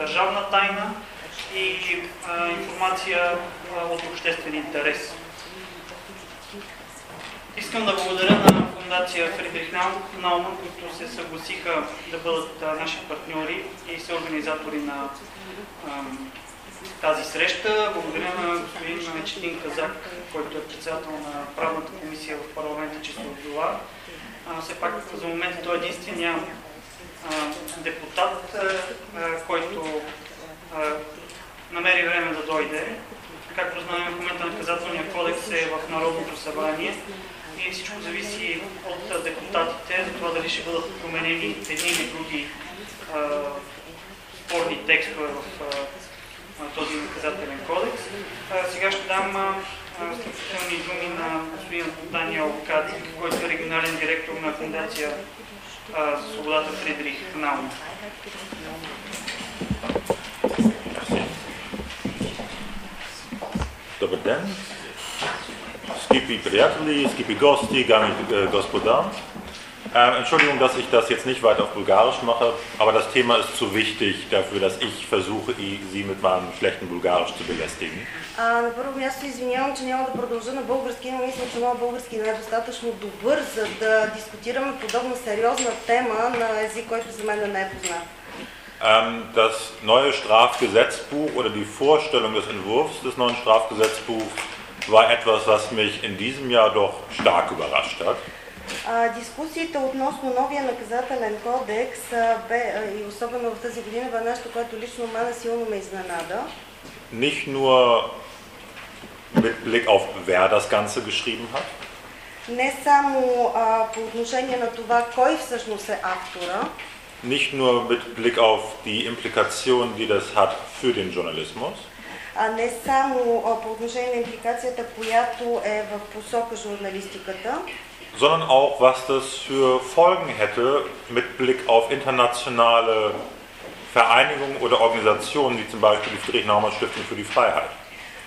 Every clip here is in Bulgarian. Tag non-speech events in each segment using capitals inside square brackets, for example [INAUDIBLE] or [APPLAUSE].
държавна тайна и а, информация а, от обществен интерес. Искам да благодаря на фундация Фридрих Науман, които се съгласиха да бъдат а, наши партньори и са организатори на а, тази среща. Благодаря на господин Четин Казак, който е председател на правната комисия в парламента, че се отбила. Все пак за момента той е единствения депутат, който намери време да дойде. Както знаем, в момента наказателния кодекс е в Народното събрание и всичко зависи от депутатите, за това дали ще бъдат променени едни или други спорни текстове в този наказателен кодекс. Сега ще дам встъпителни думи на господин Даниел Алкати, който е регионален директор на фундация за свободата Фридрих Наум. Добър ден, скъпи приятели, скъпи гости, дами и господа. Ähm, Entschuldigung, dass ich das jetzt nicht weiter auf Bulgarisch mache, aber das Thema ist zu wichtig dafür, dass ich versuche, Sie mit meinem schlechten Bulgarisch zu belästigen. А, на първо място извинявам, че няма да продължа на български, но мисля, че моят български не е достатъчно добър, за да дискутираме подобна сериозна тема на език, който за мен не е познат. Ähm, das neue Strafgesetzbuch oder die Vorstellung des Entwurfs des neuen Strafgesetzbuchs war etwas, was mich in diesem Jahr doch stark überrascht hat. Дискусиите относно новия наказателен кодекс бе, и особено в тази година бе нещо, което лично мене силно ме изненада. Nicht nur mit Blick auf wer das Ganze geschrieben hat, Не само а, по отношение на това кой всъщност е автора, nicht nur mit Blick auf die Implikationen, die das hat für den Journalismus, а не само а, по отношение на импликацията, която е в посока журналистиката, sondern auch, was das für Folgen hätte mit Blick auf internationale Vereinigungen oder Organisationen, wie zum Beispiel die Friedrich-Naumann-Stiftung für die Freiheit.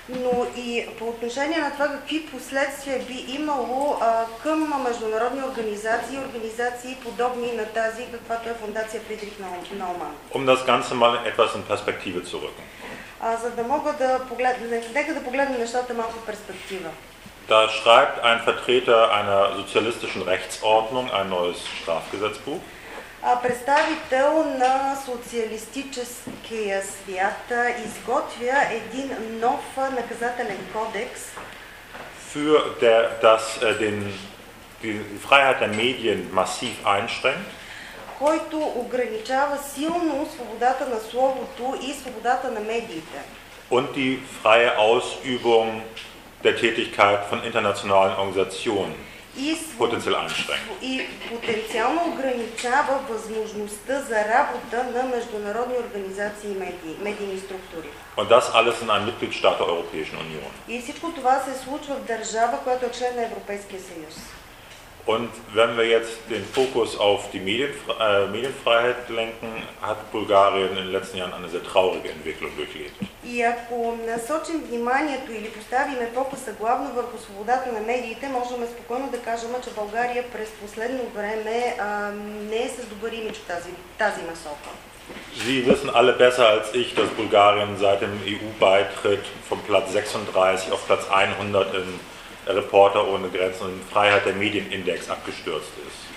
но и по отношение на това какви последствия би имало а, към международни организации, организации подобни на тази, каквато е фундация Фридрих Нау- Науман. Um das Ganze mal etwas in Perspektive zu rücken. А, за да мога да погледна, нека да погледнем нещата малко в перспектива. Da schreibt ein Vertreter einer sozialistischen Rechtsordnung ein neues Strafgesetzbuch. А, представител на социалистическия свят а, изготвя един нов а, наказателен кодекс, für der, das äh, den, die Freiheit der Medien massiv einschränkt който ограничава силно свободата на словото и свободата на медиите. und die freie Ausübung der Tätigkeit von internationalen Organisationen И, св- potenziell einschränkt. и потенциално ограничава възможността за работа на международни организации и медии, медийни структури. Und das alles in einem Mitgliedstaat der Europäischen Union. И всичко това се случва в държава, която е член на Европейския съюз. Und wenn wir jetzt den Fokus auf die Medienfre äh, Medienfreiheit lenken, hat Bulgarien in den letzten Jahren eine sehr traurige Entwicklung durchlebt. И ако насочим вниманието или поставиме фокуса главно върху свободата на медиите, можем спокойно да кажем, че България през последно време а, не е с добър имидж в тази, тази насока. Sie wissen alle besser als ich, dass Bulgarien seit dem EU-Beitritt vom Platz 36 auf Platz 100 im Reporter ohne Grenzen und Freiheit der Medienindex abgestürzt ist.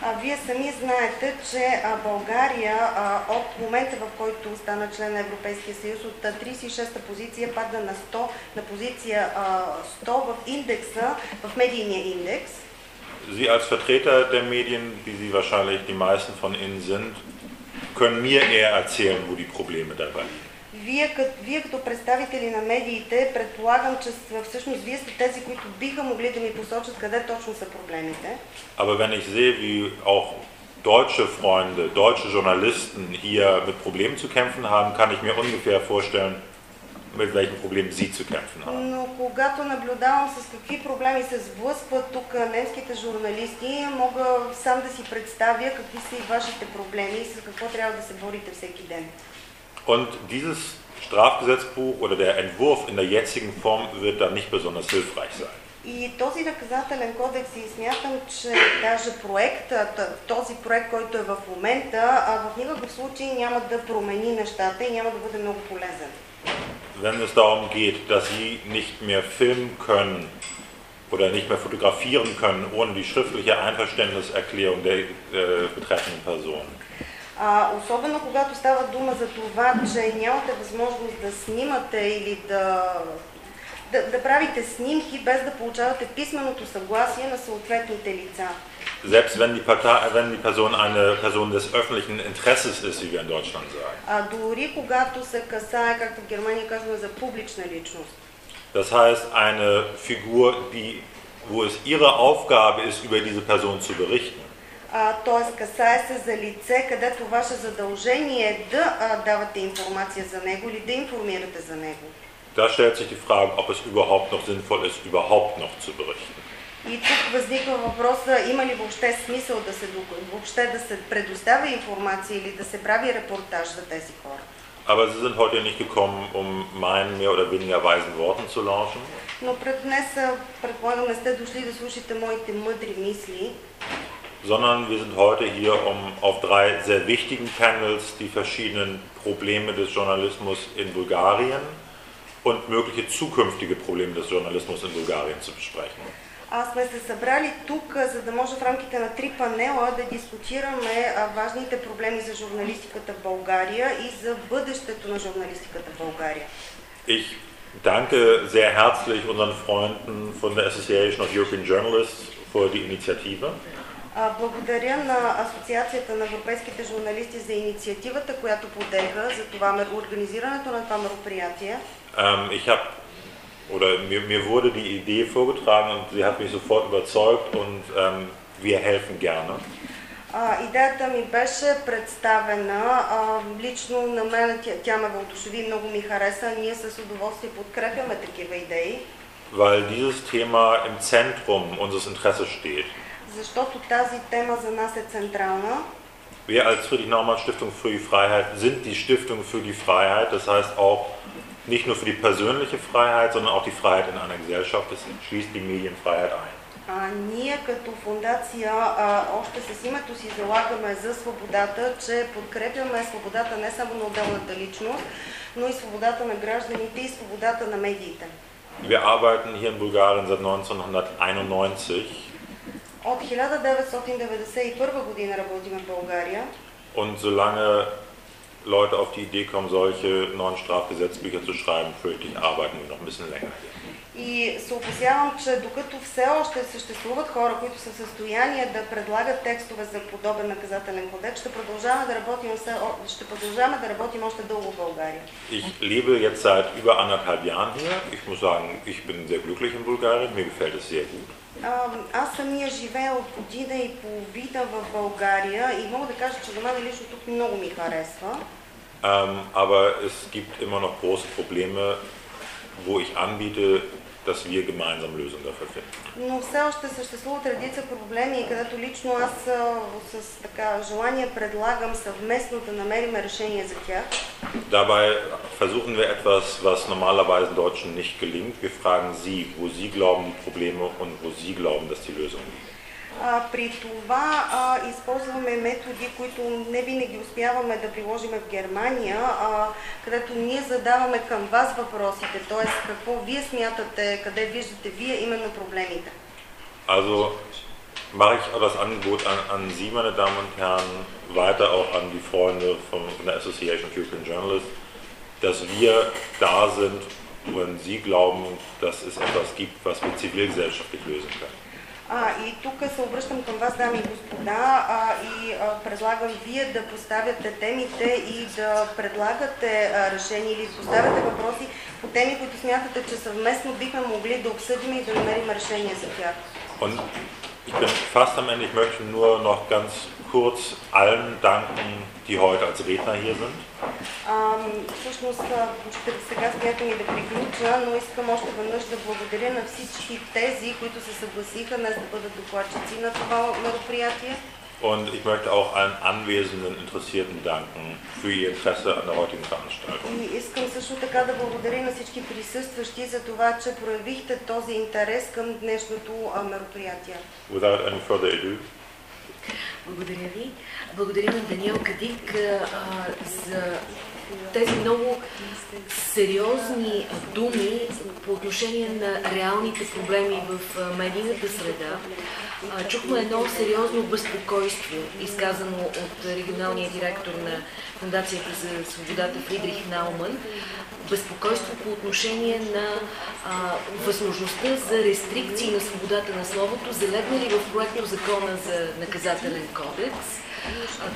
А, вие сами знаете, че а, България а, от момента, в който стана член на Европейския съюз, от а, 36-та позиция падна на 100, на позиция а, 100 в индекса, в медийния индекс. Sie als Vertreter der Medien, wie Sie wahrscheinlich die meisten von Ihnen sind, können mir eher erzählen, wo die Probleme dabei liegen. Вие, като, вие като представители на медиите, предполагам, че всъщност вие сте тези, които биха могли да ми посочат къде точно са проблемите. Aber wenn ich sehe, wie auch deutsche Freunde, deutsche Journalisten hier mit Problemen zu kämpfen haben, kann ich mir ungefähr vorstellen, mit welchen Problemen Sie zu kämpfen haben. Но когато наблюдавам с какви проблеми се сблъскват тук немските журналисти, мога сам да си представя какви са и вашите проблеми и с какво трябва да се борите всеки ден. Und dieses Strafgesetzbuch oder der Entwurf in der jetzigen Form wird dann nicht besonders hilfreich sein. И този наказателен кодекс и смятам, че даже проектът, този проект, който е в момента, а в никакъв случай няма да промени нещата и няма да бъде много полезен. Wenn es darum geht, dass Sie nicht mehr filmen können oder nicht mehr fotografieren können ohne die schriftliche Einverständniserklärung der äh, betreffenden Person. А, особено когато става дума за това, че нямате възможност да снимате или да, да, да правите снимки без да получавате писменото съгласие на съответните лица. Selbst wenn die, Partei, wenn die Person eine Person des öffentlichen Interesses ist, wie wir in Deutschland sagen. А, дори когато се касае, както в Германия казваме, за публична личност. Das heißt, eine Figur, die, wo es ihre Aufgabe ist, über diese Person zu berichten. т.е. касае се за лице, където ваше задължение е да а, давате информация за него или да информирате за него. Da stellt sich die Frage, ob es überhaupt noch sinnvoll ist, überhaupt noch zu berichten. И тук възниква въпроса, има ли въобще смисъл да се, въобще да се предоставя информация или да се прави репортаж за тези хора. Aber Sie sind heute nicht gekommen, um meinen mehr oder weniger weisen Worten zu lauschen. Но пред днес, предполагам, не сте дошли да слушате моите мъдри мисли. sondern wir sind heute hier, um auf drei sehr wichtigen Panels die verschiedenen Probleme des Journalismus in Bulgarien und mögliche zukünftige Probleme des Journalismus in Bulgarien zu besprechen. Аз сме се събрали тук, за да може в рамките на три панела да дискутираме важните проблеми за журналистиката в България и за бъдещето на журналистиката в България. Ich danke sehr herzlich unseren Freunden von der Association of European Journalists für die Initiative. Благодаря на Асоциацията на европейските журналисти за инициативата, която подеха за това организирането на това мероприятие. Ich habe oder mir, mir, wurde die Idee vorgetragen und sie hat mich sofort überzeugt und ähm, wir helfen gerne. Идеята ми беше представена. Лично на мен тя, тя ме въодушеви, много ми хареса. Ние с удоволствие подкрепяме такива идеи. Weil dieses Thema im Zentrum unseres Interesses steht. Защото тази тема за нас е централна. Wir als Friedrich Naumann Stiftung für die Freiheit sind die Stiftung für die Freiheit, das heißt auch nicht nur für die persönliche Freiheit, sondern auch die Freiheit in einer Gesellschaft, das schließt die Medienfreiheit ein. А, ние като фундация а, още с името си залагаме за свободата, че подкрепяме свободата не само на отделната личност, но и свободата на гражданите и свободата на медиите. Wir arbeiten hier in Bulgarien seit 1991 От 1991 година работим в България. Und solange Leute auf die Idee kommen, solche neuen Strafgesetzbücher zu schreiben, fürchte ich, arbeiten wir noch ein bisschen länger hier. И се опасявам, че докато все още съществуват хора, които са в състояние да предлагат текстове за подобен наказателен кодекс, ще продължаваме да работим, ще продължаваме да работим още дълго в България. Ich lebe jetzt seit über anderthalb Jahren hier. Ich muss sagen, ich bin sehr glücklich in Bulgarien. Mir gefällt es sehr gut. Аз самия живея от година и половина в България и мога да кажа, че за мен лично тук много ми харесва. Um, aber es gibt immer noch große Probleme, wo ich anbiete, dass wir gemeinsam Lösungen dafür finden. Но все още съществуват редица проблеми, където лично аз с така желание предлагам съвместно да намерим решение за тях. Dabei versuchen wir etwas, was normalerweise in Deutschen nicht gelingt. Wir fragen Sie, wo Sie glauben die Probleme und wo Sie glauben, dass die Lösungen liegen. А, при това а, използваме методи, които не винаги успяваме да приложим в Германия, а, където ние задаваме към вас въпросите, т.е. какво вие смятате, къде виждате вие именно проблемите. Also mache ich das Angebot an, an Sie, meine Damen und Herren, weiter auch an die Freunde von, von der Association of European Journalists, dass wir da sind, wenn Sie glauben, dass es etwas gibt, was wir zivilgesellschaftlich lösen können. А, и тук се обръщам към вас, дами и господа, а, и а, предлагам вие да поставяте темите и да предлагате а, решения или поставяте въпроси по теми, които смятате, че съвместно бихме могли да обсъдим и да намерим решение за тях. Und ich bin fast am Ende, ich möchte nur noch ganz kurz allen danken, die heute als Redner hier sind. всъщност, ще сега смятам и да приключа, но искам още веднъж да благодаря на всички тези, които се съгласиха днес да бъдат докладчици на това мероприятие. Und ich möchte auch allen anwesenden Interessierten danken für ihr Interesse an der heutigen Veranstaltung. И искам също така да благодаря на всички присъстващи за това, че проявихте този интерес към днешното а, мероприятие. Without any further ado, Благодаря ви. Благодаря на Даниел Кадик а, за тези много сериозни думи по отношение на реалните проблеми в медийната среда. Чухме едно сериозно безпокойство, изказано от регионалния директор на Фундацията за свободата Фридрих Науман. Безпокойство по отношение на а, възможността за рестрикции на свободата на словото, залегнали в проекто закона за наказателен кодекс.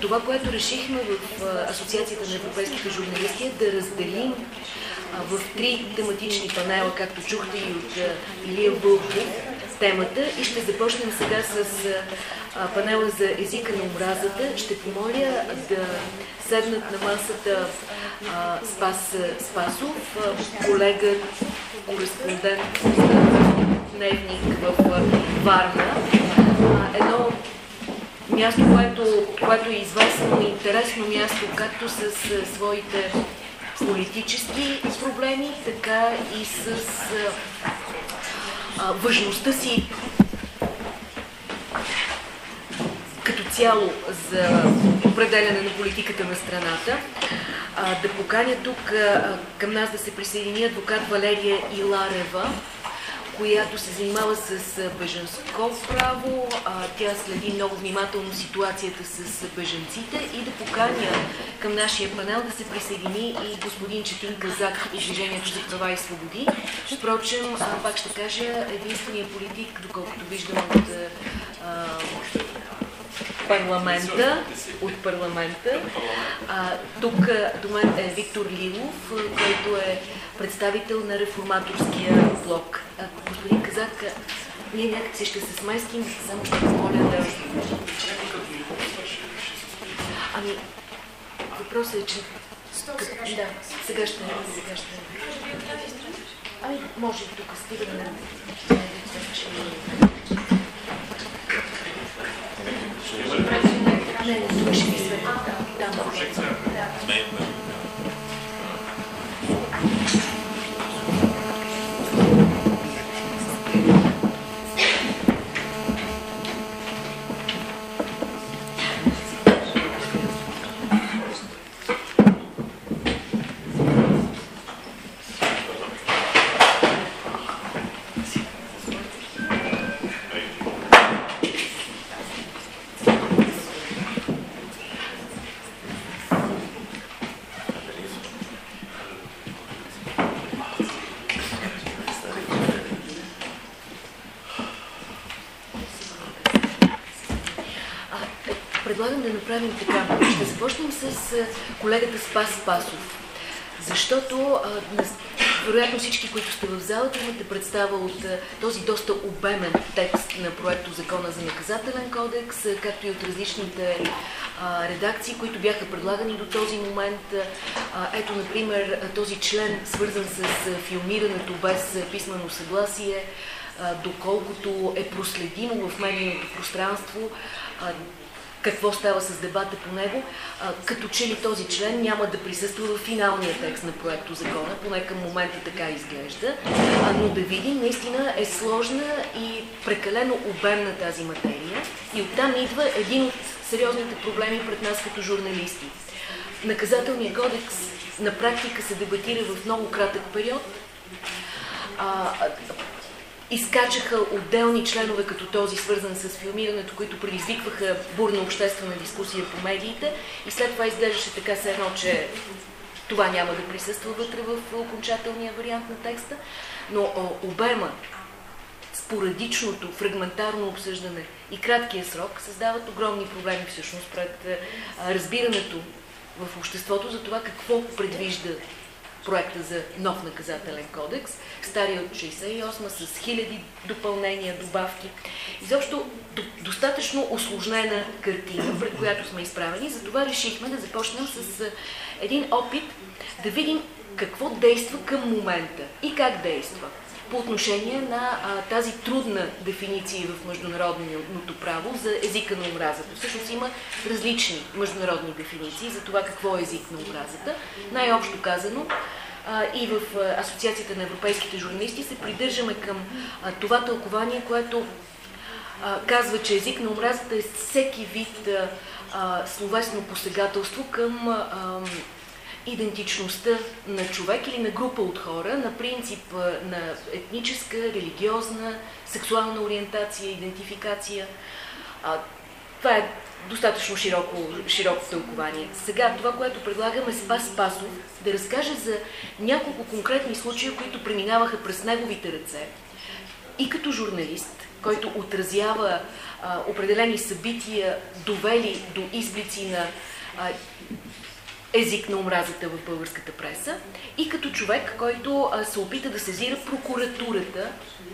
Това, което решихме в Асоциацията на европейските журналисти е да разделим в три тематични панела, както чухте и от Илия Вълков, темата и ще започнем сега с панела за езика на омразата. Ще помоля да седнат на масата Спас Спасов, колега, кореспондент дневник в Варна. Едно място, което, което е известно интересно място, както с своите политически проблеми, така и с а, важността си като цяло за определяне на политиката на страната. А, да поканя тук а, към нас да се присъедини адвокат Валерия Иларева, която се занимава с беженско право. Тя следи много внимателно ситуацията с беженците и да поканя към нашия панел да се присъедини и господин Четин Казак и Движението за права и свободи. Впрочем, пак ще кажа, единствения политик, доколкото виждам от парламента, от парламента. А, тук до мен е Виктор Лилов, който е представител на реформаторския блок. А, господин Казак, ние някакси ще се сместим, само ще ви моля да... Ами, въпросът е, че... Да, сега ще... Сега ще... Ами, може и тук, стига да не... Не, не, тук ще ви светя. Там. А, е, предлагам да направим така. Ще започнем с а, колегата Спас Спасов. Защото, а, вероятно всички, които сте в залата, имате представа от а, този доста обемен текст на проекто Закона за наказателен кодекс, а, както и от различните а, редакции, които бяха предлагани до този момент. А, ето, например, този член, свързан с филмирането без писмено съгласие, доколкото е проследимо в медийното пространство, какво става с дебата по него, като че ли този член няма да присъства в финалния текст на проекто закона, поне към момента така изглежда, но да видим, наистина е сложна и прекалено обемна тази материя. И оттам идва един от сериозните проблеми пред нас като журналисти. Наказателният кодекс на практика се дебатира в много кратък период, изкачаха отделни членове като този, свързан с филмирането, които предизвикваха бурна обществена дискусия по медиите. И след това изглеждаше така се едно, че това няма да присъства вътре в окончателния вариант на текста, но обема, спорадичното, фрагментарно обсъждане и краткия срок създават огромни проблеми всъщност пред разбирането в обществото за това какво предвижда проекта за нов наказателен кодекс, стария от 68 с хиляди допълнения, добавки. Изобщо до, достатъчно осложнена картина, пред която сме изправени. Затова решихме да започнем с един опит да видим какво действа към момента и как действа. По отношение на а, тази трудна дефиниция в международното право за езика на омразата. Всъщност има различни международни дефиниции за това какво е език на омразата. Най-общо казано, и в Асоциацията на европейските журналисти се придържаме към това тълкование, което казва, че език на омразата е всеки вид словесно посегателство към идентичността на човек или на група от хора на принцип на етническа, религиозна, сексуална ориентация, идентификация. А, това е достатъчно широко, широко тълкование. Сега това, което предлагаме Спас Спасов да разкаже за няколко конкретни случаи, които преминаваха през неговите ръце и като журналист, който отразява а, определени събития, довели до изблици на а, език на омразата в българската преса и като човек, който се опита да сезира прокуратурата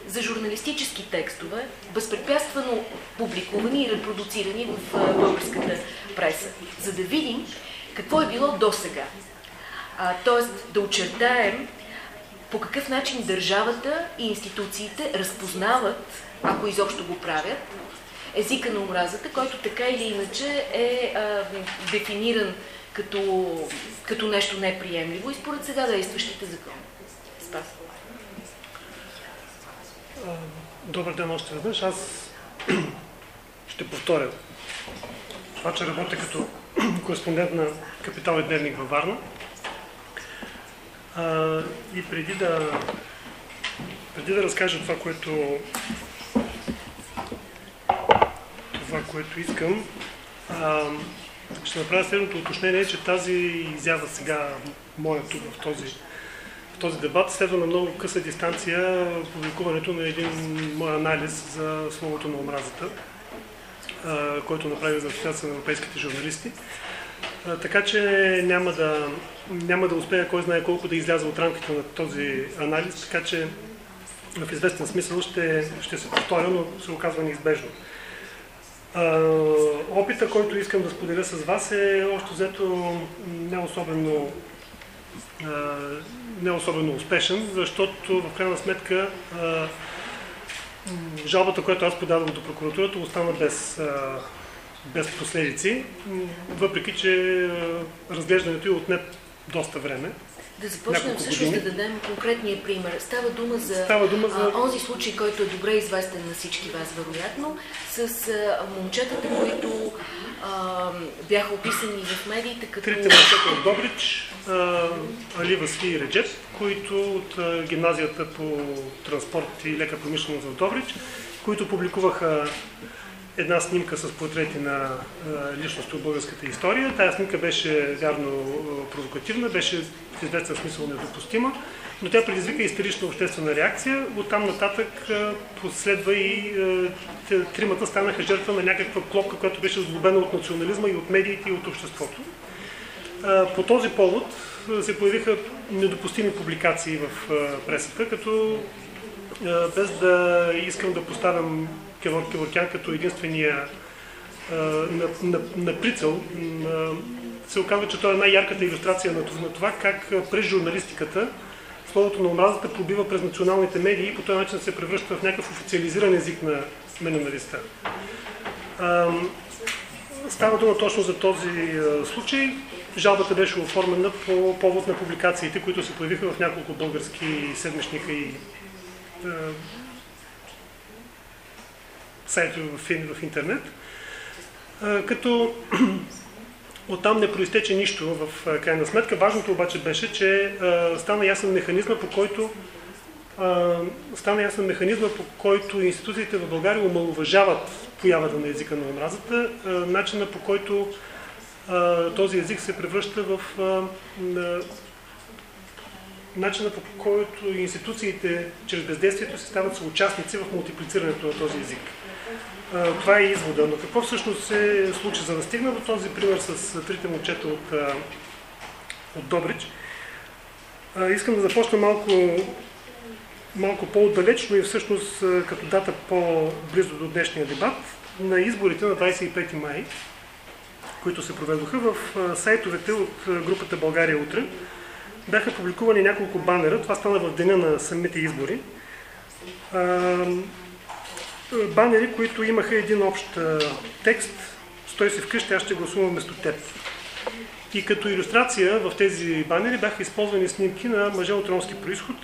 за журналистически текстове, безпрепятствано публикувани и репродуцирани в българската преса, за да видим какво е било до сега. Тоест да очертаем по какъв начин държавата и институциите разпознават, ако изобщо го правят, езика на омразата, който така или иначе е а, дефиниран като, като нещо неприемливо и според сега действащите закони. Спас. Добър ден още веднъж. Аз [CLEARS THROAT] ще повторя това, че работя като [CLEARS THROAT] кореспондент на Капитал и Дневник във Варна. И преди да, преди да разкажа това, което това, което искам, ще направя следното уточнение, че тази изява сега, моя в този, в този дебат, следва на много къса дистанция публикуването на един мой анализ за словото на омразата, който направи за Асоциация на европейските журналисти. Така че няма да, няма да успея кой знае колко да изляза от рамките на този анализ, така че в известен смисъл ще, ще се повторя, но се оказва неизбежно опита, който искам да споделя с вас е още взето не особено, не особено успешен, защото в крайна сметка жалбата, която аз подадох до прокуратурата, остана без, без последици, въпреки че разглеждането е отне доста време. Да започнем всъщност да дадем конкретния пример. Става дума за, Става дума за... А, онзи случай, който е добре известен на всички вас, вероятно, с а, момчетата, които а, бяха описани в медиите като... Трите момчета от Добрич, а, Али Васли и Реджет, които от а, гимназията по транспорт и лека промишленост в Добрич, които публикуваха една снимка с портрети на личности от българската история. Тая снимка беше вярно провокативна, беше в известен смисъл недопустима, но тя предизвика истерична обществена реакция. От там нататък последва и тримата станаха жертва на някаква клопка, която беше сглобена от национализма и от медиите и от обществото. По този повод се появиха недопустими публикации в пресата, като без да искам да поставям Кевор Кеворкян като единствения на, на, на прицел, се оказва, че той е най-ярката иллюстрация на това как през журналистиката словото на омразата пробива през националните медии и по този начин се превръща в някакъв официализиран език на мененалиста. Става дума точно за този случай. Жалбата беше оформена по повод на публикациите, които се появиха в няколко български седмичника и сайтове в, в интернет, като [CLEARS THROAT] оттам не проистече нищо в крайна сметка. Важното обаче беше, че стана ясен механизма, по който стана ясен механизма, по който институциите в България омалуважават появата на езика на омразата, начина по който този език се превръща в начина по който институциите чрез бездействието си стават съучастници в мултиплицирането на този език. Това е извода. Но какво всъщност се случи? За да стигна до този пример с трите момчета от, от Добрич, искам да започна малко, малко по-отдалеч, но и всъщност като дата по-близо до днешния дебат, на изборите на 25 май, които се проведоха в сайтовете от групата България утре, бяха публикувани няколко банера. Това стана в деня на самите избори банери, които имаха един общ текст Стой си вкъщи, аз ще гласувам вместо теб. И като иллюстрация в тези банери бяха използвани снимки на мъже от ромски происход.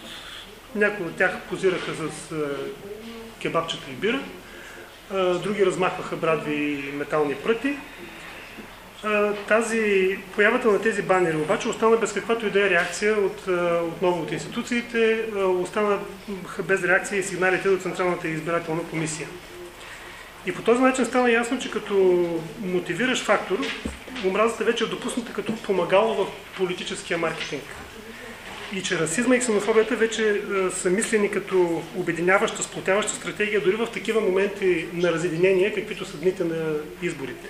Някои от тях позираха с кебабчета и бира, други размахваха брадви и метални пръти. Тази, появата на тези банери обаче остана без каквато и да е реакция от, отново от институциите, останаха без реакция и сигналите до Централната избирателна комисия. И по този начин стана ясно, че като мотивираш фактор, омразата вече е допусната като помагало в политическия маркетинг. И че расизма и ксенофобията вече са мислени като обединяваща, сплотяваща стратегия дори в такива моменти на разединение, каквито са дните на изборите.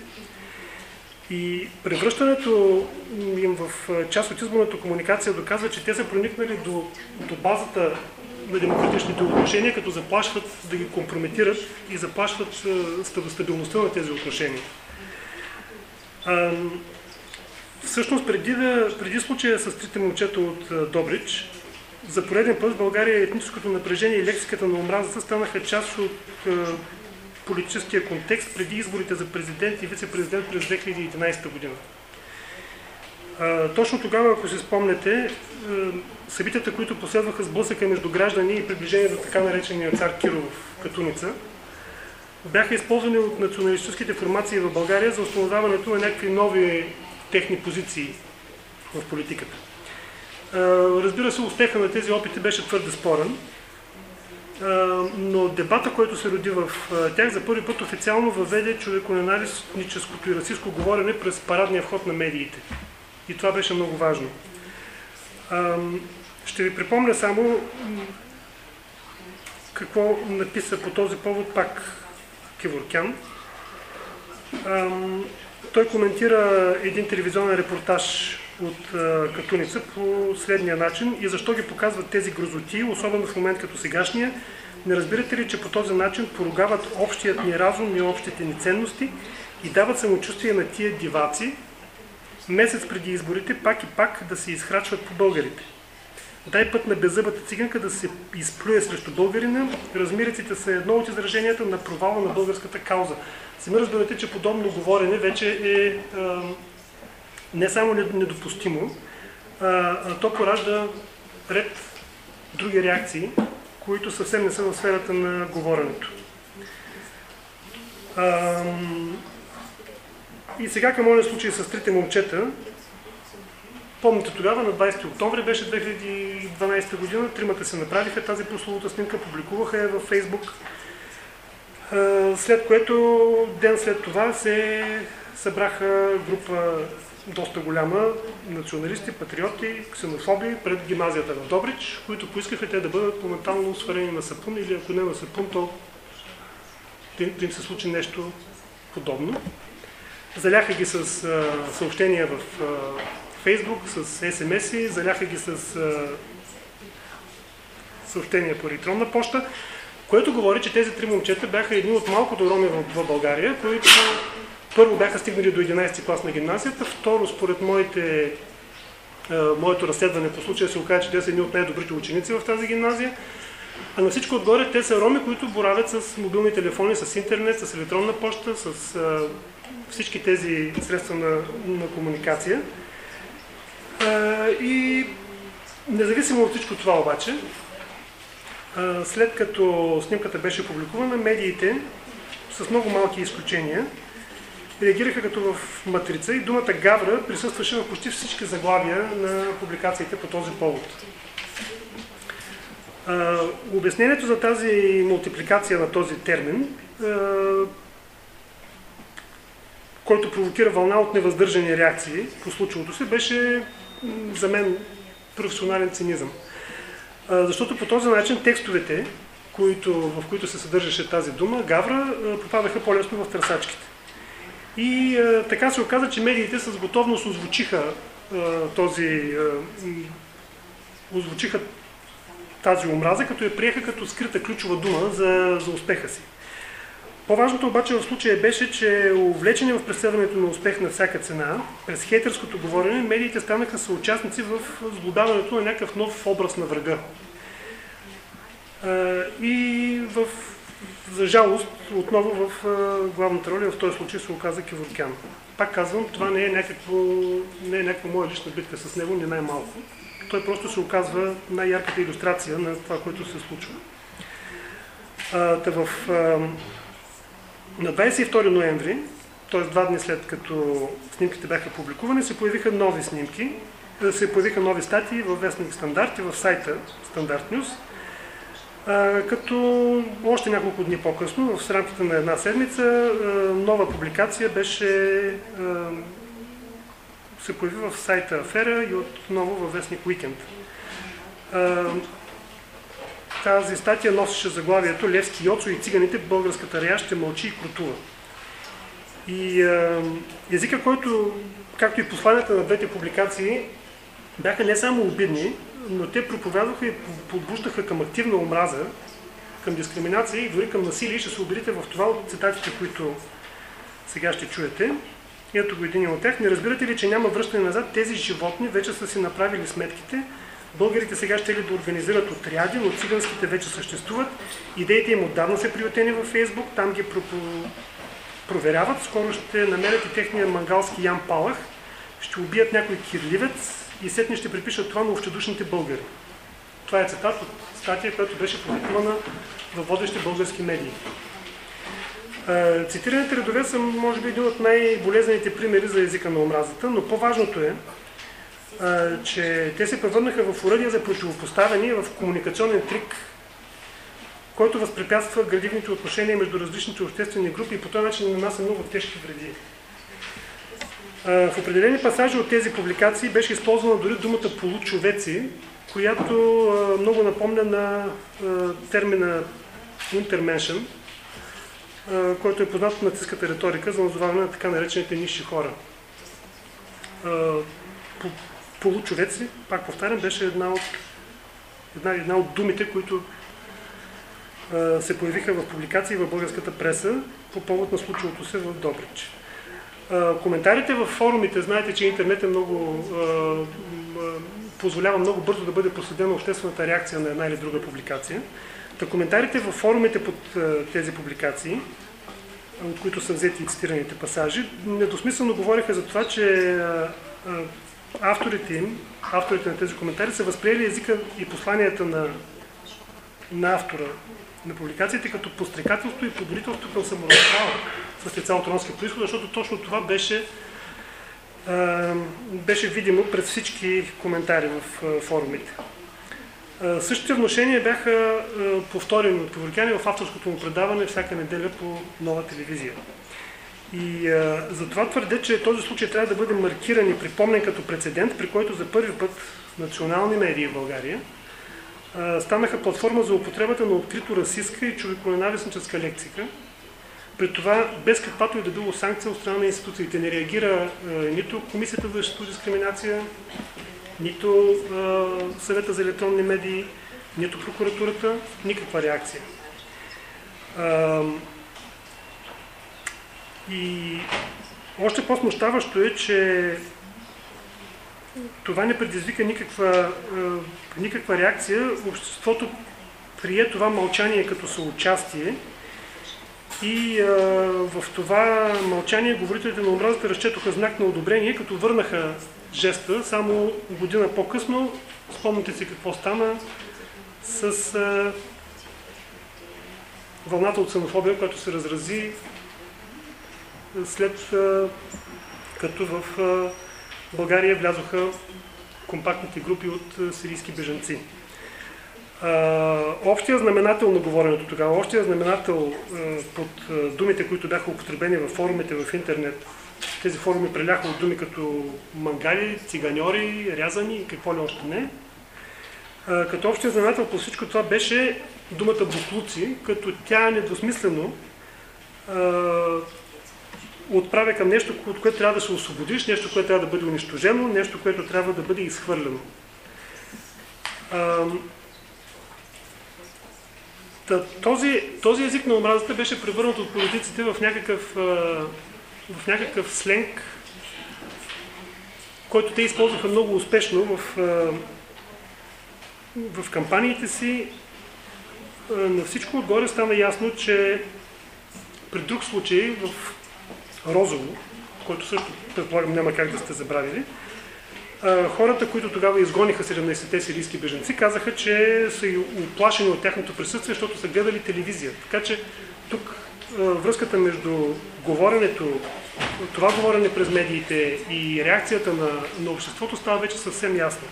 И превръщането им в част от изборната комуникация доказва, че те са проникнали до, до базата на демократичните отношения, като заплашват да ги компрометират и заплашват стабилността на тези отношения. А, всъщност, преди, да, преди случая с трите момчета от Добрич, за пореден път в България етническото напрежение и лексиката на омразата станаха част от политическия контекст преди изборите за президент и вице-президент през 2011 година. Точно тогава, ако си спомнете, събитията, които последваха сблъсъка между граждани и приближение до така наречения цар Киров Катуница, бяха използвани от националистическите формации в България за установяването на някакви нови техни позиции в политиката. Разбира се, успеха на тези опити беше твърде спорен, но дебата, който се роди в тях, за първи път официално въведе човеконенавистническото и расистско говорене през парадния вход на медиите. И това беше много важно. Ще ви припомня само какво написа по този повод пак Киворкян. Той коментира един телевизионен репортаж от Катуница по следния начин и защо ги показват тези грозоти, особено в момент като сегашния. Не разбирате ли, че по този начин поругават общият ни разум и общите ни ценности и дават самочувствие на тия диваци, месец преди изборите пак и пак да се изхрачват по българите. Дай път на беззъбата циганка да се изплюе срещу българина. Размириците са едно от израженията на провала на българската кауза. Сами разбирате, че подобно говорене вече е а, не само недопустимо, а, то поражда ред други реакции, които съвсем не са в сферата на говоренето. А, и сега към моят случай с трите момчета, Помните тогава, на 20 октомври беше 2012 година, тримата се направиха тази прословута снимка, публикуваха я във Фейсбук, след което ден след това се събраха група доста голяма националисти, патриоти, ксенофоби пред гимназията в Добрич, които поискаха те да бъдат моментално сварени на сапун или ако не на сапун, то да им се случи нещо подобно. Заляха ги с съобщения в Фейсбук, с СМС-и, заляха ги с съобщения по електронна почта, което говори, че тези три момчета бяха едни от малкото роми в, в България, които първо бяха стигнали до 11 клас на гимназията, второ, според моите, моето разследване по случая се оказа, че те са едни от най-добрите ученици в тази гимназия. А на всичко отгоре те са роми, които боравят с мобилни телефони, с интернет, с електронна почта, с а, всички тези средства на, на комуникация. И независимо от всичко това обаче, след като снимката беше публикувана, медиите с много малки изключения реагираха като в матрица и думата Гавра присъстваше в почти всички заглавия на публикациите по този повод. Обяснението за тази мултипликация на този термин, който провокира вълна от невъздържани реакции по случилото се, беше за мен професионален цинизъм. Защото по този начин текстовете, които, в които се съдържаше тази дума, Гавра, попадаха по-лесно в търсачките. И а, така се оказа, че медиите с готовност озвучиха а, този а, озвучиха тази омраза, като я приеха като скрита ключова дума за, за успеха си. По-важното обаче в случая беше, че увлечени в преследването на успех на всяка цена, през хейтерското говорене, медиите станаха съучастници в сглобяването на някакъв нов образ на врага. И в, за жалост, отново в главната роля в този случай се оказа Киворкян. Пак казвам, това не е, някакво, не е някаква моя лична битка с него, не най-малко. Той просто се оказва най-ярката иллюстрация на това, което се случва. А, в, а, на 22 ноември, т.е. два дни след като снимките бяха публикувани, се появиха нови снимки, се появиха нови статии в вестник Стандарт и в сайта Стандарт Нюс, като още няколко дни по-късно, в рамките на една седмица, нова публикация беше се появи в сайта Афера и отново във вестник Уикенд. Тази статия носеше заглавието Левски Йоцо и циганите, българската рея ще мълчи и крутува. И езика, който, както и посланията на двете публикации, бяха не само обидни, но те проповядваха и подбуждаха към активна омраза, към дискриминация и дори към насилие. Ще се убедите в това от цитатите, които сега ще чуете. Ето го един от тях. Не разбирате ли, че няма връщане назад? Тези животни вече са си направили сметките. Българите сега ще ли да организират отряди, но циганските вече съществуват. Идеите им отдавна са приютени във Фейсбук, там ги проверяват. Скоро ще намерят и техния мангалски Ян Палах. Ще убият някой кирливец, и сетни ще припишат това на общедушните българи. Това е цитат от статия, която беше публикувана в водещи български медии. Цитираните редове са, може би, един от най-болезнените примери за езика на омразата, но по-важното е, че те се превърнаха в уръдие за противопоставяне в комуникационен трик, който възпрепятства градивните отношения между различните обществени групи и по този начин нанася много тежки вреди. В определени пасажи от тези публикации беше използвана дори думата получовеци, която много напомня на термина Untermenschen, който е познат от нацистската риторика за назоваване на така наречените ниши хора. Получовеци, пак повтарям, беше една от, една, една от думите, които се появиха в публикации в българската преса по повод на случилото се в Добрич коментарите в форумите, знаете, че интернет е много, позволява много бързо да бъде проследена обществената реакция на една или друга публикация. Та коментарите в форумите под тези публикации, от които са взети и цитираните пасажи, недосмислено говориха за това, че авторите им, авторите на тези коментари са възприели езика и посланията на, на автора на публикациите като пострекателство и подборителство към саморазправа с лица от ромски происход, защото точно това беше, беше видимо през всички коментари в форумите. Същите вношения бяха повторени от Павликяни в авторското му предаване всяка неделя по нова телевизия. И а, затова твърдя, че този случай трябва да бъде маркиран и припомнен като прецедент, при който за първи път национални медии в България а, станаха платформа за употребата на открито расистска и човеконенавистническа лексика, при това, без каквато и да било санкция от страна на институциите, не реагира е, нито Комисията за защита дискриминация, нито е, Съвета за електронни медии, нито прокуратурата, никаква реакция. Е, и още по-смущаващо е, че това не предизвика никаква, е, никаква реакция. Обществото прие това мълчание като съучастие и а, в това мълчание говорителите на омразата разчетоха знак на одобрение, като върнаха жеста само година по-късно. Спомните си какво стана с а, вълната от ксенофобия, която се разрази след а, като в България влязоха компактните групи от сирийски бежанци. Общия знаменател на говоренето тогава, общия знаменател под думите, които бяха употребени в форумите в интернет, тези форуми преляха от думи като мангали, циганьори, рязани и какво ли още не. Като общия знаменател по всичко това беше думата буклуци, като тя недвусмислено отправя към нещо, от което трябва да се освободиш, нещо, което трябва да бъде унищожено, нещо, което трябва да бъде изхвърлено. Този, този език на омразата беше превърнат от политиците в някакъв, в някакъв сленг, който те използваха много успешно в, в кампаниите си на всичко отгоре стана ясно, че при друг случай в Розово, който също предполагам няма как да сте забравили, хората, които тогава изгониха 17-те сирийски беженци, казаха, че са и оплашени от тяхното присъствие, защото са гледали телевизия. Така че тук връзката между говоренето, това говорене през медиите и реакцията на, на обществото става вече съвсем ясно.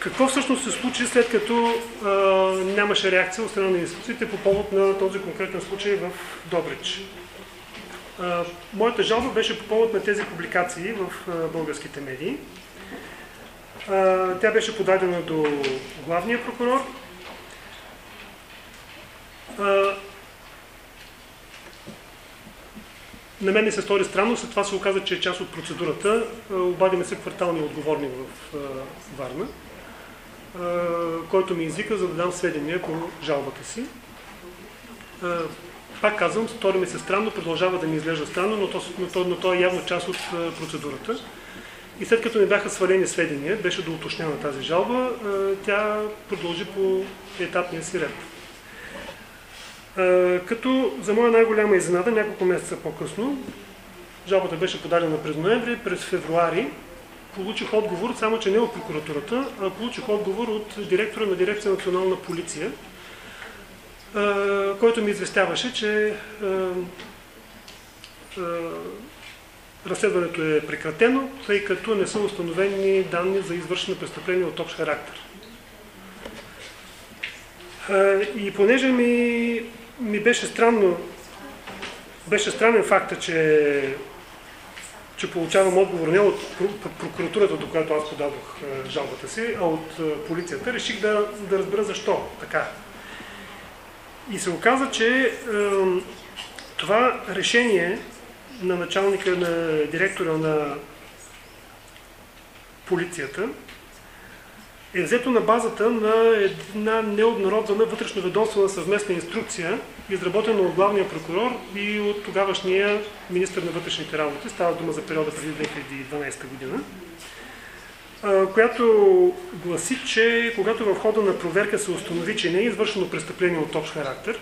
Какво всъщност се случи след като а, нямаше реакция от страна на институциите по повод на този конкретен случай в Добрич? А, моята жалба беше по повод на тези публикации в а, българските медии. А, тя беше подадена до главния прокурор. А, на мен ми се стори странно, след това се оказа, че е част от процедурата. Обадиме се квартални отговорни в Варна който ми извика, за да дам сведения по жалбата си. Пак казвам, стори ми се странно, продължава да ми изглежда странно, но то, но то, но то е явно част от процедурата. И след като ми бяха свалени сведения, беше да уточнява тази жалба, тя продължи по етапния си ред. Като за моя най-голяма изненада, няколко месеца по-късно, жалбата беше подадена през ноември, през февруари получих отговор, само че не от прокуратурата, а получих отговор от директора на дирекция национална полиция, който ми известяваше, че разследването е прекратено, тъй като не са установени данни за извършено престъпление от общ характер. И понеже ми, ми беше странно, беше странен факта, че че получавам отговор не от прокуратурата, до която аз подадох е, жалбата си, а от е, полицията. Реших да, да разбера защо така. И се оказа, че е, това решение на началника, на директора на полицията е взето на базата на една необнародвана вътрешноведомствена съвместна инструкция, изработена от главния прокурор и от тогавашния министр на вътрешните работи, става дума за периода преди 2012 година, която гласи, че когато в хода на проверка се установи, че не е извършено престъпление от общ характер,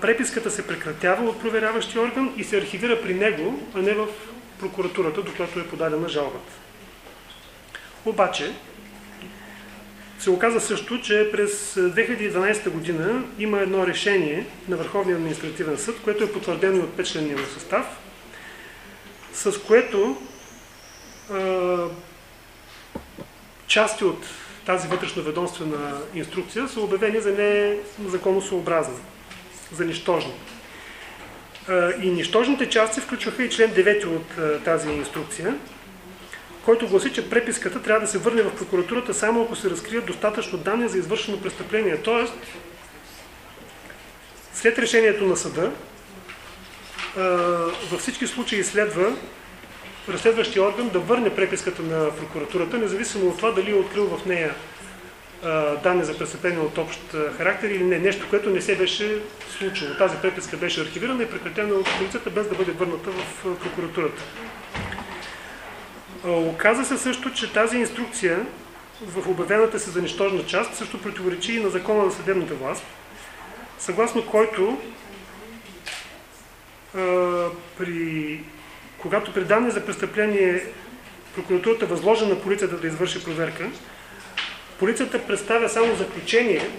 преписката се прекратява от проверяващия орган и се архивира при него, а не в прокуратурата, до която е подадена жалбата. Обаче, се оказа също, че през 2012 година има едно решение на Върховния административен съд, което е потвърдено от петчленния му състав, с което а, части от тази вътрешно-ведомствена инструкция са обявени за незаконосообразни, за нищожни. И нищожните части включваха и член 9 от тази инструкция, който гласи, че преписката трябва да се върне в прокуратурата само ако се разкрият достатъчно данни за извършено престъпление. Тоест, след решението на съда, във всички случаи следва разследващия орган да върне преписката на прокуратурата, независимо от това дали е открил в нея данни за престъпление от общ характер или не. Нещо, което не се беше случило. Тази преписка беше архивирана и прекратена от полицията, без да бъде върната в прокуратурата. Оказа се също, че тази инструкция в обявената се за нищожна част също противоречи и на закона на съдебната власт, съгласно който при, когато при данни за престъпление прокуратурата възложа на полицията да извърши проверка, полицията представя само заключение,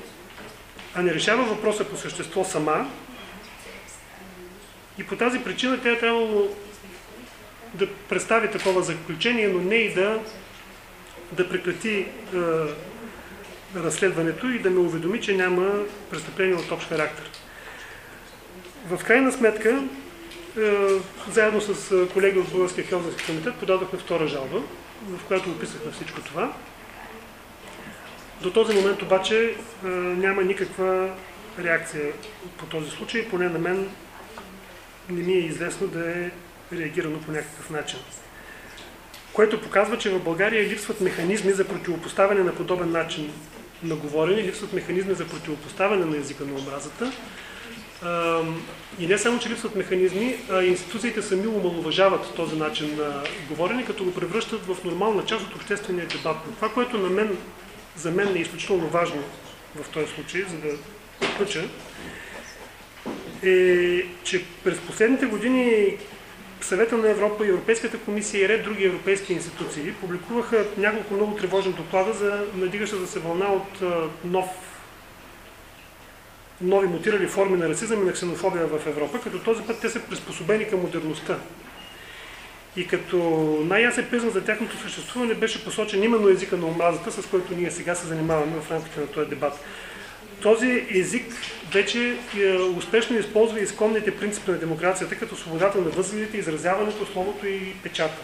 а не решава въпроса по същество сама. И по тази причина тя е трябвало да представи такова заключение, но не и да, да прекрати е, разследването и да ме уведоми, че няма престъпление от общ характер. В крайна сметка, е, заедно с е, колеги от Българския Хелзински комитет подадохме втора жалба, в която описахме всичко това. До този момент обаче е, няма никаква реакция по този случай, поне на мен не ми е известно да е реагирано по някакъв начин. Което показва, че в България липсват механизми за противопоставяне на подобен начин на говорене, липсват механизми за противопоставяне на езика на омразата. И не само, че липсват механизми, а институциите сами омалуважават този начин на говорене, като го превръщат в нормална част от обществения дебат. Това, което на мен за мен е изключително важно в този случай, за да отключа, е, че през последните години Съвета на Европа, Европейската комисия и ред други европейски институции публикуваха няколко много тревожни доклада за надигаща да се вълна от нов, нови мутирали форми на расизъм и на ксенофобия в Европа, като този път те са приспособени към модерността. И като най-ясен признак за тяхното съществуване беше посочен именно езика на омразата, с който ние сега се занимаваме в рамките на този дебат. Този език вече е, успешно използва изконните принципи на демокрацията, като свободата на възгледите, изразяването, словото и печата.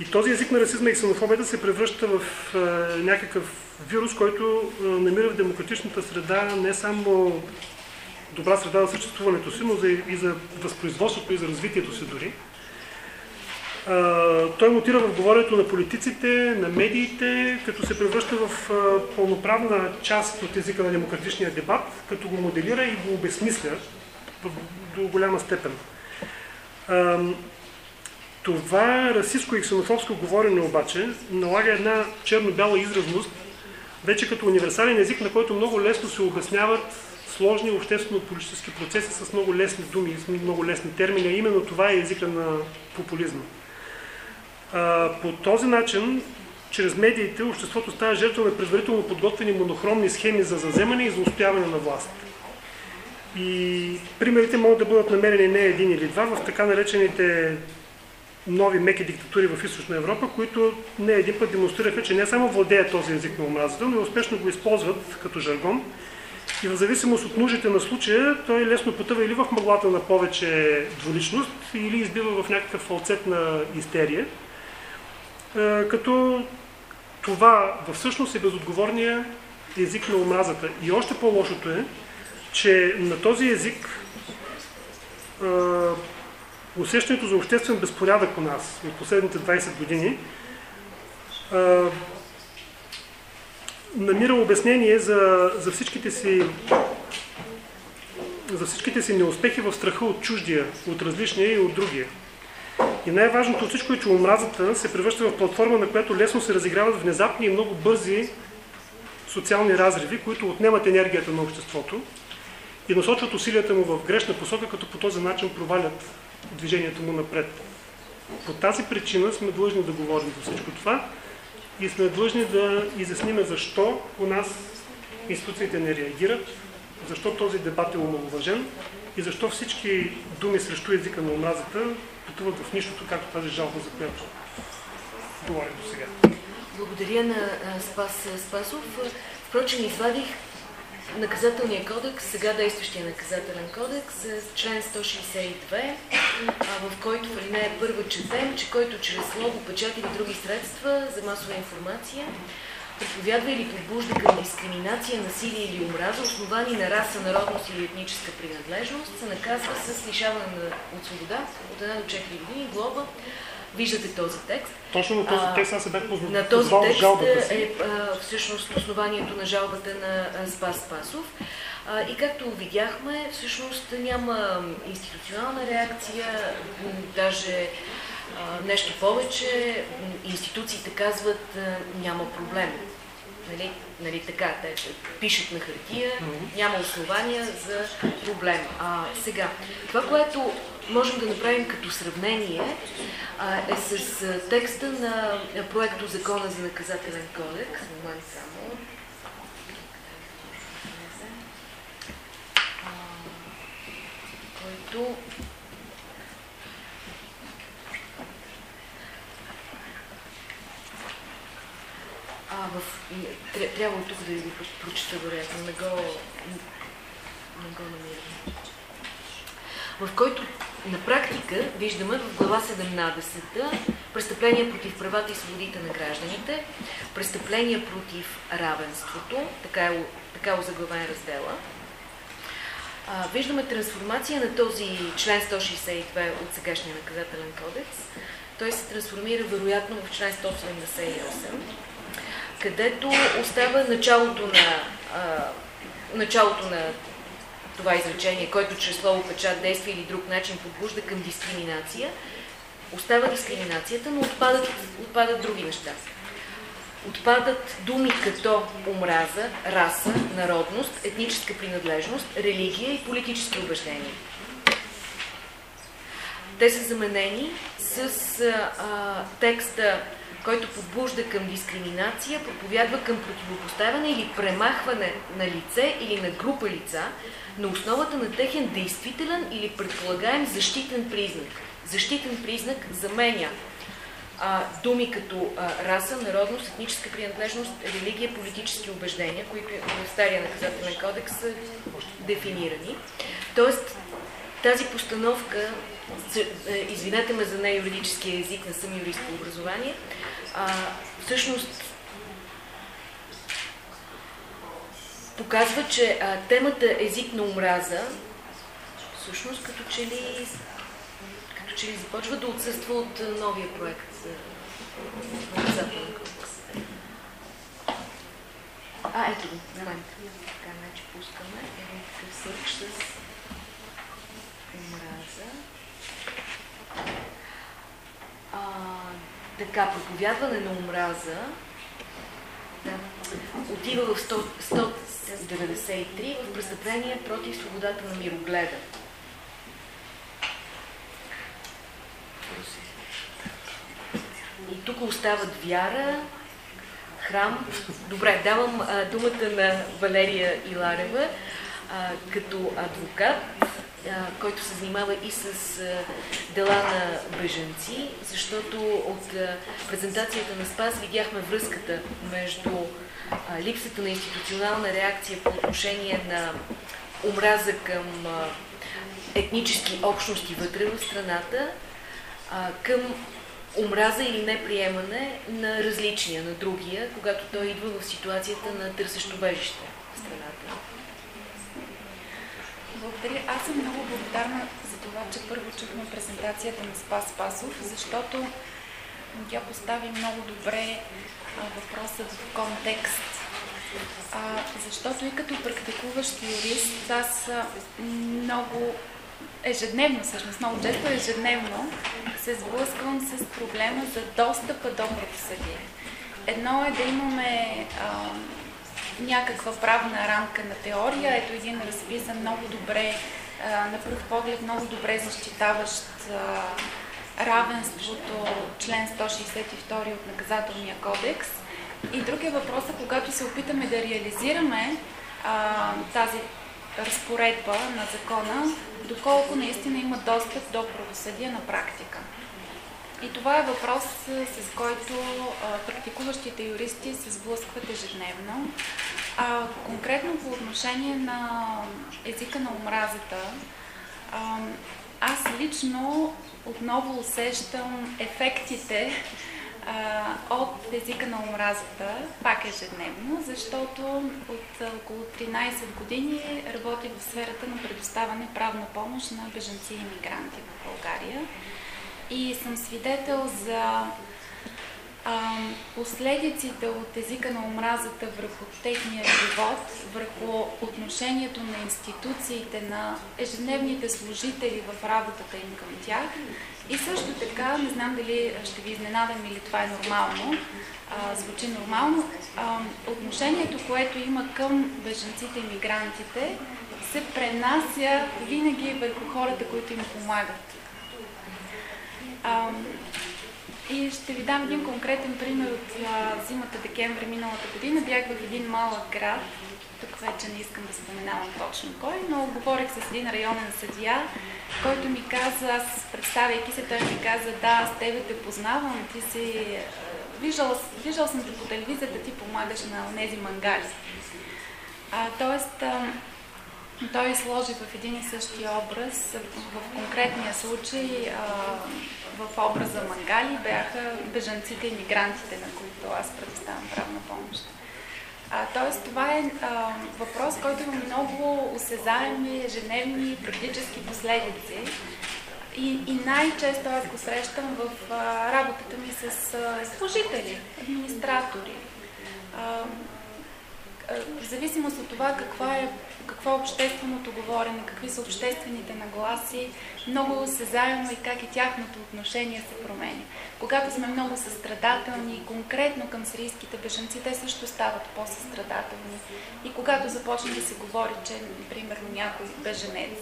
И този език на расизма и ксенофобията се превръща в е, някакъв вирус, който е, намира в демократичната среда не само добра среда за съществуването си, но и за възпроизводството и за развитието си дори той мутира в говоренето на политиците, на медиите, като се превръща в пълноправна част от езика на демократичния дебат, като го моделира и го обесмисля до голяма степен. Това расистско и ксенофобско говорене обаче налага една черно-бяла изразност, вече като универсален език, на който много лесно се обясняват сложни обществено-политически процеси с много лесни думи, с много лесни термини, именно това е езика на популизма. По този начин, чрез медиите, обществото става жертва на предварително подготвени монохромни схеми за заземане и за устояване на власт. И примерите могат да бъдат намерени не един или два в така наречените нови меки диктатури в Източна Европа, които не един път демонстрираха, че не само владеят този език на омразата, но и успешно го използват като жаргон. И в зависимост от нуждите на случая, той лесно потъва или в мъглата на повече дволичност, или избива в някакъв фалцет на истерия. Е, като това всъщност е безотговорния език на омразата. И още по-лошото е, че на този език е, усещането за обществен безпорядък у нас от последните 20 години е, намира обяснение за, за всичките си за всичките си неуспехи в страха от чуждия, от различния и от другия. И най-важното от всичко е, че омразата се превръща в платформа, на която лесно се разиграват внезапни и много бързи социални разриви, които отнемат енергията на обществото и насочват усилията му в грешна посока, като по този начин провалят движението му напред. По тази причина сме длъжни да говорим за всичко това и сме длъжни да изясним защо у нас институциите не реагират, защо този дебат е омалуважен и защо всички думи срещу езика на омразата потъват в нищото, както тази жалба, за която говорим до сега. Благодаря на Спас Спасов. Впрочем, извадих наказателния кодекс, сега действащия наказателен кодекс, член 162, в който в алинея първа четем, че който чрез слово, печат или други средства за масова информация проповядва или побужда към дискриминация, насилие или омраза, основани на раса, народност или етническа принадлежност, се наказва с лишаване от свобода от 1 до 4 години, глоба. Виждате този текст. Точно на този текст аз се бях позволил. На този текст е а, всъщност основанието на жалбата на Спас Спасов. А, и както видяхме, всъщност няма институционална реакция, даже нещо повече, институциите казват няма проблем. Нали, нали така, те пишат на хартия, няма основания за проблем. А, сега, това, което можем да направим като сравнение а, е с а, текста на проекто Закона за наказателен кодекс. Момент само. Който А, в... Трябва тук да ви прочета, вероятно. Не го, не го намирам. В който на практика виждаме в глава 17 престъпления против правата и свободите на гражданите, престъпления против равенството, така е, така е озаглавен раздела. А, виждаме трансформация на този член 162 от сегашния наказателен кодекс. Той се трансформира вероятно в член 178 където остава началото на, а, началото на това изречение, който чрез слово, печат, действие или друг начин подбужда към дискриминация. Остава дискриминацията, но отпадат, отпадат други неща. отпадат думи като омраза, раса, народност, етническа принадлежност, религия и политически убеждения. Те са заменени с а, текста, който подбужда към дискриминация, проповядва към противопоставяне или премахване на лице или на група лица на основата на техен действителен или предполагаем защитен признак. Защитен признак заменя а, думи като а, раса, народност, етническа принадлежност, религия, политически убеждения, които в стария наказателен кодекс са дефинирани. Тоест, тази постановка, е, извинете ме за не юридическия език, не съм юрист по образование, а, всъщност показва, че а, темата език на омраза всъщност като че ли като че ли започва да отсъства от новия проект за А, ето го. Така, значи пускаме един такъв сърч с омраза. А, така, проповядване на омраза да, отива в 100, 193 в престъпление против свободата на мирогледа. И тук остават вяра, храм. Добре, давам а, думата на Валерия Иларева а, като адвокат, който се занимава и с дела на беженци, защото от презентацията на Спас видяхме връзката между липсата на институционална реакция по отношение на омраза към етнически общности вътре в страната, към омраза или неприемане на различния, на другия, когато той идва в ситуацията на търсещо бежище в страната. Благодаря. Аз съм много благодарна за това, че първо чухме презентацията на Спас Спасов, защото тя постави много добре въпроса в контекст. А, защото и като практикуващ юрист, аз много ежедневно, всъщност много често ежедневно, се сблъсквам с проблема за достъпа до правосъдие. Едно е да имаме а, някаква правна рамка на теория, ето един разписан много добре, на пръв поглед много добре защитаващ равенството, член 162 от наказателния кодекс. И другия въпрос е, когато се опитаме да реализираме а, тази разпоредба на закона, доколко наистина има достъп до правосъдие на практика. И това е въпрос, с който практикуващите юристи се сблъскват ежедневно. А, конкретно по отношение на езика на омразата, аз лично отново усещам ефектите а, от езика на омразата, пак ежедневно, защото от около 13 години работя в сферата на предоставяне правна помощ на бежанци и мигранти в България. И съм свидетел за а, последиците от езика на омразата върху техния живот, върху отношението на институциите, на ежедневните служители в работата им към тях и също така, не знам дали ще ви изненадам или това е нормално, а, звучи нормално, а, отношението, което има към беженците и мигрантите, се пренася винаги върху хората, които им помагат. А, и ще ви дам един конкретен пример от а, зимата декември миналата година. Бях в един малък град, тук вече не искам да споменавам точно кой, но говорих с един районен съдия, който ми каза, аз представяйки се, той ми каза, да, аз тебе те познавам, ти си... Виждал, виждал съм те по телевизията, ти помагаш на тези мангали. А, тоест, а, той сложи в един и същи образ, в конкретния случай, а, в образа мангали бяха бежанците и мигрантите, на които аз предоставям правна помощ. А, тоест, това е а, въпрос, който има много осезаеми, ежедневни практически последици. И, и най-често аз го срещам в а, работата ми с а, служители, администратори. А, в зависимост от това каква е, какво е общественото говорене, какви са обществените нагласи, много заедно и как и тяхното отношение се променя. Когато сме много състрадателни, конкретно към сирийските бежанци, те също стават по-състрадателни. И когато започне да се говори, че, например, някой беженец,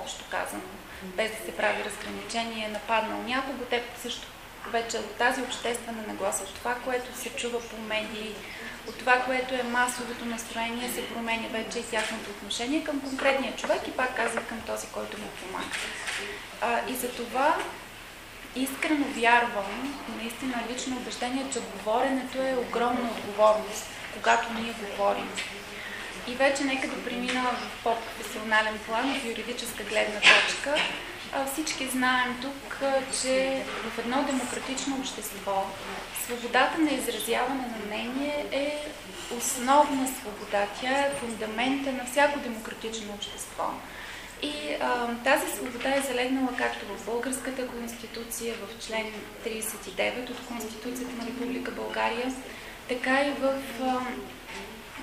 общо казано, без да се прави разграничение, е нападнал някого, те също вече от тази обществена нагласа, от това, което се чува по медии, от това, което е масовото настроение, се променя вече и тяхното отношение към конкретния човек и пак казах към този, който му помага. А, и за това искрено вярвам, наистина лично убеждение, че говоренето е огромна отговорност, когато ние говорим. И вече нека да премина в по-професионален план, в юридическа гледна точка. Всички знаем тук, че в едно демократично общество свободата на изразяване на мнение е основна свобода. Тя е фундамента на всяко демократично общество. И а, тази свобода е залегнала както в Българската конституция, в член 39 от Конституцията на Република България, така и в а,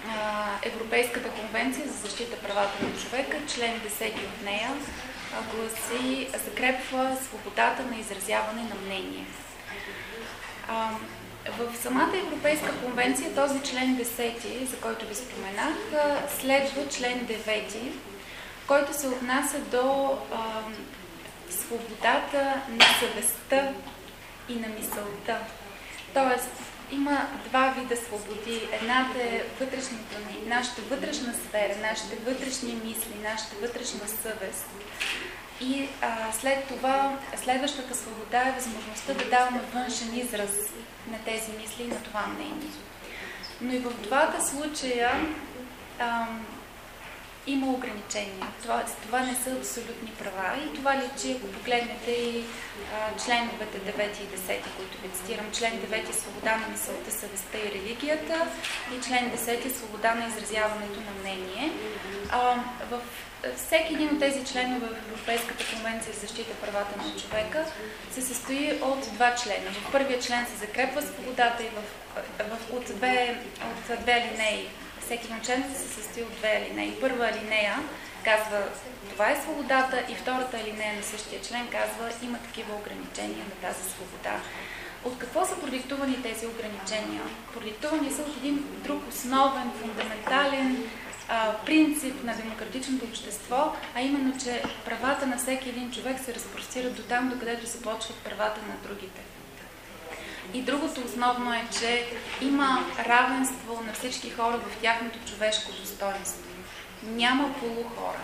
а, Европейската конвенция за защита правата на човека, член 10 от нея, гласи, закрепва свободата на изразяване на мнение. В самата Европейска конвенция този член 10, за който ви споменах, следва член 9, който се отнася до а, свободата на съвестта и на мисълта. Тоест, има два вида свободи. Едната е вътрешната ни, нашата вътрешна сфера, нашите вътрешни мисли, нашата вътрешна съвест. И а, след това, следващата свобода е възможността да даваме външен израз на тези мисли и на това мнение. Но и в двата случая а, има ограничения. Това, това не са абсолютни права и това личи, ако погледнете и а, членовете 9 и 10, които ви цитирам. Член 9 е свобода на мисълта, съвестта и религията и член 10 е свобода на изразяването на мнение. А, в всеки един от тези членове в Европейската конвенция за защита правата на човека се състои от два члена. В първия член се закрепва свободата и в, в, от, две, от две алинеи. Всеки един член се състои от две алинеи. Първа алинея казва това е свободата и втората алинея на същия член казва има такива ограничения на тази свобода. От какво са продиктувани тези ограничения? Продиктувани са от един друг основен, фундаментален принцип на демократичното общество, а именно, че правата на всеки един човек се разпростират до там, докъдето започват правата на другите. И другото основно е, че има равенство на всички хора в тяхното човешко достоинство. Няма полухора.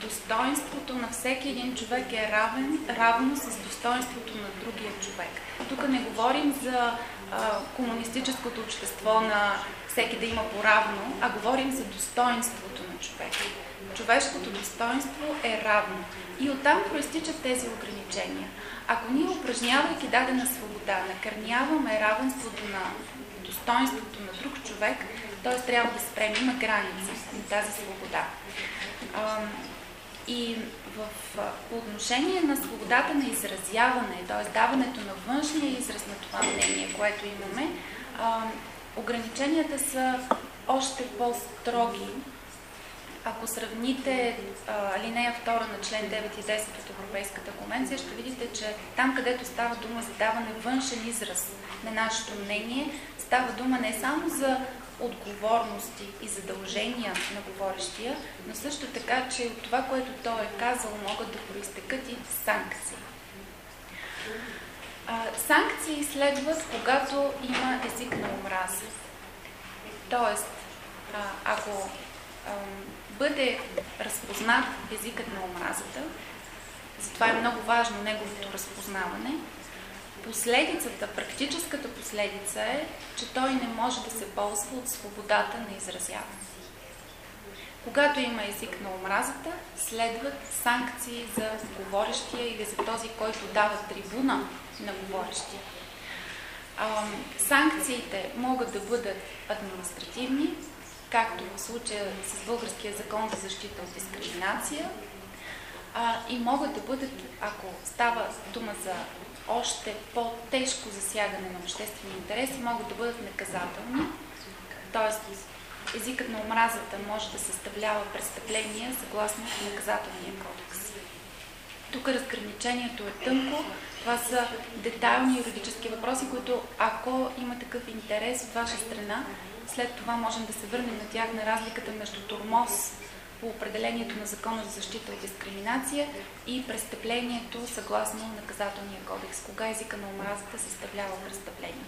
Достоинството на всеки един човек е равен, равно с достоинството на другия човек. Тук не говорим за а, комунистическото общество на всеки да има поравно, а говорим за достоинството на човека. Човешкото достоинство е равно. И оттам проистичат тези ограничения. Ако ние, упражнявайки дадена свобода, накърняваме равенството на достоинството на друг човек, т.е. трябва да спрем, има граници на тази свобода. И в, отношение на свободата на изразяване, т.е. даването на външния израз на това мнение, което имаме, ограниченията са още по-строги. Ако сравните а, алинея 2 на член 9 и 10 от Европейската конвенция, ще видите, че там, където става дума за даване външен израз на нашето мнение, става дума не само за отговорности и задължения на говорещия, но също така, че от това, което той е казал, могат да проистекат и санкции. Санкции следват, когато има език на омраза. Тоест, ако бъде разпознат езикът на омразата, затова е много важно неговото разпознаване, последицата, практическата последица е, че той не може да се ползва от свободата на изразяване. Когато има език на омразата, следват санкции за говорещия или за този, който дава трибуна на говорещия. Санкциите могат да бъдат административни, както в случая с Българския закон за защита от дискриминация, а, и могат да бъдат, ако става дума за още по-тежко засягане на обществени интереси, могат да бъдат наказателни, т.е. езикът на омразата може да съставлява престъпление съгласно наказателния кодекс. Тук разграничението е тънко. Това са детайлни юридически въпроси, които ако има такъв интерес от ваша страна, след това можем да се върнем на тях на разликата между тормоз по определението на Закона за защита от дискриминация и престъплението съгласно наказателния кодекс, кога езика на омразата съставлява престъпление.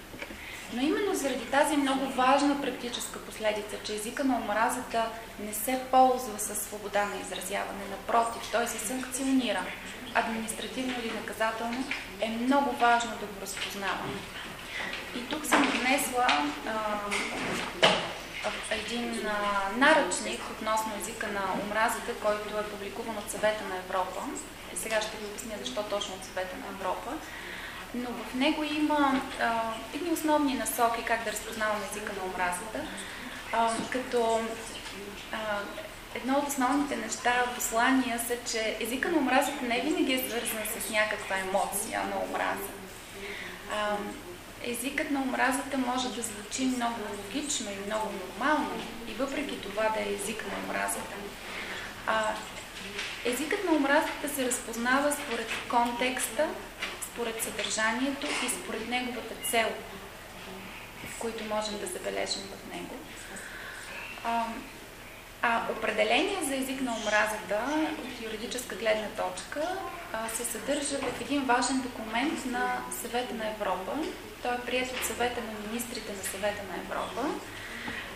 Но именно заради тази много важна практическа последица, че езика на омразата не се ползва със свобода на изразяване, напротив, той се санкционира административно или наказателно, е много важно да го разпознаваме. И тук съм внесла един а, наръчник относно езика на омразата, който е публикуван от Съвета на Европа. И сега ще ви обясня защо точно от Съвета на Европа. Но в него има а, едни основни насоки как да разпознаваме езика на омразата, а, като а, едно от основните неща, послания са, че езика на омразата не винаги е свързан с някаква емоция на омраза. Езикът на омразата може да звучи много логично и много нормално и въпреки това да е език на омразата. Езикът на омразата се разпознава според контекста, според съдържанието и според неговата цел, които можем да забележим в него. А, а определение за език на омразата от юридическа гледна точка а, се съдържа в един важен документ на Съвета на Европа. Той е прият от Съвета на министрите на Съвета на Европа.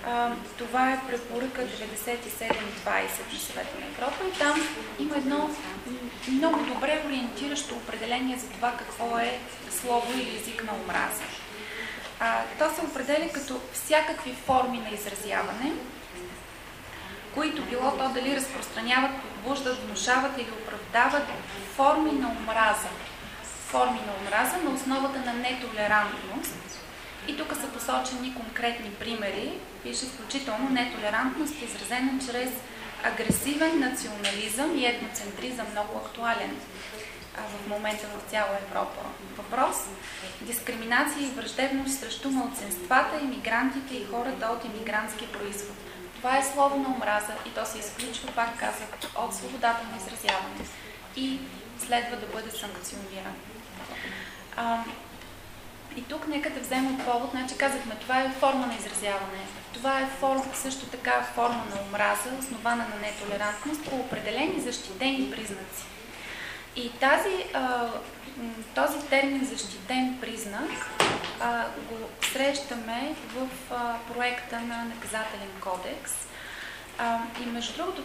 А, това е препоръка 9720 на Съвета на Европа и там има едно много добре ориентиращо определение за това какво е слово или език на омраза. А, то се определя като всякакви форми на изразяване, които било то дали разпространяват, подбуждат, внушават или оправдават форми на омраза. Форми на омраза на основата на нетолерантност. И тук са посочени конкретни примери. Пише включително нетолерантност, изразена чрез агресивен национализъм и етноцентризъм, много актуален в момента в цяла Европа. Въпрос – дискриминация и враждебност срещу младсенствата, иммигрантите и хората от иммигрантски происход. Това е слово на омраза и то се изключва, пак казах, от свободата на изразяване и следва да бъде санкциониран. А, и тук нека да вземем повод, значи казахме, това е форма на изразяване. Това е форма, също така форма на омраза, основана на нетолерантност по определени защитени признаци. И тази, а, този термин защитен признак а, го срещаме в а, проекта на наказателен кодекс. А, и между другото,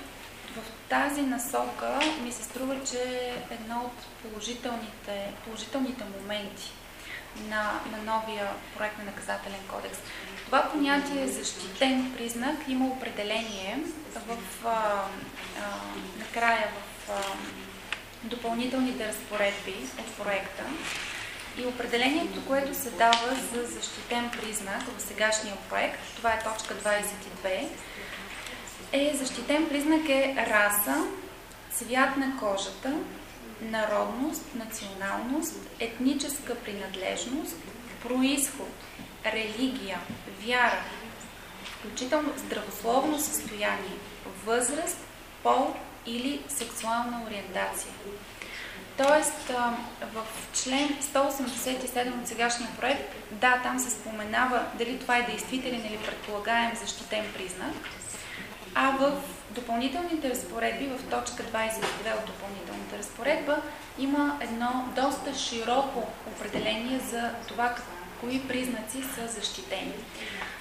в тази насока ми се струва, че едно от положителните, положителните моменти на, на новия проект на наказателен кодекс. Това понятие е защитен признак има определение в, а, а, накрая в а, допълнителните разпоредби от проекта и определението, което се дава за защитен признак в сегашния проект, това е точка 22, е защитен признак е раса, цвят на кожата, народност, националност, етническа принадлежност, происход, религия, вяра, включително здравословно състояние, възраст, пол или сексуална ориентация. Тоест, в член 187 от сегашния проект, да, там се споменава дали това е действителен или предполагаем защитен признак, а в допълнителните разпоредби, в точка 22 от допълнителната разпоредба, има едно доста широко определение за това кои признаци са защитени.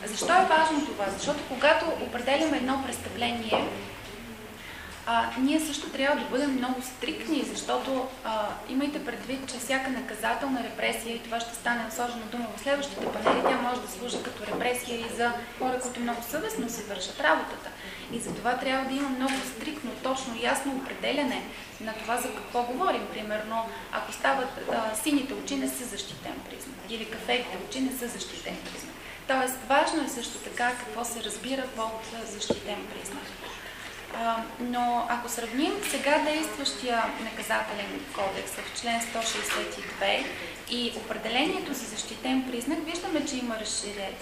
Защо е важно това? Защото когато определяме едно престъпление, а, ние също трябва да бъдем много стрикни, защото а, имайте предвид, че всяка наказателна репресия, и това ще стане сложена дума в следващите панели, тя може да служи като репресия и за хора, които много съвестно си вършат работата. И за това трябва да има много стрикно, точно, ясно определяне на това за какво говорим. Примерно, ако стават а, сините очи не са защитен признак или кафеите очи не са защитен признак. Тоест, важно е също така какво се разбира под защитен признак. Но ако сравним сега действащия наказателен кодекс в член 162 и определението за защитен признак, виждаме, че има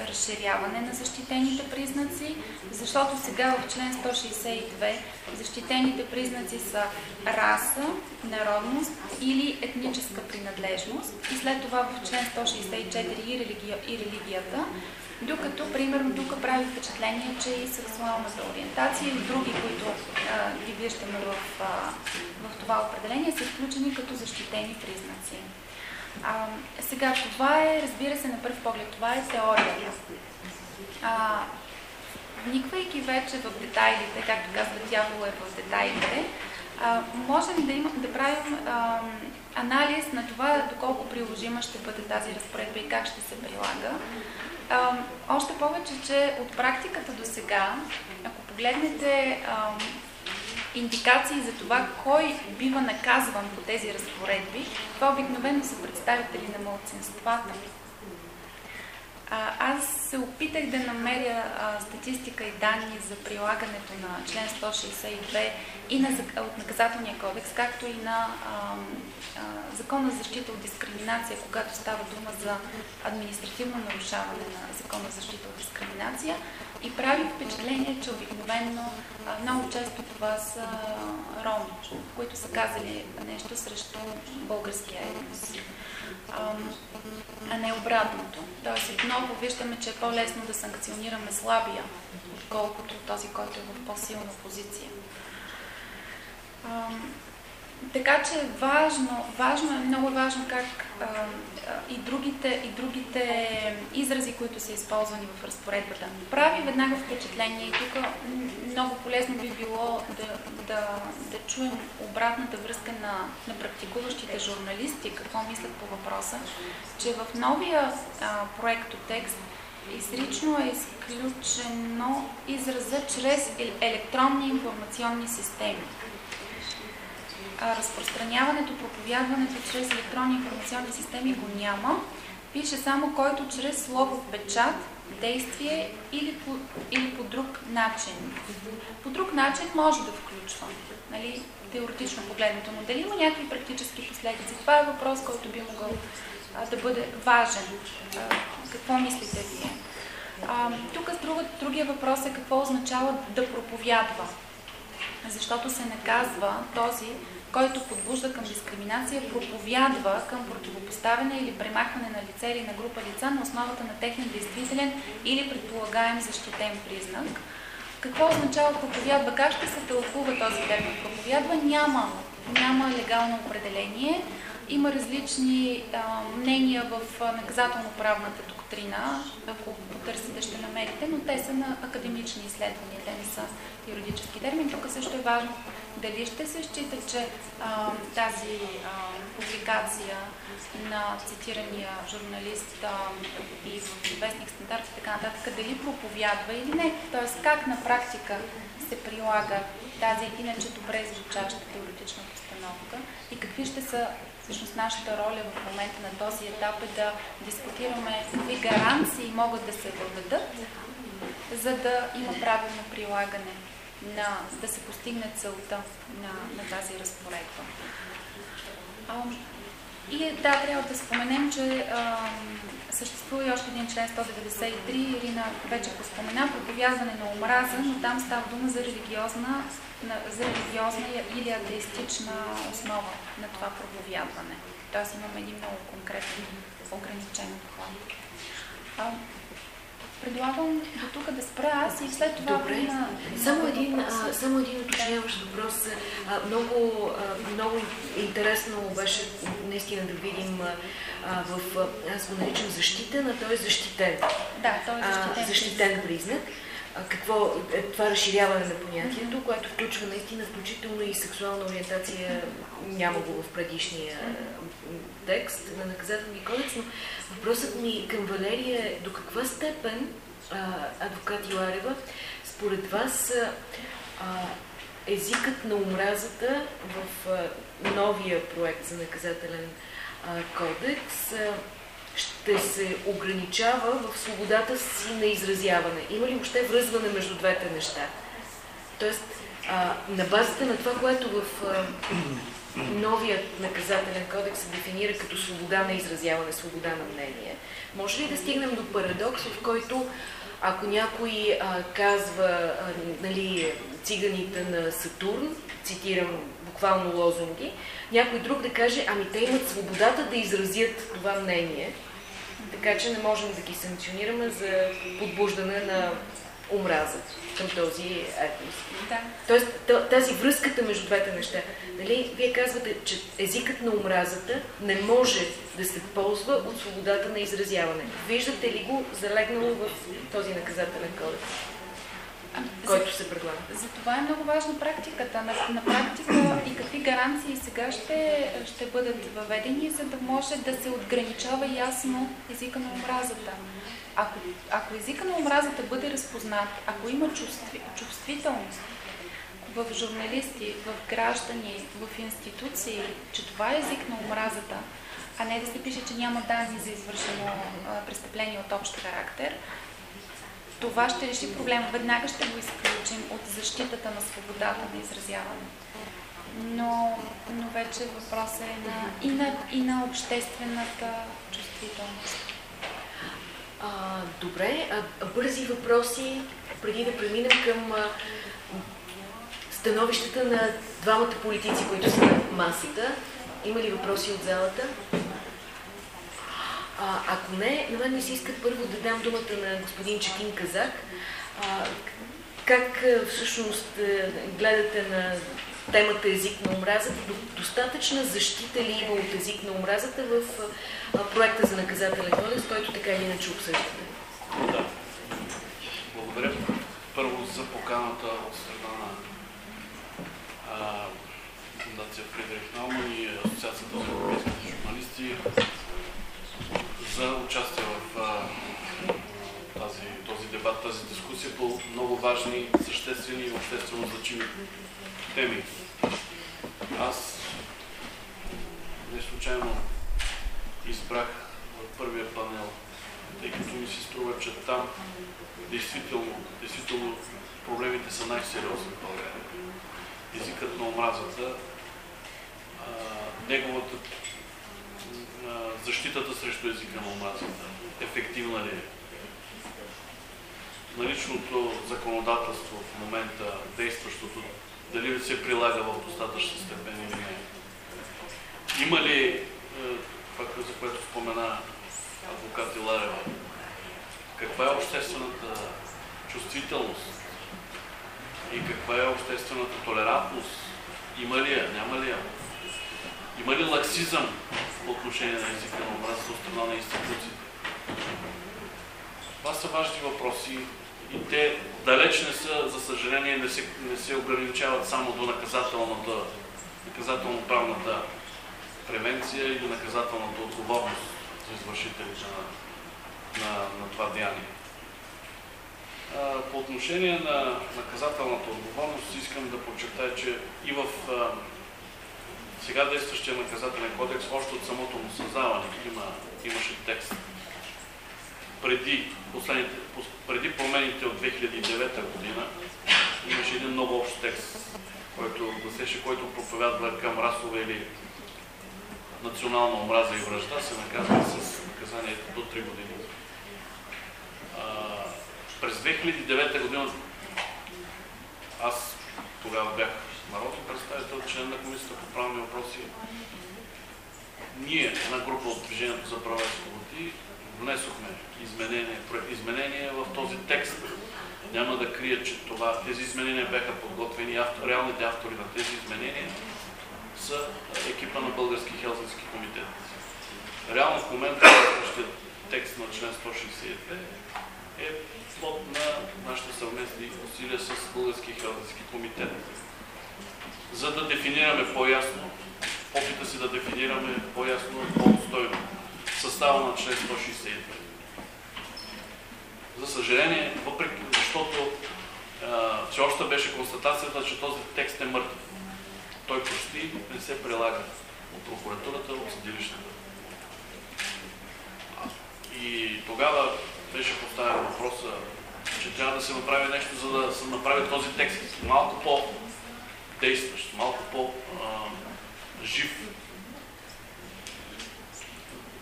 разширяване на защитените признаци, защото сега в член 162 защитените признаци са раса, народност или етническа принадлежност и след това в член 164 и, религия, и религията докато, примерно, тук прави впечатление, че и сексуалната ориентация и други, които а, ги виждаме в, а, в това определение, са включени като защитени признаци. А, сега, това е, разбира се, на първ поглед, това е теорията. А, вниквайки вече в детайлите, както казва дявол е в детайлите, а, можем да, има, да правим а, анализ на това доколко приложима ще бъде тази разпоредба и как ще се прилага. А, още повече, че от практиката до сега, ако погледнете а, индикации за това кой бива наказван по тези разпоредби, това обикновено са представители на младсинствата. Аз се опитах да намеря статистика и данни за прилагането на член 162 и на, от наказателния кодекс, както и на а, закона за защита от дискриминация, когато става дума за административно нарушаване на закона за защита от дискриминация. И прави впечатление, че обикновено много често това са роми, които са казали нещо срещу българския етнос а не обратното. Тоест отново виждаме, че е по-лесно да санкционираме слабия, отколкото този, който е в по-силна позиция. Така че важно, важно е, много важно как а, и, другите, и другите изрази, които са използвани в разпоредбата. Прави веднага впечатление и тук много полезно би било да, да, да чуем обратната връзка на, на практикуващите журналисти, какво мислят по въпроса, че в новия а, текст изрично е изключено израза чрез електронни информационни системи разпространяването, проповядването чрез електронни информационни системи го няма. Пише само който чрез слово печат, действие или по, или по друг начин. По друг начин може да включва, нали, теоретично погледнато, но дали има някакви практически последици? Това е въпрос, който би могъл а, да бъде важен. А, какво мислите вие? А, тук друга, другия въпрос е какво означава да проповядва. Защото се наказва този, който подбужда към дискриминация, проповядва към противопоставяне или премахване на лице или на група лица на основата на техен действителен или предполагаем защитен признак. Какво означава проповядва? Как ще се тълкува този термин проповядва? Няма, няма легално определение. Има различни а, мнения в наказателно-правната доктрина. Ако потърсите, ще намерите, но те са на академични изследвания, те не са юридически термин. Тук също е важно дали ще се счита, че а, тази а, публикация на цитирания журналист а, и в вестник стандарт и така нататък, дали проповядва или не. Тоест как на практика се прилага тази иначе добре звучаща теоретична постановка и какви ще са всъщност нашата роля в момента на този етап е да дискутираме какви гаранции могат да се въведат, за да има правилно прилагане на, да се постигне целта на, на тази разпоредба. А, и да, трябва да споменем, че а, съществува и още един член 193, Ирина вече го спомена, проповядване на омраза, но там става дума за религиозна, за религиозна или атеистична основа на това проповядване. Тоест имаме един много конкретен ограничен обхват. Предлагам до тук да спра аз и след това... Добре. На... Само, един, а, само един уточняващ въпрос. А, много, а, много интересно беше наистина да видим а, в, аз го наричам защита, на той е защитен. Да, той е защитен, а, защитен признак. А, какво е това разширяване на понятието, което включва наистина включително и сексуална ориентация, няма го в предишния текст на наказателния кодекс, но въпросът ми към Валерия е до каква степен, адвокат Иларева, според вас езикът на омразата в новия проект за наказателен кодекс ще се ограничава в свободата си на изразяване? Има ли въобще връзване между двете неща? Тоест, А, на базата на това, което в а, новият наказателен кодекс се дефинира като свобода на изразяване, свобода на мнение, може ли да стигнем до парадокс, в който ако някой а, казва а, нали, циганите на Сатурн, цитирам буквално лозунги, някой друг да каже, ами те имат свободата да изразят това мнение, така че не можем да ги санкционираме за подбуждане на омраза към този етнос. Да. Тоест тази връзката между двете неща. Нали, вие казвате, че езикът на омразата не може да се ползва от свободата на изразяване. Виждате ли го залегнало в този наказателен кодекс? Който се предлага. За това е много важна практиката. На, на практика и какви гаранции сега ще, ще бъдат въведени, за да може да се отграничава ясно езика на омразата. Ако, ако езика на омразата бъде разпознат, ако има чувстви, чувствителност в журналисти, в граждани, в институции, че това е език на омразата, а не да се пише, че няма данни за извършено а, престъпление от общ характер, това ще реши проблема. Веднага ще го изключим от защитата на свободата на изразяване. Но, но вече въпросът е на, и, на, и на обществената чувствителност. А, добре, а, бързи въпроси, преди да преминем към а, становищата на двамата политици, които са на масата. Има ли въпроси от залата? А, ако не, на мен ми се иска първо да дам думата на господин Чекин Казак. А, как всъщност гледате на темата език на омразата? Достатъчна защита ли има от език на омразата в проекта за наказателен кодекс, който така или иначе обсъждате? Да. Благодаря. Първо за поканата от страна на Фундация Фридрих Науман и Асоциацията за европейските журналисти за участие в тази, този дебат, тази дискусия по много важни, съществени и обществено значими теми. Аз не случайно избрах в първия панел, тъй като ми се струва, че там действително, действително проблемите са най-сериозни в България. Езикът на омразата, неговата защитата срещу езика на омразата ефективна ли е? Наличното законодателство в момента, действащото, дали ли се прилага в достатъчна степен или не? Има ли е, това, за което спомена адвокат Иларева, каква е обществената чувствителност и каква е обществената толерантност? Има ли я, няма ли я? Има ли лаксизъм по отношение на езика на омразата от страна на институциите? Това са важни въпроси и те далеч не са, за съжаление, не се, не се ограничават само до наказателната, наказателно-правната превенция или наказателната отговорност за извършителите на, на, на това деяние. По отношение на наказателната отговорност искам да подчертая, че и в сега действащия наказателен кодекс, още от самото му създаване има, имаше текст. Преди, последните, преди промените от 2009 година имаше един много общ текст, който гласеше, който проповядва към расова или национална омраза и връжда, се наказва с наказание до 3 години. А, през 2009 година аз тогава бях народен представител, член на Комисията по правни въпроси. Ние, една група от Движението за права и свободи, внесохме изменения, изменения в този текст. Няма да крия, че това, тези изменения бяха подготвени. Автор, реалните автори на тези изменения са екипа на Български Хелзински комитет. Реално в момента текст на член 162 е плод на нашите съвместни усилия с Български Хелзински комитет за да дефинираме по-ясно, опита си да дефинираме по-ясно и по-достойно състава на член 162. За съжаление, въпреки, защото все още беше констатацията, че този текст е мъртв. Той почти не се прилага от прокуратурата, от съдилищата. И тогава беше поставен въпроса, че трябва да се направи нещо, за да се направи този текст малко по действащ, малко по-жив,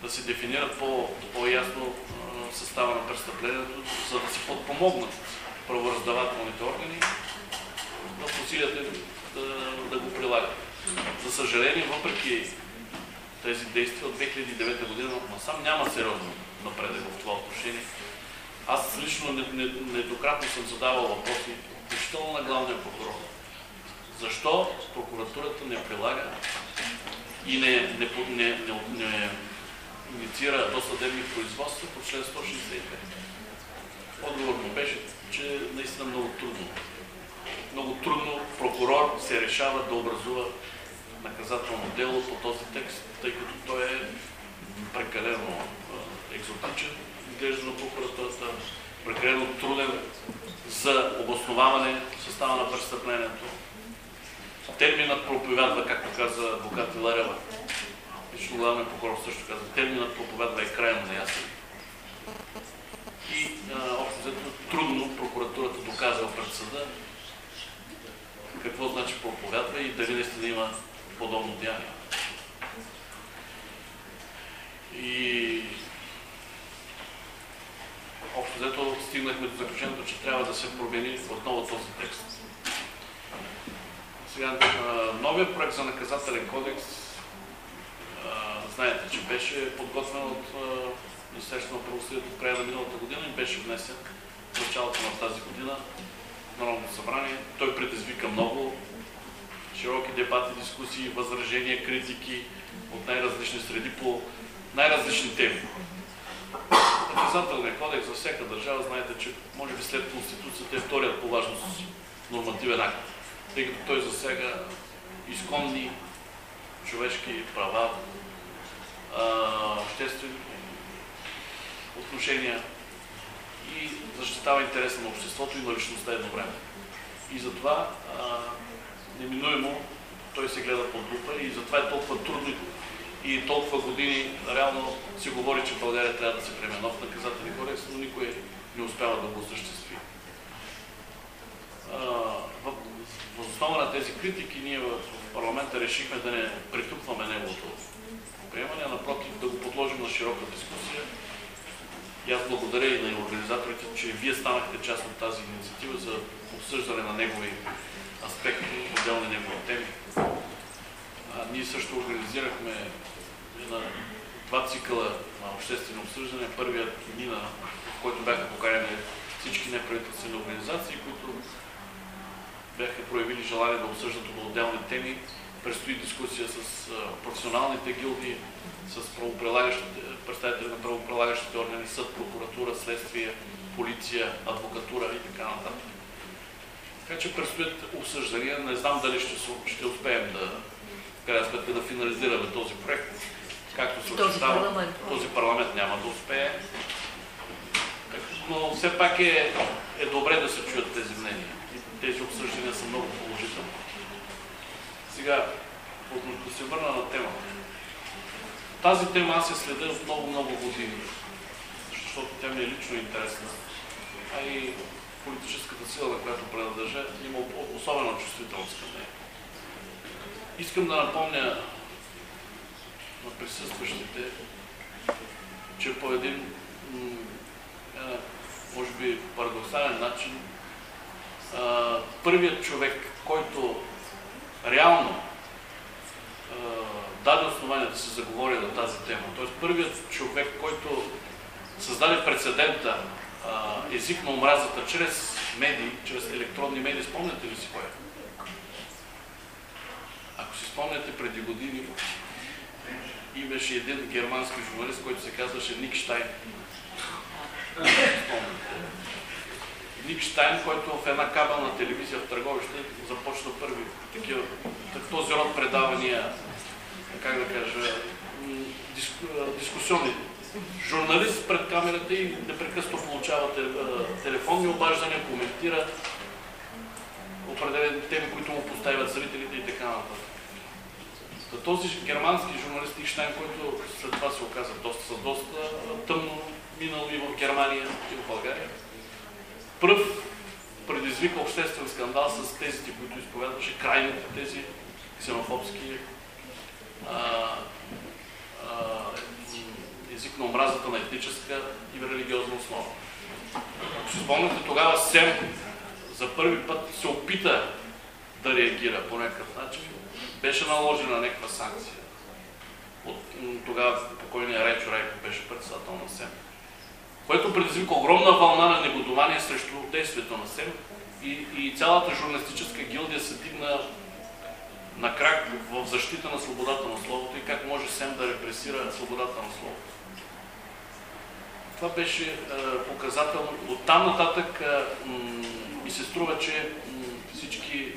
да се дефинират по, по-ясно състава на престъплението, за да се подпомогнат правораздавателните органи в усилията да, да го прилагат. За съжаление, въпреки тези действия от 2009 година насам няма сериозно напредък в това отношение. Аз лично недократно съм задавал въпроси, включително на главния прокурор. Защо прокуратурата не прилага и не, не, не, не, не инициира досъдебни производства по член 165? Отговор му беше, че наистина много трудно. Много трудно прокурор се решава да образува наказателно дело по този текст, тъй като той е прекалено екзотичен, изглежда на прокуратурата, прекалено труден за обосноваване състава на престъплението. Терминът проповядва, както каза адвокат Иларева, лично главният прокурор също каза, терминът проповядва е крайно неясен. И общо взето трудно прокуратурата доказва пред съда какво значи проповядва и дали наистина има подобно деяние. И общо взето стигнахме до заключението, че трябва да се промени отново този текст. Сега, новия проект за наказателен кодекс, знаете, че беше подготвен от Министерството на правосъдието в края на миналата година и беше внесен в началото на тази година в Народното събрание. Той предизвика много широки дебати, дискусии, възражения, критики от най-различни среди по най-различни теми. Наказателният кодекс за всяка държава, знаете, че може би след Конституцията е вторият по важност нормативен акт, тъй като той засяга изконни човешки права, обществени отношения и защитава интереса на обществото и на личността едновременно. И затова неминуемо той се гледа под група и затова е толкова трудно и толкова години реално се говори, че в България трябва да се приеме нов наказателен кодекс, но никой не успява да го осъществи. В основа на тези критики ние в парламента решихме да не притупваме неговото приемане, а напротив да го подложим на широка дискусия. И аз благодаря и на организаторите, че вие станахте част от тази инициатива за обсъждане на негови аспекти, отделни негови теми. А, ние също организирахме на два цикъла на обществено обсъждане. Първият мина, в който бяха покарени всички неправителствени организации, които бяха проявили желание да обсъждат отделни теми. Предстои дискусия с професионалните гилди, с представители на правоприлагащите органи, съд, прокуратура, следствие, полиция, адвокатура и така нататък. Така че предстоят обсъждания. Не знам дали ще, ще успеем да, крайна сметка, да финализираме този проект. Както се парламент. този парламент няма да успее. Но все пак е, е добре да се чуят тези мнения. Тези обсъждания са много положителни. Сега, да се върна на темата. Тази тема аз я следя от много-много години, защото тя ми е лично интересна. А и политическата сила, на която принадлежа, има особена чувствителност към нея. Искам да напомня на присъстващите, че по един, може би, парадоксален начин, първият човек, който реално даде основание да се заговори на тази тема, т.е. първият човек, който създаде прецедента език на омразата чрез медии, чрез електронни медии. Спомняте ли си кой е? Ако си спомняте, преди години имаше един германски журналист, който се казваше Ник Штайн. Ник Штайн, който в една кабелна телевизия в Търговище започна първи такива, този род предавания, как да кажа, дискусионни журналист пред камерата и непрекъснато получава телефонни обаждания, коментира определени теми, които му поставят зрителите и така нататък. За този германски журналист Икштайн, който след това се оказа доста, доста тъмно минало и в Германия, и в България, пръв предизвика обществен скандал с тезите, които изповядваше, крайните тези ксенофобски а, а, език на омразата на етническа и религиозна основа. Ако си спомняте, тогава СЕМ за първи път се опита да реагира по някакъв начин. Беше наложена някаква санкция. От тогава покойния Райчо Райко беше председател на СЕМ. Което предизвика огромна вълна на негодование срещу действието на СЕМ и, и цялата журналистическа гилдия се дигна на крак в защита на свободата на словото и как може СЕМ да репресира свободата на словото. Това беше е, показателно. От там нататък е, ми се струва, че всички,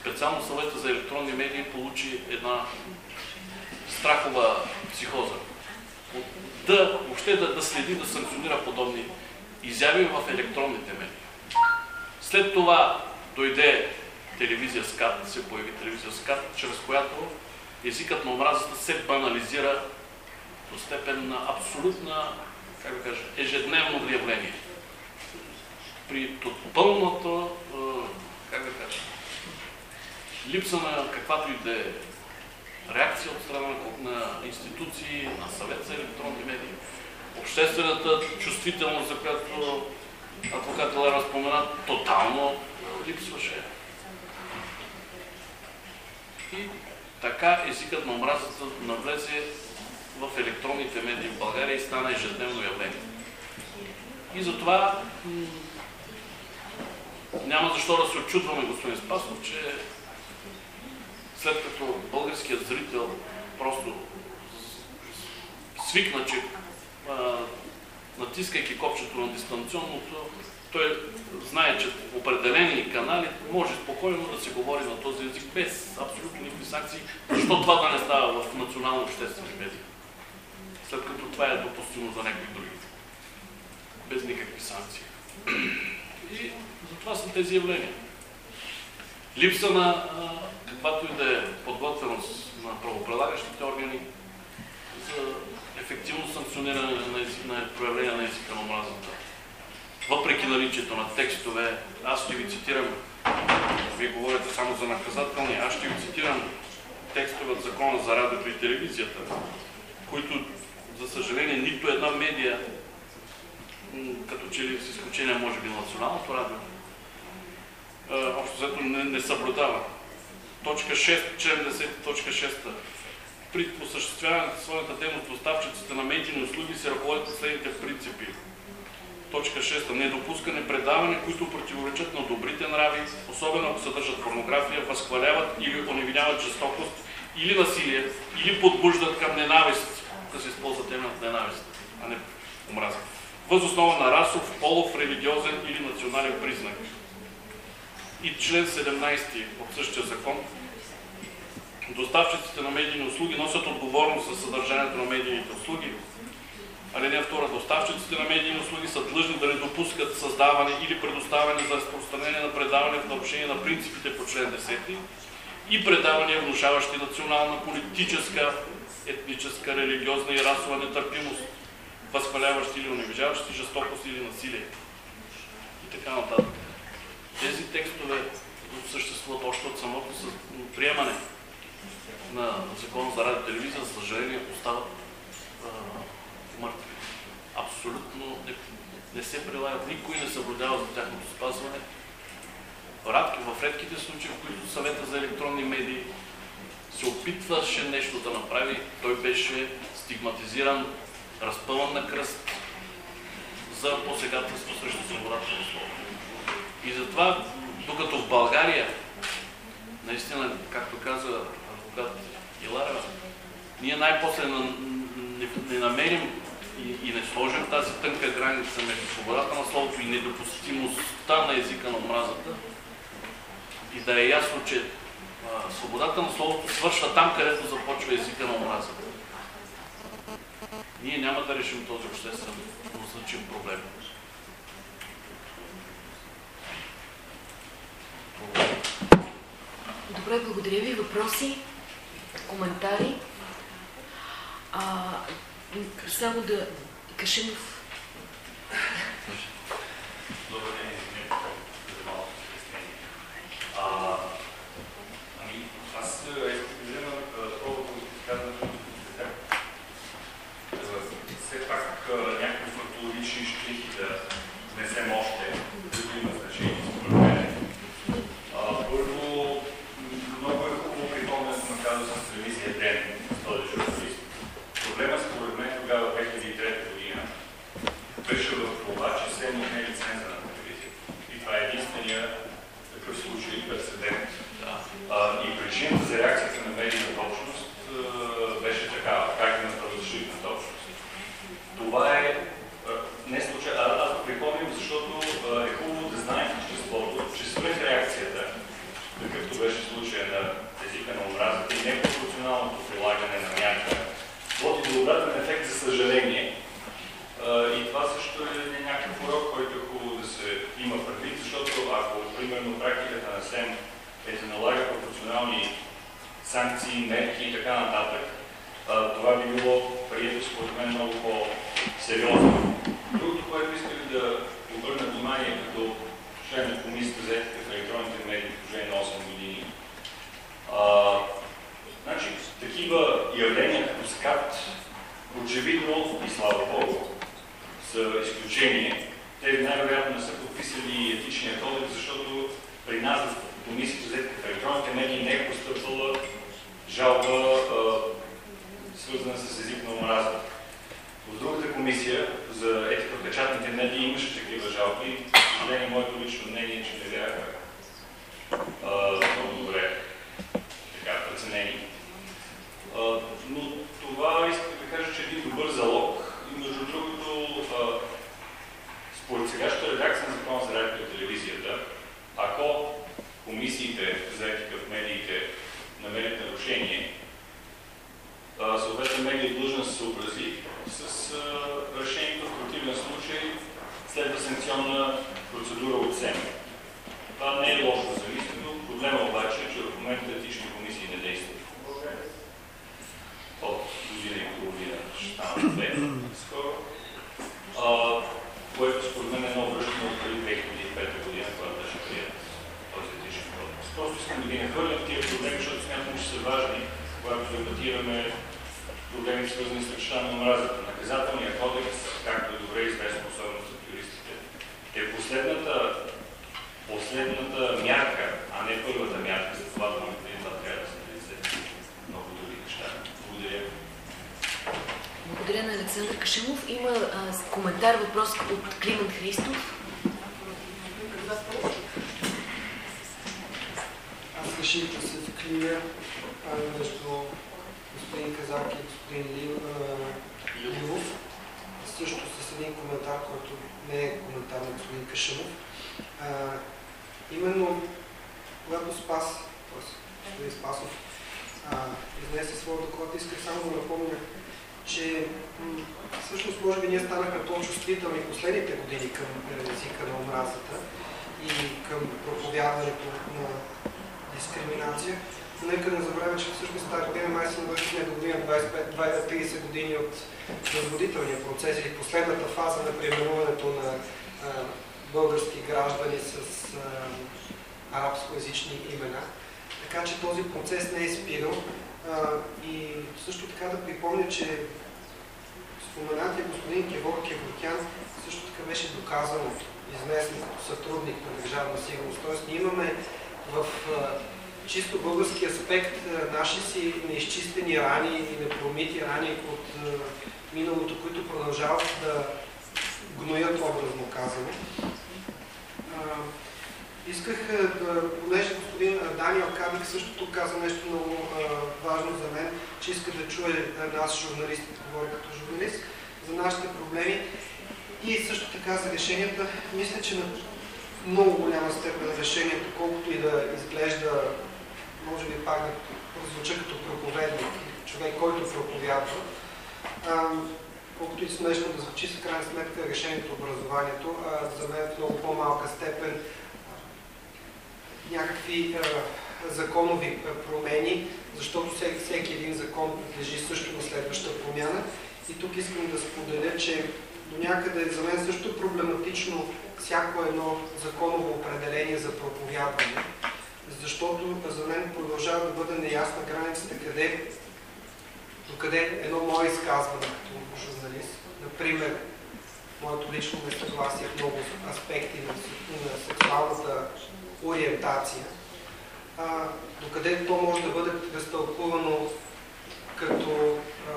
специално съвета за електронни медии, получи една страхова психоза. Да, въобще да, да следи, да санкционира подобни изяви в електронните медии. След това дойде телевизия СКАТ, се появи телевизия СКАТ, чрез която езикът на омразата се банализира до степен на абсолютна, как да кажа, ежедневно явление. При пълното, как да кажа, липса на каквато и да е реакция от страна на институции, на съвет за електронни медии, обществената чувствителност, за която адвокат Лера спомена, тотално липсваше. И така езикът на омразата навлезе в електронните медии в България и стана ежедневно явление. И затова няма защо да се очудваме, господин Спасов, че след като българският зрител просто свикна, че а, натискайки копчето на дистанционното, той знае, че определени канали може спокойно да се говори на този език без абсолютно никакви санкции. Защо това да не става в национално обществени медии? След като това е допустимо за някакви други. Без никакви санкции. И затова са тези явления. Липса на а, каквато и да е подготвеност на правопрелагащите органи за ефективно санкциониране на, на проявление на езика на омразата. Въпреки наличието на текстове, аз ще ви цитирам, вие говорите само за наказателни, аз ще ви цитирам текстове от Закона за радиото и телевизията, които, за съжаление, нито една медия, като че ли с изключение, може би, националното радио, общо взето не, не съблюдава. Точка 6, член 10, точка 6 при осъществяването на своята дейност доставчиците на медийни услуги се ръководят от следните принципи. Точка 6. Недопускане предаване, които противоречат на добрите нрави, особено ако съдържат порнография, възхваляват или оневиняват жестокост или насилие, или подбуждат към ненавист, да се използва терминът ненавист, а не омраза. Въз основа на расов, полов, религиозен или национален признак. И член 17 от същия закон доставчиците на медийни услуги носят отговорност за съдържанието на медийните услуги. Алинея 2. Доставчиците на медийни услуги са длъжни да не допускат създаване или предоставяне за разпространение на предаване в нарушение на принципите по член 10 и предавания, внушаващи национална, политическа, етническа, религиозна и расова нетърпимост, възхваляващи или уневижаващи жестокост или насилие. И така нататък. Тези текстове съществуват още от самото приемане на закон за радио телевизия, за съжаление, остават мъртви. Абсолютно не, не се прилагат, никой не съблюдава за тяхното спазване. В редките случаи, в които съвета за електронни медии се опитваше нещо да направи, той беше стигматизиран, разпълнен на кръст за посегателство срещу свободата на слово. И затова, докато в България, наистина, както каза адвокат Илара, ние най-после не, не, намерим и, и не сложим тази тънка граница между свободата на словото и недопустимостта на езика на омразата и да е ясно, че а, свободата на словото свършва там, където започва езика на омразата. Ние няма да решим този обществен значим проблем. Добре, благодаря ви. Въпроси? Коментари? А, само да... Кашимов. Добър ден, за малко Ами, аз е, пропорционални санкции, мерки и така нататък, това би било прието според мен много по-сериозно. Другото, което исках да обърна внимание като член на комисията за етика в електронните медии в продължение на 8 години, а, значи, такива явления като скат, очевидно и слава Богу, са изключение. Те най-вероятно не са подписали етичния кодекс, защото при нас комисията за етика в електронните медии не е постъпвала жалба, свързана с език на омраза. В другата комисия за етика в печатните медии имаше такива жалби. Съжаление, моето лично мнение че не бяха много добре така, преценени. Но това искам да кажа, че е един добър залог. И между другото, според сегашната редакция на Закона за радио и телевизията, ако комисиите за етика в медиите намерят нарушение, съответно медия е длъжна се съобрази с решението. В противен случай следва санкционна процедура СЕМ. Това не е лошо замислено. Проблема обаче е, че в момента етични комисии не действат. От година и половина ще две скоро. Което според мен е едно връщане от преди 2005 година, когато беше прият този етичен кодекс. Просто искам да ги не хвърлям тия проблеми, защото смятам, че са важни, когато дебатираме проблеми, свързани с речта на омразата. Наказателния кодекс, както е добре известно, особено за юристите, е последната, последната мярка, а не първата мярка, за това да трябва да се налице много други неща. Благодаря. Благодаря на Александър Кашимов. Има а, коментар, въпрос от Климан Христов. Аз реших да се вклиня между господин Казак и господин Ливов. Също с един коментар, който не е коментар на господин Кашимов. Именно когато Спас, т.е. Спасов, изнесе своя доклад, исках само да напомня, че всъщност може би ние станахме по-чувствителни последните години към езика на омразата и към проповядването на дискриминация. Нека не забравяме, че всъщност тази година май се навърши до година 25-30 години от възбудителния процес или последната фаза на преименуването на а, български граждани с а, арабскоязични имена. Така че този процес не е спирал. А, и също така да припомня, че споменатия господин Геворг Кевротян също така беше доказано изнесен сътрудник на държавна сигурност. Тоест ние имаме в чисто български аспект наши си неизчистени рани и непромити рани от миналото, които продължават да гноят образно казано. Исках да, понеже господин Даниел Кабик също тук каза нещо много важно за мен, че иска да чуе нас, журналист, говори като журналист, за нашите проблеми и също така за решенията. Мисля, че на много голяма степен решението, колкото и да изглежда, може би пак да прозвуча като проповедник, човек, който проповядва, колкото и смешно да звучи, в крайна сметка решението образованието, а за мен в много по-малка степен някакви а, законови промени, защото всеки, всеки един закон подлежи също на следваща промяна. И тук искам да споделя, че до някъде за мен също проблематично всяко едно законово определение за проповядване, защото за мен продължава да бъде неясна границата къде, до къде едно мое изказване като журналист, например, моето лично несъгласие в много аспекти на, на сексуалната ориентация, а, докъде то може да бъде разтълкувано като а,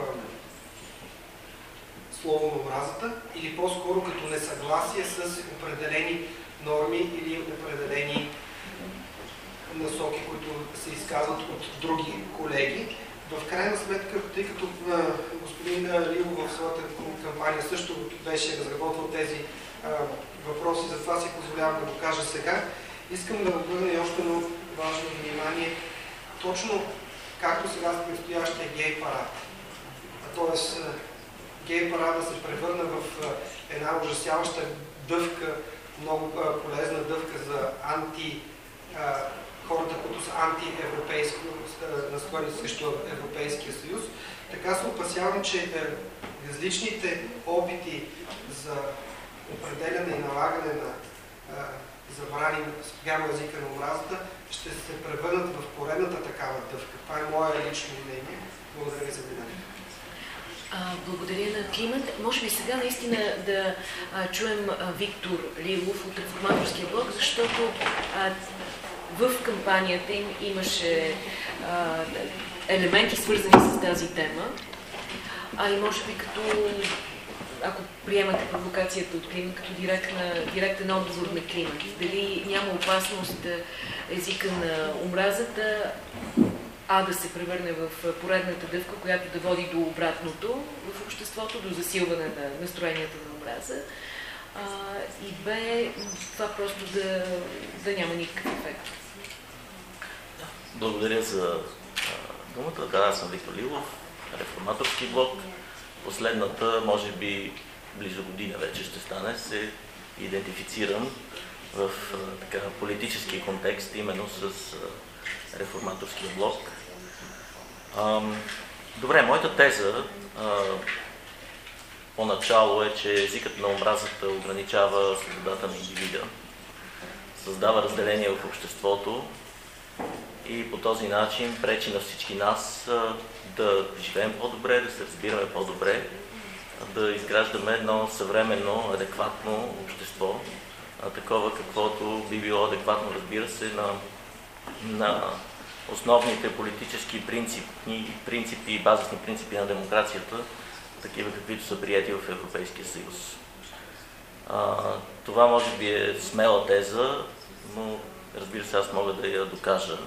слово омразата или по-скоро като несъгласие с определени норми или определени насоки, които се изказват от други колеги. В крайна сметка, тъй като господин Лило в своята кампания също беше разработвал тези а, въпроси, затова си позволявам да го кажа сега, искам да обърна и още едно важно внимание, точно както сега с предстоящия гей парад. Тоест, гей парада се превърна в една ужасяваща дъвка, много полезна дъвка за анти хората, които са антиевропейско, настроени срещу Европейския съюз. Така се опасявам, че е, различните опити за определяне и налагане на забрани спрямо езика на омразата ще се превърнат в поредната такава дъвка. Това е мое лично мнение. Благодаря ви за вниманието. Благодаря на Климент. Може би сега наистина да а, чуем а, Виктор Лилов от реформаторския блок, защото а, в кампанията им имаше елементи свързани с тази тема, а и може би като, ако приемате провокацията от Климент, като директна, директен отговор на Климент. Дали няма опасност езика на омразата, а да се превърне в поредната дъвка, която да води до обратното в обществото, до засилване на настроенията на омраза. А, и Б, това просто да, да няма никакъв ефект. Благодаря за думата. Да, аз съм Виктор Лилов, реформаторски блок. Последната, може би близо година вече ще стане, се идентифицирам в така, политически контекст, именно с реформаторския блок. Добре, моята теза поначало е, че езикът на омразата ограничава свободата на индивида, създава разделение в обществото и по този начин пречи на всички нас да живеем по-добре, да се разбираме по-добре, да изграждаме едно съвременно, адекватно общество, такова каквото би било адекватно, разбира се, на, на основните политически принципи, принципи и базисни принципи на демокрацията, такива каквито са прияти в Европейския съюз. А, това може би е смела теза, но разбира се, аз мога да я докажа.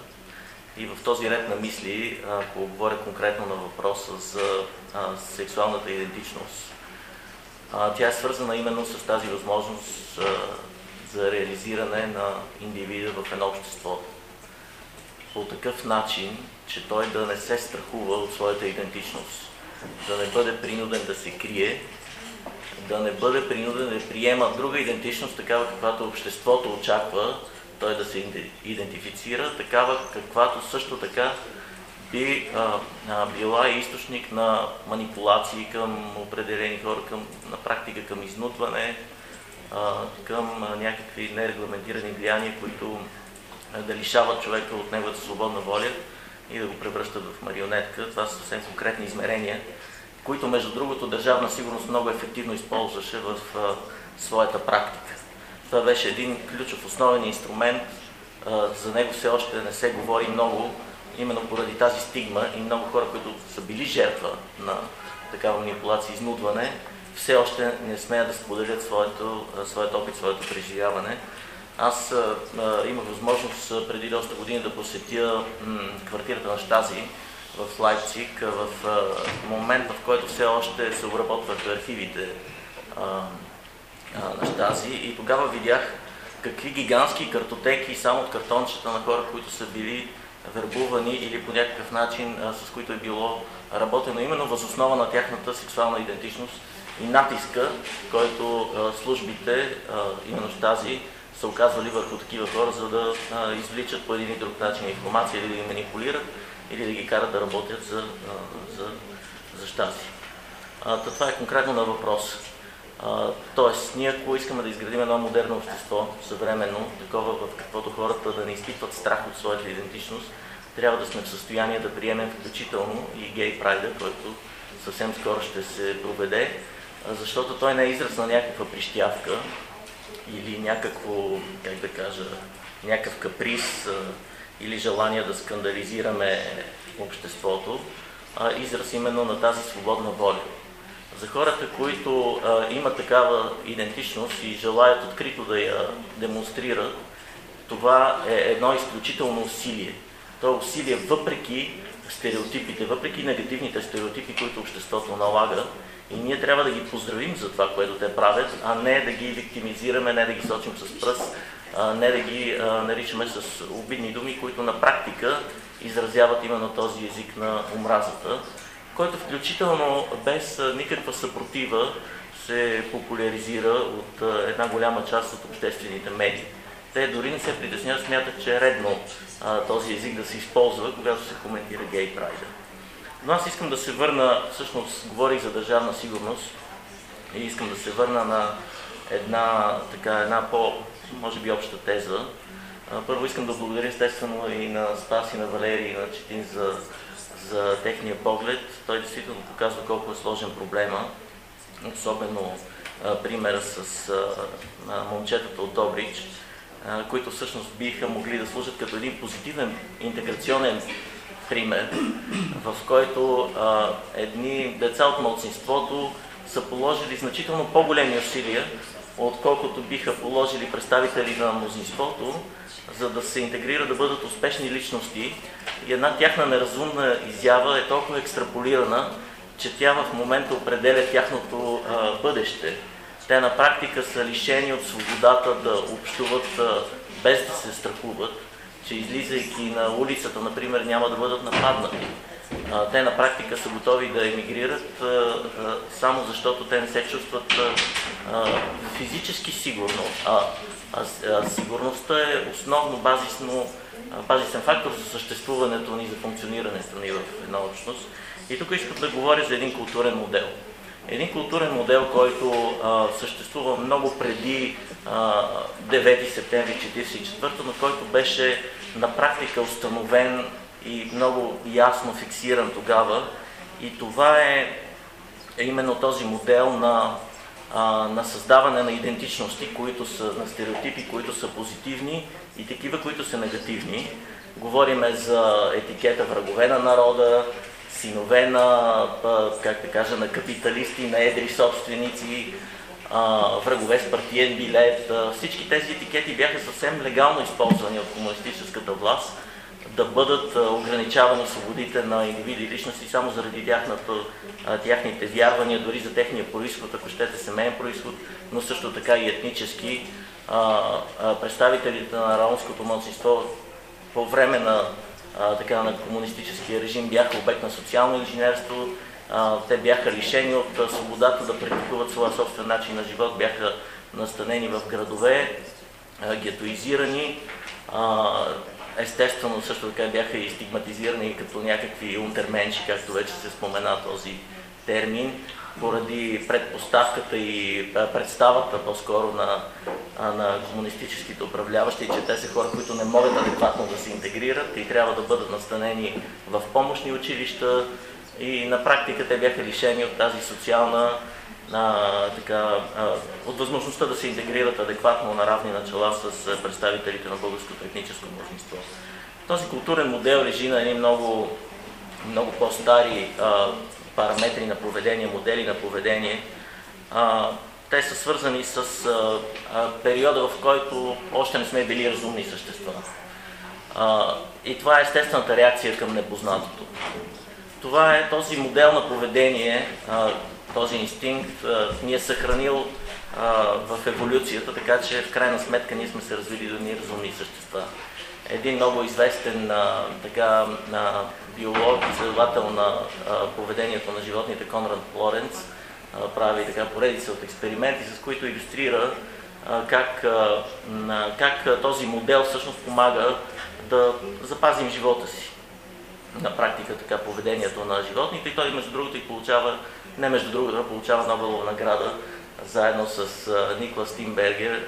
И в този ред на мисли, ако говоря конкретно на въпроса за а, сексуалната идентичност, а, тя е свързана именно с тази възможност а, за реализиране на индивида в едно общество. По такъв начин, че той да не се страхува от своята идентичност, да не бъде принуден да се крие, да не бъде принуден да приема друга идентичност, такава каквато обществото очаква, той да се идентифицира, такава каквато също така би а, била източник на манипулации към определени хора, към, на практика към изнудване, а, към някакви нерегламентирани влияния, които да лишават човека от неговата свободна воля и да го превръщат в марионетка. Това са съвсем конкретни измерения, които между другото държавна сигурност много ефективно използваше в а, своята практика. Това беше един ключов основен инструмент. За него все още не се говори много, именно поради тази стигма и много хора, които са били жертва на такава манипулация, изнудване, все още не смеят да споделят своето, своят опит, своето преживяване. Аз а, имах възможност преди доста години да посетя квартирата на Штази в Лайпциг, в а, момент, в който все още се обработват архивите а, на Штази и тогава видях какви гигантски картотеки само от картончета на хора, които са били вербувани или по някакъв начин а, с които е било работено именно възоснова на тяхната сексуална идентичност и натиска, който а, службите, а, именно тази, са оказвали върху такива хора, за да а, извличат по един и друг начин информация или да ги манипулират, или да ги карат да работят за, а, за, за щази. А, това е конкретно на въпрос. Тоест, ние ако искаме да изградим едно модерно общество, съвременно, такова в каквото хората да не изпитват страх от своята идентичност, трябва да сме в състояние да приемем включително и гей прайда, който съвсем скоро ще се проведе, защото той не е израз на някаква прищявка или някакво, как да кажа, някакъв каприз или желание да скандализираме обществото, а израз именно на тази свободна воля. За хората, които а, имат такава идентичност и желаят открито да я демонстрират, това е едно изключително усилие. То е усилие въпреки стереотипите, въпреки негативните стереотипи, които обществото налага. И ние трябва да ги поздравим за това, което те правят, а не да ги виктимизираме, не да ги сочим с пръст, не да ги наричаме с обидни думи, които на практика изразяват именно този език на омразата, който включително без никаква съпротива се популяризира от една голяма част от обществените медии. Те дори не се притесняват, смятат, че е редно този език да се използва, когато се коментира гей прайда. Но аз искам да се върна, всъщност говорих за държавна сигурност и искам да се върна на една, така, една по, може би, обща теза. А, първо искам да благодаря естествено и на Спас и на Валерий и на Четин за, за техния поглед. Той действително показва колко е сложен проблема, особено а, примера с а, момчетата от Добрич които всъщност биха могли да служат като един позитивен интеграционен пример, в който а, едни деца от младсинството са положили значително по-големи усилия, отколкото биха положили представители на мнозинството, за да се интегрират, да бъдат успешни личности. И една тяхна неразумна изява е толкова екстраполирана, че тя в момента определя тяхното а, бъдеще. Те на практика са лишени от свободата да общуват без да се страхуват, че излизайки на улицата, например, няма да бъдат нападнати. Те на практика са готови да емигрират само защото те не се чувстват физически сигурно. А, сигурността е основно базисно, базисен фактор за съществуването ни, за функционирането ни в една общност. И тук искам да говоря за един културен модел един културен модел, който а, съществува много преди а, 9 септември 1944, но който беше на практика установен и много ясно фиксиран тогава. И това е, е именно този модел на, а, на създаване на идентичности, които са на стереотипи, които са позитивни и такива, които са негативни. Говориме за етикета врагове на народа, синове на, как да кажа, на капиталисти, на едри собственици, врагове с партиен билет. Всички тези етикети бяха съвсем легално използвани от комунистическата власт да бъдат ограничавани свободите на индивиди и личности само заради тяхната, тяхните вярвания, дори за техния происход, ако щете семейен происход, но също така и етнически. Представителите на ромското младсинство по време на така, на комунистическия режим бяха обект на социално инженерство, те бяха лишени от свободата да практикуват своя собствен начин на живот, бяха настанени в градове, гетоизирани, естествено също така бяха и стигматизирани като някакви унтерменши, както вече се спомена този термин поради предпоставката и представата по-скоро на, на комунистическите управляващи, че те са хора, които не могат адекватно да се интегрират и трябва да бъдат настанени в помощни училища и на практика те бяха лишени от тази социална а, така, а, от възможността да се интегрират адекватно на равни начала с представителите на българското етническо мнозинство. Този културен модел лежи на едни много, много по-стари параметри на поведение, модели на поведение. А, те са свързани с а, а, периода, в който още не сме били разумни същества. А, и това е естествената реакция към непознатото. Това е този модел на поведение, този инстинкт ни е съхранил в еволюцията, така че в крайна сметка ние сме се развили до ни разумни същества. Един много известен така, биолог, изследовател на поведението на животните Конрад Лоренц, прави така поредица от експерименти, с които иллюстрира как, как този модел всъщност помага да запазим живота си. На практика така поведението на животните и той между другото и получава, не между другото, получава Нобелова награда заедно с Никла Стимбергер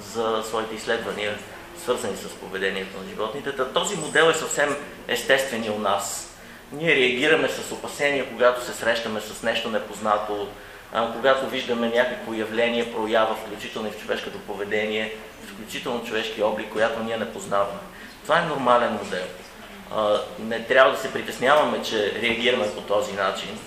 за своите изследвания свързани с поведението на животните. Този модел е съвсем естествен и у нас. Ние реагираме с опасения, когато се срещаме с нещо непознато, когато виждаме някакво явление, проява, включително и в човешкото поведение, включително човешки облик, която ние не познаваме. Това е нормален модел. Не трябва да се притесняваме, че реагираме по този начин.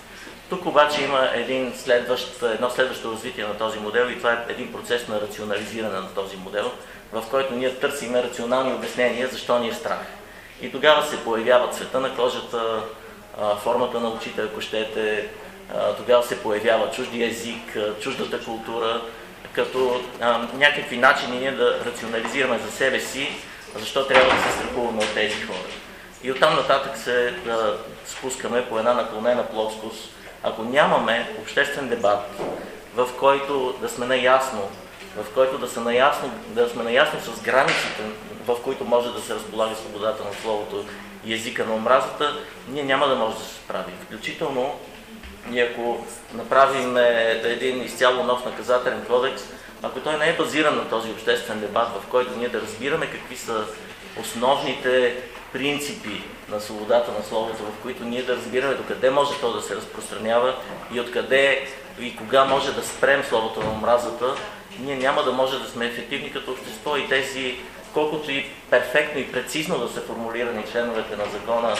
Тук обаче има един следващ, едно следващо развитие на този модел и това е един процес на рационализиране на този модел, в който ние търсиме рационални обяснения защо ни е страх. И тогава се появява цвета на кожата, формата на очите, ако щете, тогава се появява чуждия език, чуждата култура, като някакви начини ние да рационализираме за себе си, защо трябва да се страхуваме от тези хора. И оттам нататък се да спускаме по една наклонена плоскост. Ако нямаме обществен дебат, в който да сме наясно, в който да, са наясно, да сме наясно с границите, в които може да се разполага свободата на словото и езика на омразата, ние няма да може да се справим. Включително и ако направим един изцяло нов наказателен кодекс, ако той не е базиран на този обществен дебат, в който ние да разбираме какви са основните принципи на свободата на словото, в които ние да разбираме докъде може то да се разпространява и откъде и кога може да спрем словото на омразата, ние няма да може да сме ефективни като общество и тези, колкото и перфектно и прецизно да са формулирани членовете на закона,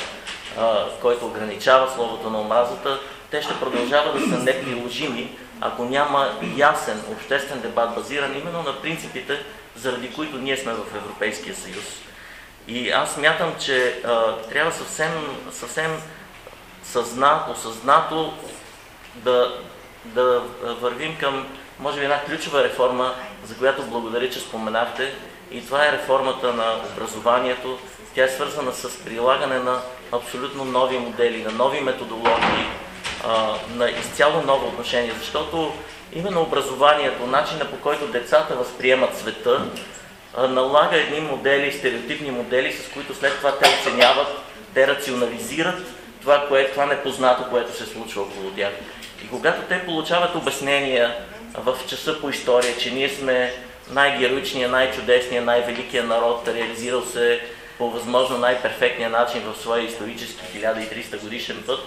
който ограничава словото на омразата, те ще продължават да са неприложими, ако няма ясен обществен дебат, базиран именно на принципите, заради които ние сме в Европейския съюз. И аз смятам, че а, трябва съвсем, съвсем съзнато, осъзнато да, да вървим към, може би, една ключова реформа, за която благодаря, че споменахте. И това е реформата на образованието. Тя е свързана с прилагане на абсолютно нови модели, на нови методологии, а, на изцяло ново отношение, защото именно образованието, начина по който децата възприемат света, налага едни модели, стереотипни модели, с които след това те оценяват, те рационализират това, кое, това непознато, което се случва около тях. И когато те получават обяснения в часа по история, че ние сме най-героичния, най-чудесния, най-великия народ, реализирал се по възможно най-перфектния начин в своя исторически 1300 годишен път,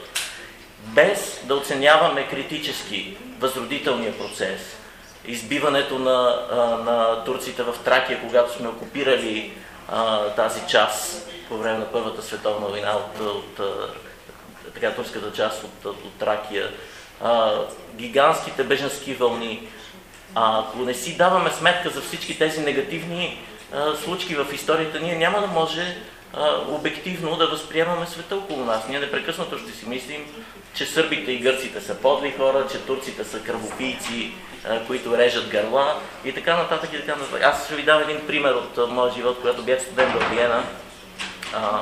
без да оценяваме критически възродителния процес, избиването на, на турците в Тракия, когато сме окупирали а, тази част по време на Първата световна война от, от, от така, турската част от, от, от Тракия, а, гигантските беженски вълни. А, ако не си даваме сметка за всички тези негативни а, случки в историята, ние няма да може а, обективно да възприемаме света около нас. Ние непрекъснато ще си мислим, че сърбите и гърците са подли хора, че турците са кръвопийци, които режат гърла и така нататък и така нататък. Аз ще ви дам един пример от моя живот, когато бях студент в Виена. А,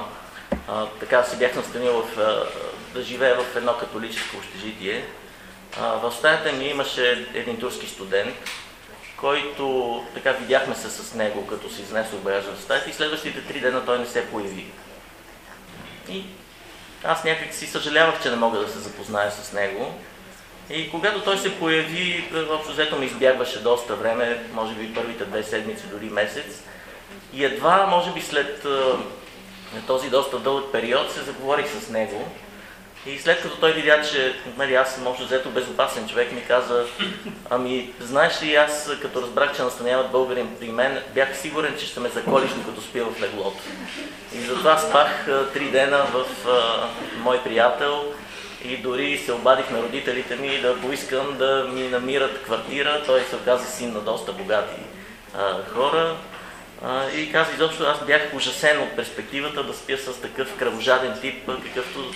а, така се бях настанил в, а, да живея в едно католическо общежитие. А, в стаята ми имаше един турски студент, който така видяхме се с него, като се изнесох багажа в стаята и следващите три дена той не се появи. И аз някак си съжалявах, че не мога да се запозная с него. И когато той се появи, общо взето ме избягваше доста време, може би първите две седмици, дори месец. И едва, може би след този доста дълъг период, се заговорих с него. И след като той видя, че нали, аз съм общо взето безопасен човек, ми каза, ами знаеш ли, аз като разбрах, че настаняват българин при мен, бях сигурен, че ще ме заколиш, докато спя в леглото. И затова спах три дена в а, мой приятел и дори се обадих на родителите ми да поискам да ми намират квартира. Той се оказа син на доста богати а, хора. И каза изобщо, аз бях ужасен от перспективата да спя с такъв кръвожаден тип, какъвто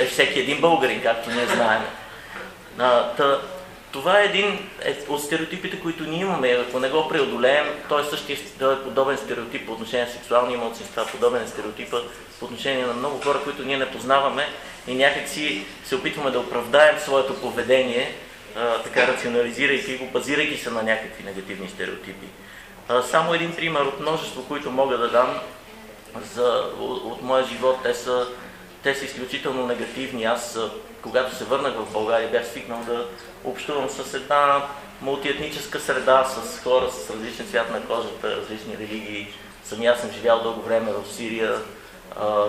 е всеки един българин, както ние знаем. А, та, това е един е, от стереотипите, които ние имаме. Ако не го преодолеем, той е същия е подобен стереотип по отношение на сексуални младсинства, подобен е стереотипа по отношение на много хора, които ние не познаваме и някакси се опитваме да оправдаем своето поведение, а, така рационализирайки го, базирайки се на някакви негативни стереотипи. Само един пример от множество, които мога да дам за, от, моя живот. Те са, те са изключително негативни. Аз, когато се върнах в България, бях свикнал да общувам с една мултиетническа среда, с хора с различен цвят на кожата, различни религии. Самия съм живял дълго време в Сирия,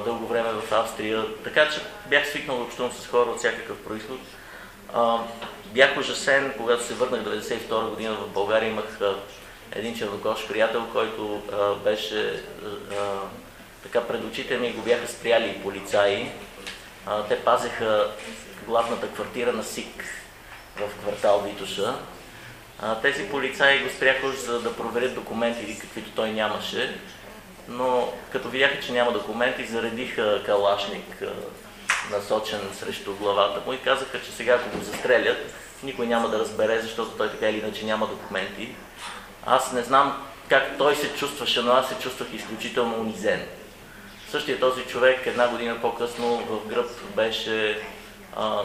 дълго време в Австрия, така че бях свикнал да общувам с хора от всякакъв происход. бях ужасен, когато се върнах 1992 година в България, имах един чернокош приятел, който а, беше а, така пред очите ми го бяха спряли полицаи. А, те пазеха главната квартира на СИК в квартал Витуша. А, тези полицаи го спряха за да проверят документи, каквито той нямаше. Но като видяха, че няма документи, заредиха калашник насочен срещу главата му и казаха, че сега ако го застрелят, никой няма да разбере, защото той така или иначе няма документи. Аз не знам как той се чувстваше, но аз се чувствах изключително унизен. Същия този човек една година по-късно в гръб беше а,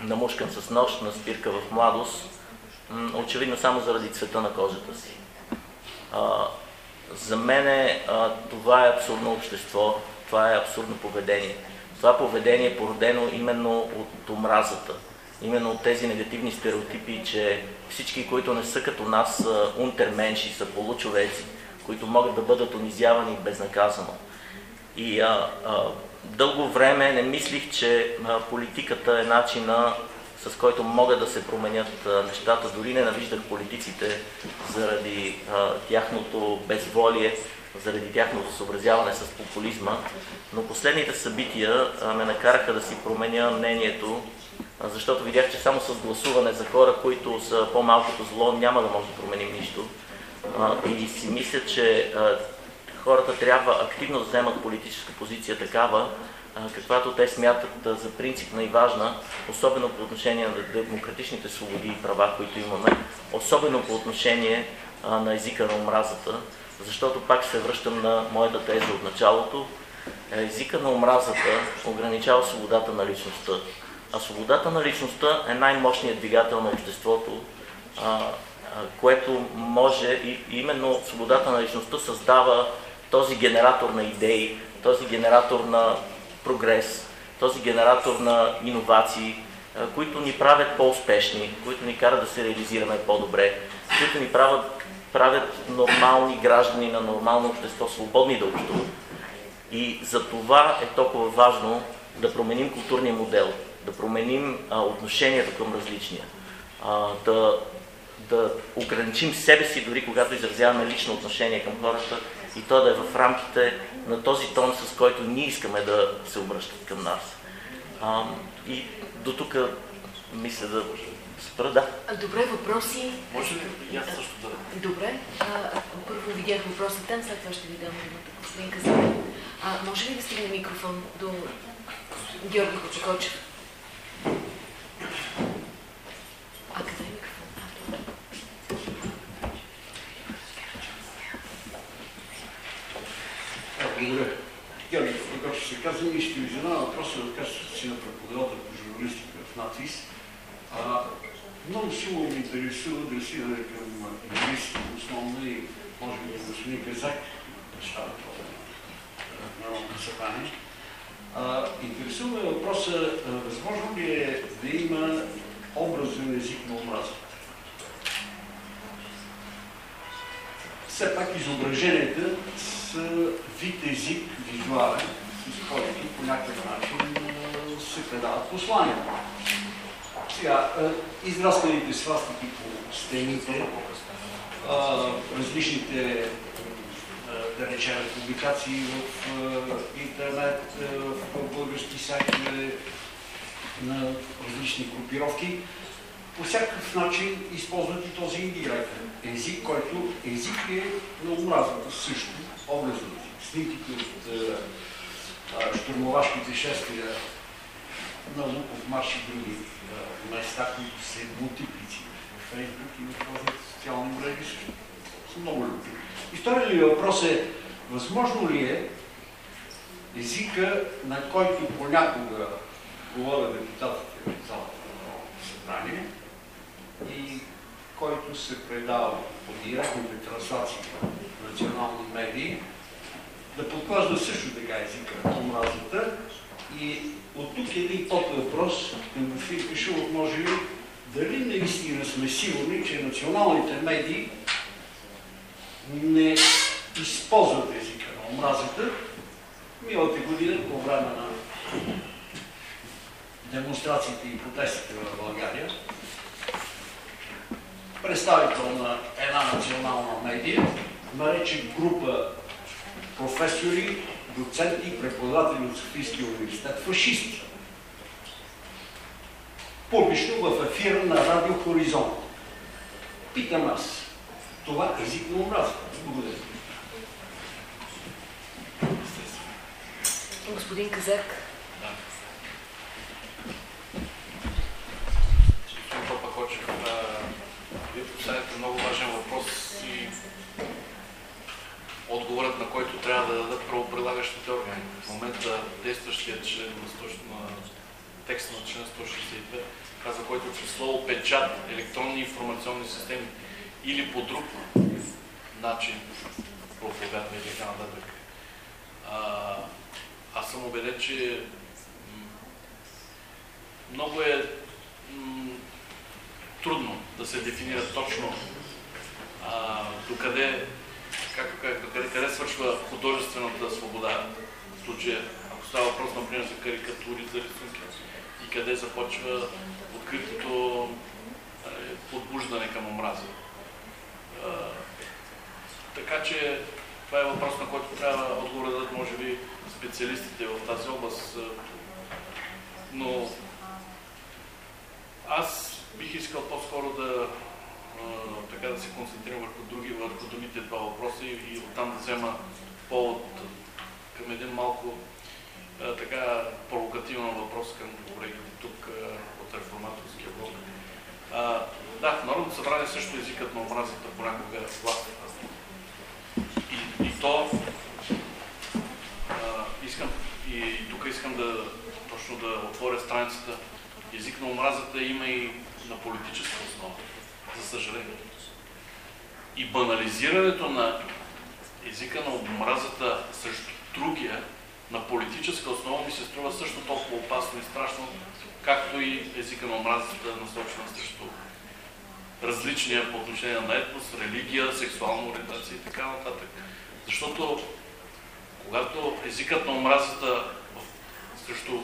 намушкан с нощ на спирка в младост, очевидно само заради цвета на кожата си. А, за мен това е абсурдно общество, това е абсурдно поведение. Това поведение е породено именно от омразата, именно от тези негативни стереотипи, че всички, които не са като нас, са унтерменши, са получовеци, които могат да бъдат унизявани безнаказано. И а, а, дълго време не мислих, че а, политиката е начина с който могат да се променят а, нещата. Дори ненавиждах политиците заради а, тяхното безволие, заради тяхното съобразяване с популизма. Но последните събития а, ме накараха да си променя мнението, защото видях, че само с гласуване за хора, които са по-малкото зло, няма да може да променим нищо. И си мисля, че хората трябва активно да вземат политическа позиция такава, каквато те смятат за принципна и важна, особено по отношение на демократичните свободи и права, които имаме, особено по отношение на езика на омразата, защото пак се връщам на моята теза от началото. Езика на омразата ограничава свободата на личността. А свободата на личността е най-мощният двигател на обществото, което може и именно свободата на личността създава този генератор на идеи, този генератор на прогрес, този генератор на иновации, които ни правят по-успешни, които ни карат да се реализираме по-добре, които ни правят, правят нормални граждани на нормално общество, свободни да общуват. И за това е толкова важно да променим културния модел, да променим а, отношението към различния, а, да, да ограничим себе си, дори когато изразяваме лично отношение към хората, и то да е в рамките на този тон, с който ние искаме да се обръщат към нас. А, и до тук мисля да спра, да. Добре, въпроси? Може ли и аз също да... Добре. А, първо видях въпроса там, след това ще ви дам думата, господин Казан. Може ли да стигне микрофон до Георги Кочекочев? Благодаря. Георги, когато се казва, ние ще ви задам въпроса да качеството си на преподавател по журналистика в НАЦИС. А, много силно ме интересува дресиране към юристи, основно и може би господин Казак, представител на Народното събрание. Интересува ме въпроса, възможно ли е да има образен език на омраза? Все пак изображенията вид език, визуален, с който по някакъв начин се предават послания. Сега, израсканите свастики по стените, различните, да речем, публикации в интернет, в български сайтове на различни групировки, по всякакъв начин използват и този индиректен език, който език е на омразата също образно снимките от штурмовашките шествия на Луков марш и други места, които се мултиплицират в Фейсбук и в този социални мрежи са много любими. И вторият ми въпрос е, възможно ли е езика, на който понякога говоря депутатите в залата на събрание и който се предава по директните транслации национални медии, да подклажда също така езика на омразата. И от тук е един под въпрос към господин Кашулов, може ли, дали наистина сме сигурни, че националните медии не използват езика на омразата. Миналата година, по време на демонстрациите и протестите в България, представител на една национална медия нарече група професори, доценти и преподаватели от Софийския университет фашисти. Публично в ефира на Радио Хоризонт. Питам аз, това е език на омраза. Благодаря. Господин Казак. Господин Папакочев, вие поставяте много важен въпрос и отговорът на който трябва да дадат правоприлагащите органи. В момента действащия член на, 100, на текста на член 162 каза, който число печат, електронни информационни системи или по друг начин проповядва и така нататък. Аз съм убеден, че много е трудно да се дефинира точно а, докъде, как, как, докъде, къде свършва художествената свобода в случая, ако става въпрос, например, за карикатури, за рисунки, и къде започва откритото е, подбуждане към омраза. Така че това е въпрос, на който трябва отговор да дадат, може би, специалистите в тази област. Но аз бих искал по-скоро да, така да се концентрирам върху, други, върху другите два въпроса и, и оттам да взема повод към един малко така провокативен въпрос към колегите тук от реформаторския блок. Да, в Народното събрание също езикът на омразата понякога е власт. И, и то а, искам, и, и тук искам да точно да отворя страницата. Език на омразата има и на политическа основа, за съжаление. И банализирането на езика на омразата срещу другия на политическа основа ми се струва също толкова опасно и страшно, както и езика на омразата насочена срещу различния по отношение на етнос, религия, сексуална ориентация и така нататък. Защото когато езикът на омразата срещу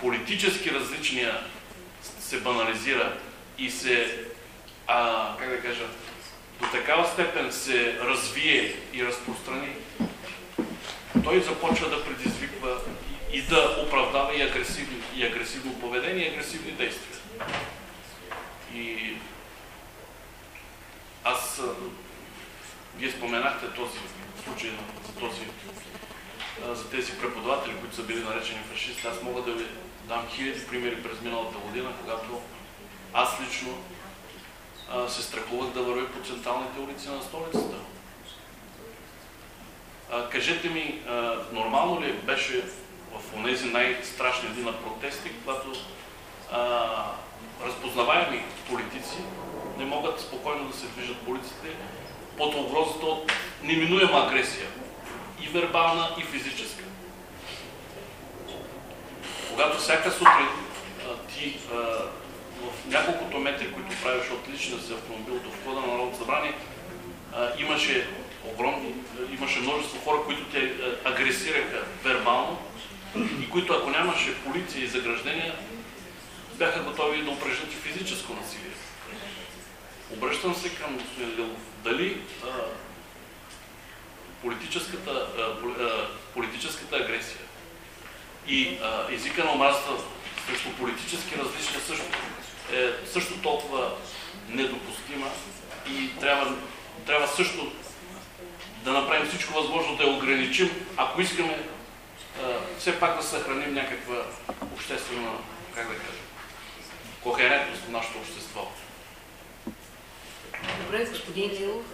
политически различния се банализира и се, а, как да кажа, до такава степен се развие и разпространи, той започва да предизвиква и да оправдава и агресивно, и агресивно поведение, и агресивни действия. И аз, вие споменахте този случай за, този, за тези преподаватели, които са били наречени фашисти. Аз мога да ви дам хиляди примери през миналата година, когато аз лично се страхувах да вървя по централните улици на столицата. Кажете ми, нормално ли беше в тези най-страшни дни на протести, когато а, разпознаваеми политици не могат спокойно да се движат по улиците под угрозата от неминуема агресия. И вербална, и физическа. Когато всяка сутрин ти а, в няколкото метри, които правиш от си автомобил до входа на Народното събрание, а, имаше огромни, имаше множество хора, които те агресираха вербално и които ако нямаше полиция и заграждения, бяха готови да упражнят и физическо насилие. Обръщам се към. Дали а, политическата, а, политическата агресия и а, езика на омразата срещу политически различия също е също толкова недопустима и трябва, трябва също да направим всичко възможно да я ограничим, ако искаме все пак да съхраним някаква обществена, как да кажа, кохерентност в нашето общество. Добре, господин Лилов.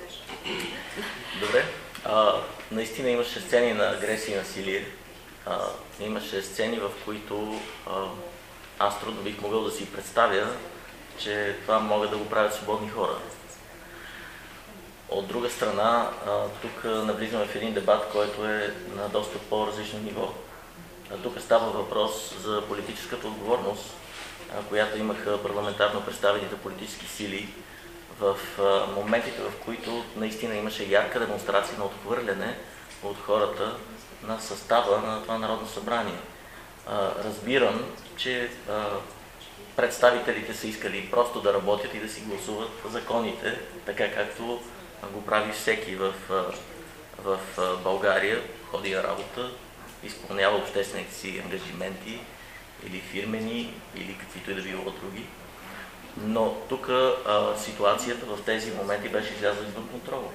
Добре. А, наистина имаше сцени на агресия и насилие. А, имаше сцени, в които а, аз трудно бих могъл да си представя, че това могат да го правят свободни хора. От друга страна, тук навлизаме в един дебат, който е на доста по-различно ниво. Тук става въпрос за политическата отговорност, която имаха парламентарно представените политически сили в моментите, в които наистина имаше ярка демонстрация на отхвърляне от хората на състава на това Народно събрание. Разбирам, че представителите са искали просто да работят и да си гласуват законите, така както го прави всеки в, в България, ходи на работа, изпълнява обществените си ангажименти или фирмени, или каквито и да било други. Но тук ситуацията в тези моменти беше излязла извън контрола.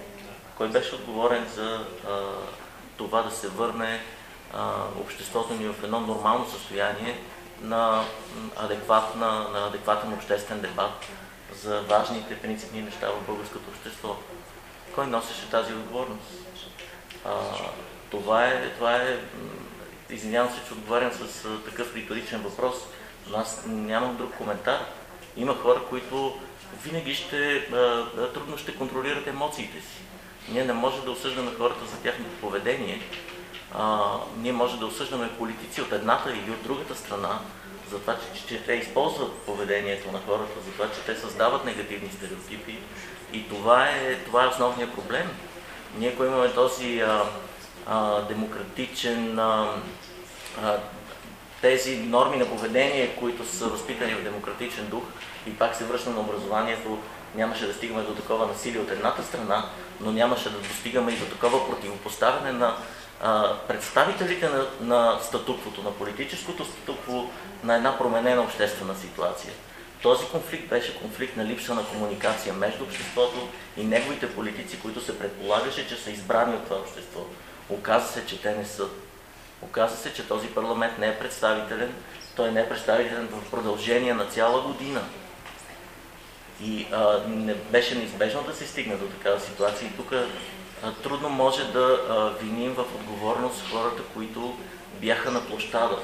Кой беше отговорен за а, това да се върне а, обществото ни в едно нормално състояние на, адекватна, на адекватен обществен дебат за важните принципни неща в българското общество? Кой носеше тази отговорност? А, това е, това е извинявам се, че отговарям с такъв риторичен въпрос, но аз нямам друг коментар. Има хора, които винаги ще, трудно ще контролират емоциите си. Ние не може да осъждаме хората за тяхното поведение. А, ние може да осъждаме политици от едната или от другата страна, за това, че, че те използват поведението на хората, за това, че те създават негативни стереотипи. И това е, това е основният проблем. Ние, ако имаме този а, а, демократичен, а, а, тези норми на поведение, които са възпитани в демократичен дух, и пак се връщам на образованието, нямаше да стигаме до такова насилие от едната страна, но нямаше да достигаме и до такова противопоставяне на а, представителите на, на статуквото, на политическото статукво, на една променена обществена ситуация. Този конфликт беше конфликт на липса на комуникация между обществото и неговите политици, които се предполагаше, че са избрани от това общество. Оказа се, че те не са. Оказа се, че този парламент не е представителен, той не е представителен в продължение на цяла година. И а, не беше неизбежно да се стигне до такава ситуация. И тук трудно може да а, виним в отговорност хората, които бяха на площада.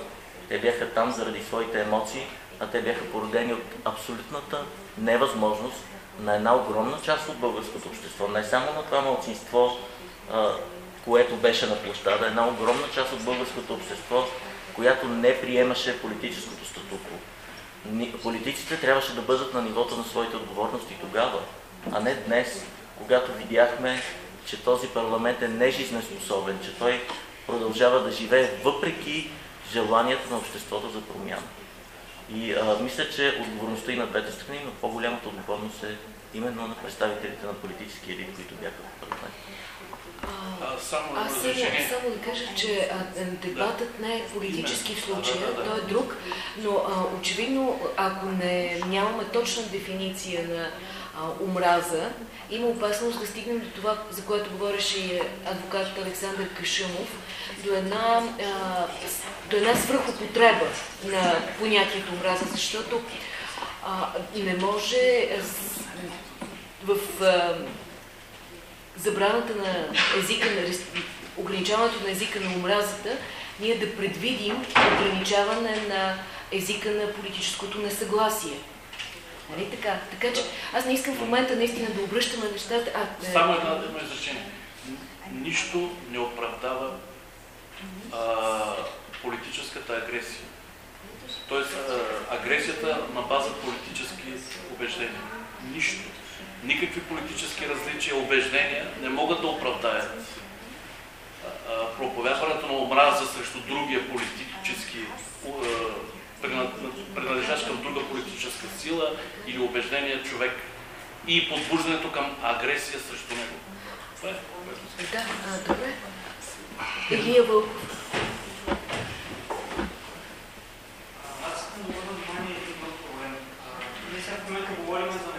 Те бяха там заради своите емоции, а те бяха породени от абсолютната невъзможност на една огромна част от българското общество, не само на това малцинство, което беше на площада, една огромна част от българското общество, която не приемаше политическото статукво политиците трябваше да бъдат на нивото на своите отговорности тогава, а не днес, когато видяхме, че този парламент е нежизнеспособен, че той продължава да живее въпреки желанието на обществото за промяна. И а, мисля, че отговорността и на двете страни, но по-голямата отговорност е именно на представителите на политически елит, които бяха в парламента. А, само Аз сега само да кажа, че а, дебатът не е политически в случая, да, да, да. той е друг, но а, очевидно, ако не нямаме точна дефиниция на а, омраза, има опасност да стигнем до това, за което говореше адвокат Александър Кашимов, до една, а, до една свръхопотреба на понятието омраза, защото а, не може в а, забраната на езика на ограничаването на езика на омразата, ние да предвидим ограничаване на езика на политическото несъгласие. Нали така? Така че аз не искам в момента наистина да обръщаме нещата. А, е... Само едно, едно изречение. Нищо не оправдава а, политическата агресия. Тоест а, агресията на база политически убеждения. Нищо никакви политически различия, убеждения не могат да оправдаят проповядването на омраза срещу другия политически, принадлежащ към друга политическа сила или убеждение човек и подбуждането към агресия срещу него. Това е. Да, добре. Илия Вълков. случаи на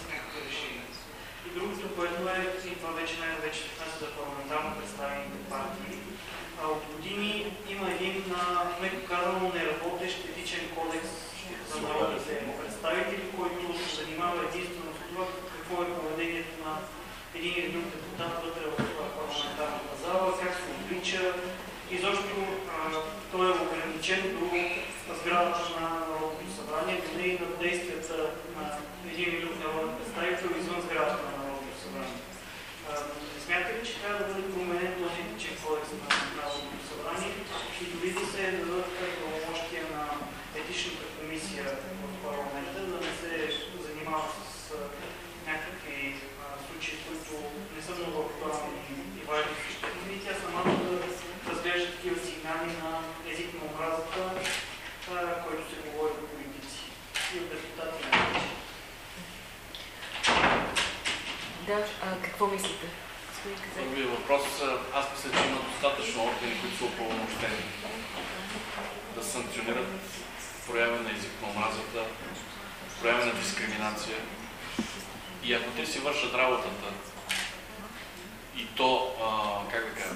другото, което е, и това вече най-вече отнася за парламентарно представените партии, а от години има един, меко казано, неработещ етичен кодекс за народните представители, който се занимава единствено с това какво е поведението на един или друг депутат вътре в парламентарната зала, как се облича. Изобщо той е ограничен до сградата на Народното събрание, дори и на действията на един или друг народен представител извън сградата на Народното събрание. Смятате ли, че трябва да бъде променен този етичен кодекс на Народното събрание и дори да се дадат правомощия на етичната комисия в парламента, да не се занимава с някакви случаи, които не са много актуални и важни и съществени, тя самата да разглежда сигнали на език на омразата, който се говори от политици и от депутати на Да, а какво мислите? Първият въпрос, аз мисля, че има достатъчно органи, които са упълномощени да санкционират проява на език на омразата, проява на дискриминация. И ако те си вършат работата и то, а, как да кажа,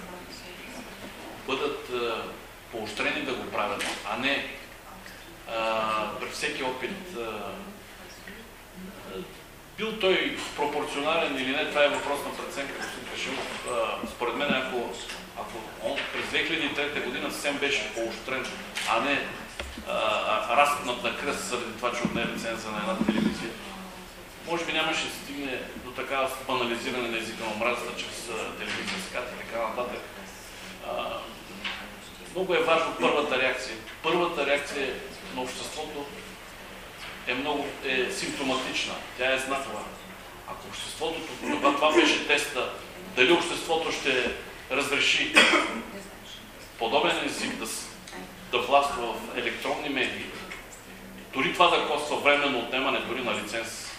бъдат а, поощрени да го правят, а не а, при всеки опит а, бил той пропорционален или не, това е въпрос на преценка, господин Кашимов. Според мен, ако, ако он през 2003 година съвсем беше поощрен, а не разпнат на кръст заради това, че отне лиценза на една телевизия, може би нямаше да стигне до така банализиране на езика на омразата чрез телевизия, скат и така нататък. Много е важно първата реакция. Първата реакция на обществото е много е симптоматична. Тя е знакова. Ако обществото, това, това беше теста, дали обществото ще разреши подобен език да, да властва в електронни медии, дори това да коства временно отнемане дори на лиценз.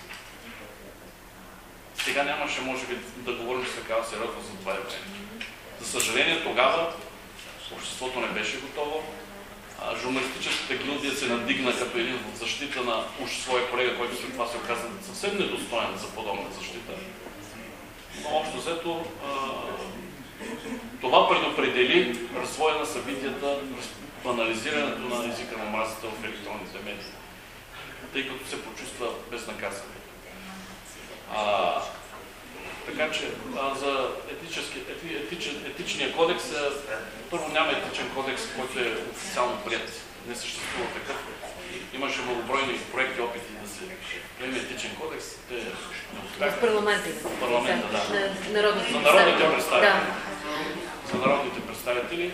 Сега нямаше, може би, да говорим с такава сериозно за това явление. За съжаление, тогава обществото не беше готово, журналистическата гилдия се надигна като един в защита на уж своя колега, който след това се оказа съвсем недостоен за подобна защита. Но общо взето това предопредели развоя на събитията, анализирането на езика на омразата в електронните медии, тъй като се почувства безнаказано. Така че а, за етически, ети, етичен, етичния кодекс, а, първо няма етичен кодекс, който е официално прият. Не съществува такъв. Имаше многобройни проекти, опити да се приеме етичен кодекс. Те не В парламента. В парламента, да. На народните За народните представители. Да. За народните представители.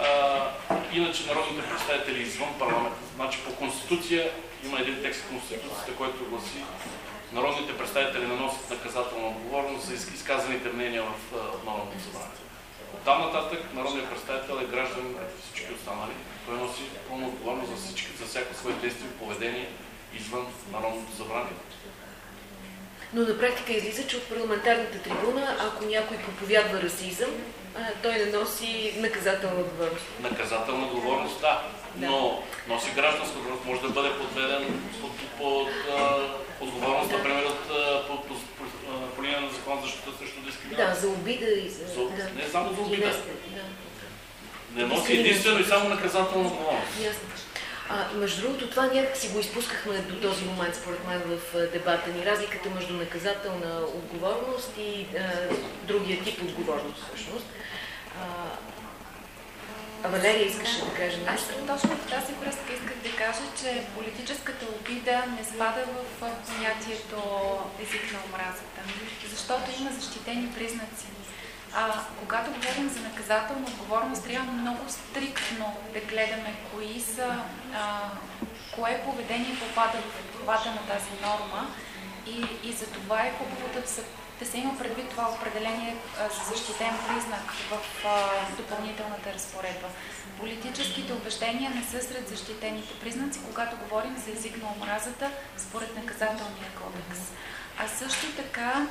А, иначе народните представители извън парламента. Значи по Конституция има един текст в Конституцията, който гласи народните представители не носят наказателна отговорност за изказаните мнения в Народното събрание. От там нататък народният представител е граждан като всички останали. Той носи пълна отговорност за всички, за всяко свое действие и поведение извън Народното събрание. Но на практика излиза, че от парламентарната трибуна, ако някой проповядва расизъм, той не носи наказателна отговорност. Наказателна отговорност, да. Но носи гражданска отговорност, може да бъде подведен под, под, под отговорност, например, от, по, по, по, по линия на закон за защита срещу дискриминация. Да, за обида и за... за да. Не само за обида. Да. Не носи единствено и само наказателна отговорност. Ясно. А, между другото, това някак си го изпускахме до този момент, според мен, в дебата ни. Разликата между наказателна отговорност и а, другия тип отговорност, всъщност. А, а Валерия искаше да каже нещо? Аз точно в тази връзка исках да кажа, че политическата обида не спада в понятието език на омразата, защото има защитени признаци. А, когато говорим за наказателна отговорност, трябва много стриктно да гледаме кои са, а, кое поведение попада в обхвата на тази норма и, и за това е хубаво да се да се има предвид това определение за защитен признак в допълнителната разпоредба. Политическите убеждения не са сред защитените признаци, когато говорим за език на омразата според наказателния кодекс. А също така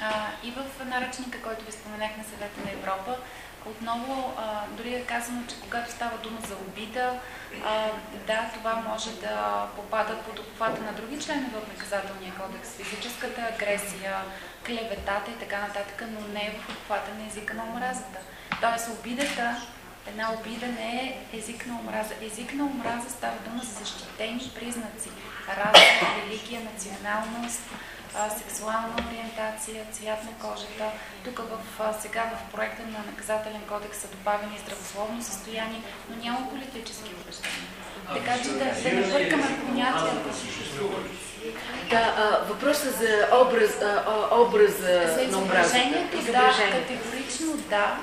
а, и в наръчника, който ви споменах на съвета на Европа, отново, а, дори е казано, че когато става дума за обида, а, да, това може да попада под обхвата на други членове от наказателния кодекс. Физическата агресия, клеветата и така нататък, но не е в обхвата на езика на омразата. Тоест обидата, една обида не е език на омраза. Език на омраза става дума за защитени признаци. Раса, религия, националност, сексуална ориентация, цвят на кожата. Тук в, сега в проекта на наказателен кодекс са добавени здравословно състояние, но няма политически убеждения. Така че да, да не бъркаме понятията. Да, а, въпросът за образ, а, образа за омразата. да, категорично да.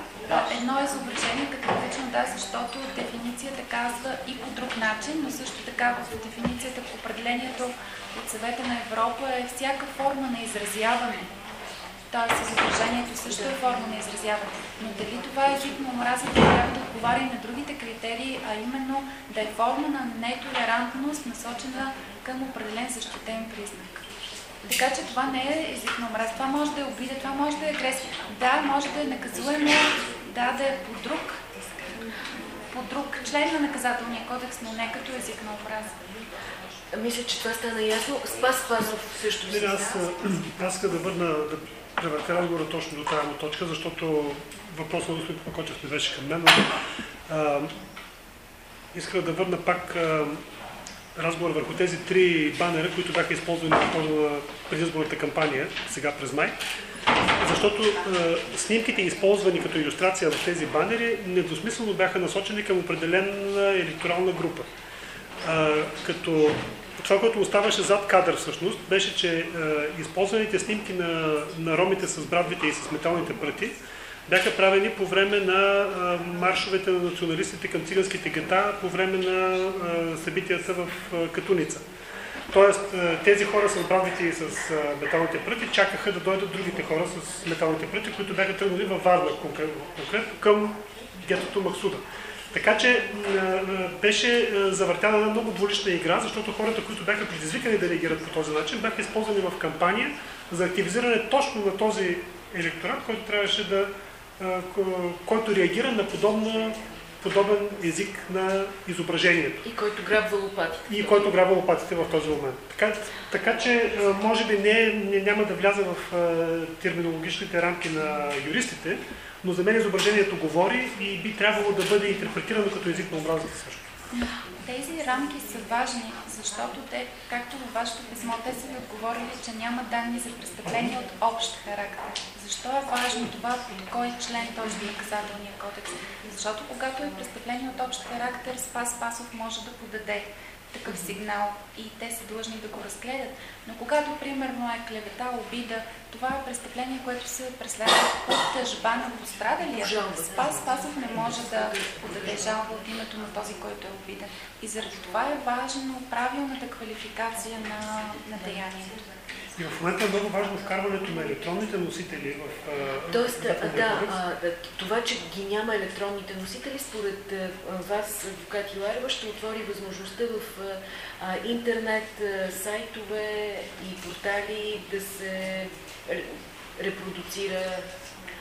Едно изображение категорично да, защото дефиницията казва и по друг начин, но също така в дефиницията в определението от съвета на Европа е всяка форма на изразяване. Тоест изображението също е форма на изразяване. Но дали това е език на омразата трябва да отговаря и на другите критерии, а именно да е форма на нетолерантност, насочена към определен защитен признак. Така че това не е език на омраза. Това може да е обида, това може да е агресия. Да, може да е наказуемо, да, да е по друг, по друг член на наказателния кодекс, но не като език на омраза. Мисля, че това стана ясно. Спас Спасов също Не, аз, [CLEARS THROAT] аз да върна, да превъртя разговора точно до тази точка, защото въпросът на господин Покочев не беше към мен, но а, исках да върна пак а, разговор върху тези три банера, които бяха използвани по на предизборната кампания, сега през май. Защото а, снимките, използвани като иллюстрация в тези банери, недосмислено бяха насочени към определена електорална група. А, като това, което оставаше зад кадър всъщност, беше, че е, използваните снимки на, на ромите с брадвите и с металните пръти бяха правени по време на е, маршовете на националистите към циганските гета, по време на е, събитията в е, Катуница. Тоест, е, тези хора с брадвите и с е, металните пръти чакаха да дойдат другите хора с металните пръти, които бяха тръгнали във Варна конкретно, към гетото Максуда. Така че беше завъртяна една много двулична игра, защото хората, които бяха предизвикани да реагират по този начин, бяха използвани в кампания за активизиране точно на този електорат, който трябваше да, който реагира на подобна подобен език на изображението. И който грабва лопатите. И който грабва лопатите в този момент. Така, така че, може би не, не няма да вляза в терминологичните рамки на юристите, но за мен изображението говори и би трябвало да бъде интерпретирано като език на омразата също. Тези рамки са важни, защото те, както във вашето писмо, те са ви отговорили, че няма данни за престъпления от общ характер. Защо е важно това, под кой член този наказателния кодекс? Защото когато е престъпление от общ характер, Спас Пасов може да подаде такъв сигнал и те са длъжни да го разгледат. Но когато, примерно, е клевета, обида, това е престъпление, което се преследва от тъжба на пострадалия. Спас Спасов не може да подаде жалба от името на този, който е обиден. И заради това е важно правилната квалификация на, на деянието. И в момента е много важно вкарването на електронните носители в. Тоест, да, а, това, че ги няма електронните носители, според вас, адвокат Иларева, ще отвори възможността в а, интернет, сайтове и портали да се репродуцира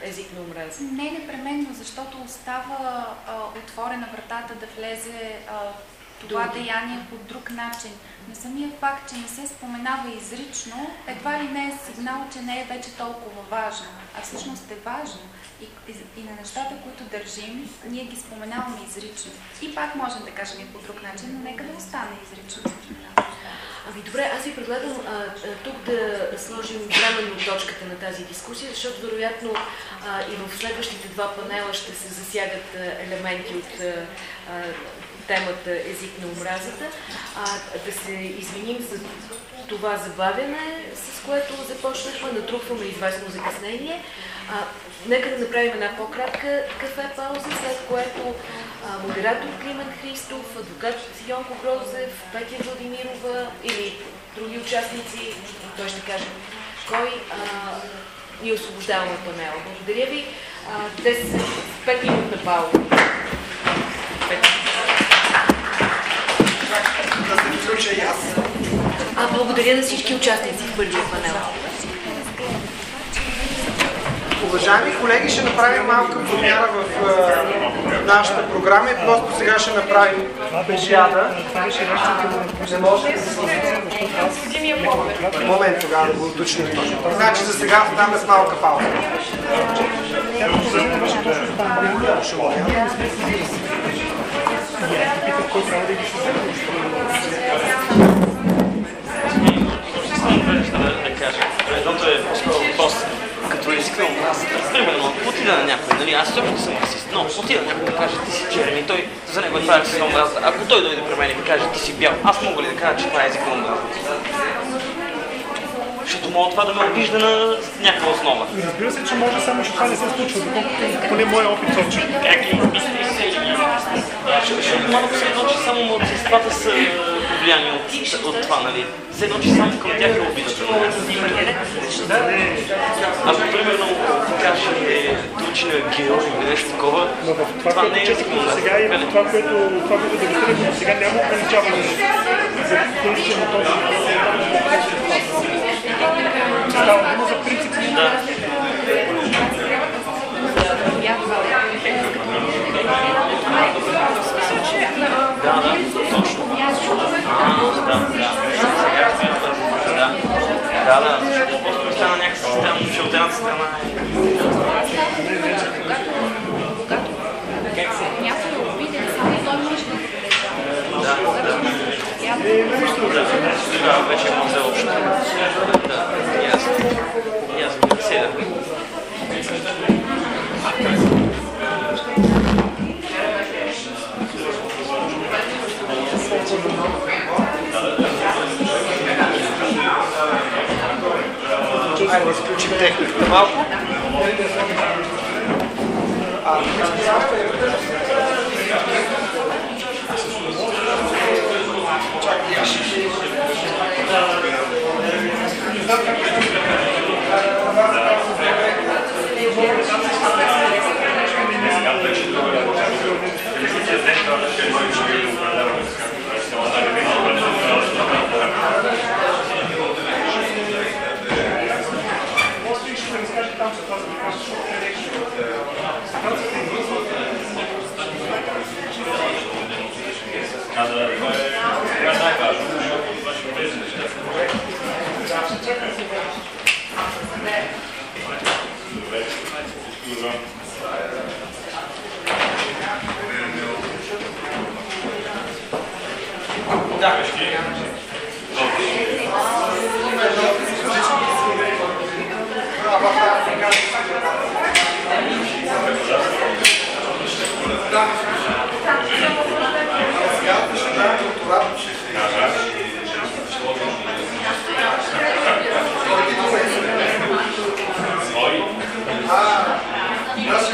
език на омраза? Не непременно, защото остава а, отворена вратата да влезе а, това деяние по друг начин. Но самия факт, че не се споменава изрично, едва ли не е сигнал, че не е вече толкова важно. А всъщност е важно. И, и, и на нещата, които държим, ние ги споменаваме изрично. И пак можем да кажем и по друг начин, но нека да остане изрично Ами добре, аз ви предлагам а, тук да сложим временно точката на тази дискусия, защото вероятно а, и в следващите два панела ще се засягат а, елементи от а, темата език на омразата, а, да се извиним за това забавяне, с което започнахме, натрупваме известно закъснение. А, нека да направим една по-кратка кафе пауза, след което а, модератор Климент Христов, адвокат Йонко Грозев, Петя Владимирова или други участници, той ще каже кой а, ни освобождава от панела. Благодаря ви. 10-5 минутна пауза. Да се включа и аз. А, благодаря на всички участници в първия панел. Уважаеми колеги, ще направим малка промяна в а, нашата програма и просто сега ще направим обяда. Не може ли да се Момент тогава да го уточним. Значи за сега оставаме с малка пауза. да кажа. Едното е по-скоро въпрос на омразата. Примерно, отида на някой, нали, аз също съм расист, но отида на някой да каже ти си черен и той за него е това език на омразата. Ако той дойде при мен и ми каже ти си бял, аз мога ли да кажа, че това е език на омразата? Защото мога това да ме обижда на някаква основа. Разбира се, че може само, че това не се случва, доколкото поне моя опит сочи. Как ли? Защото малко се едно, че само младсинствата са повлияни от, от това, нали? Все едно, че само към тях е обидата. Ако примерно ти каже турчина герой или нещо такова, Но в това, което не е до сега и това, което, това, което дебатирахме до сега, няма ограничаване за действие на този Да. Да, да, точно. Да, да. Да. Да, е... Е вече може общо. Ясно. Сега. Айде да изключим техниката малко. А, Udałeś się. Dobrze. Tak,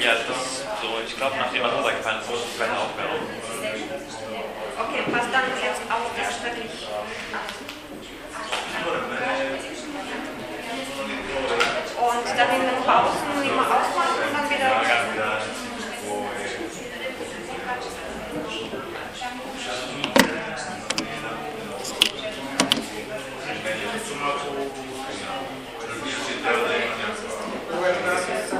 Ja, das ich glaube, nachdem man er runtergefallen ist, wurde keine Aufgabe. aufgenommen. Okay, passt dann jetzt auf, dass wirklich. Und dann gehen in den Pausen immer ausmachen und dann wieder. Gracias.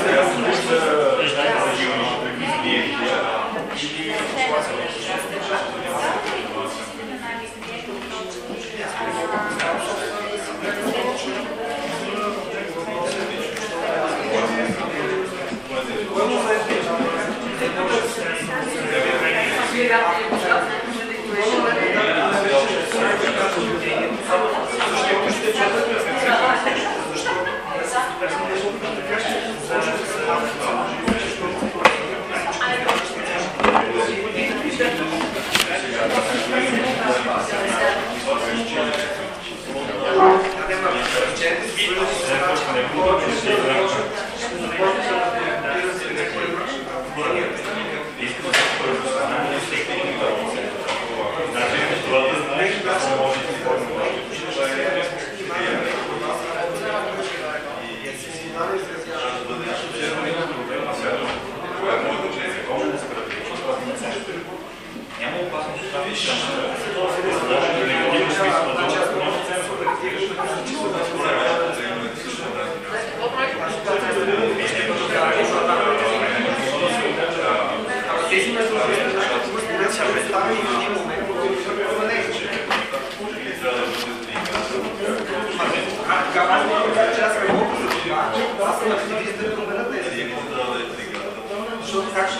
Gracias. Gracias.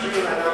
Thank you.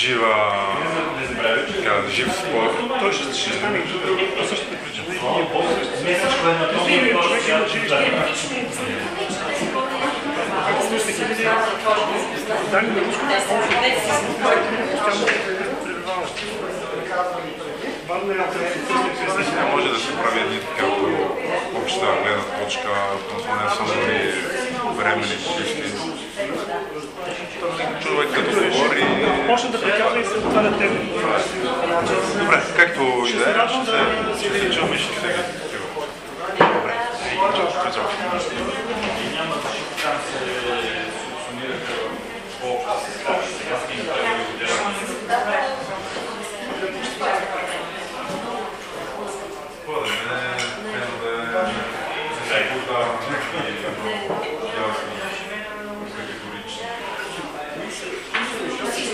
Жива, така, жив спор. Той ще ще стане по същата причина. И ние човек има жилище. Ако сте хиляди данни на руското постоянно пребиваващи. Варна е Не може да се прави едни така обща гледна точка, не само нали, временни туристи. Човек като говори... Почна да приказва и се отваря теми. Добре, както и да е, ще се чуваме и ще се. Добре. Чао.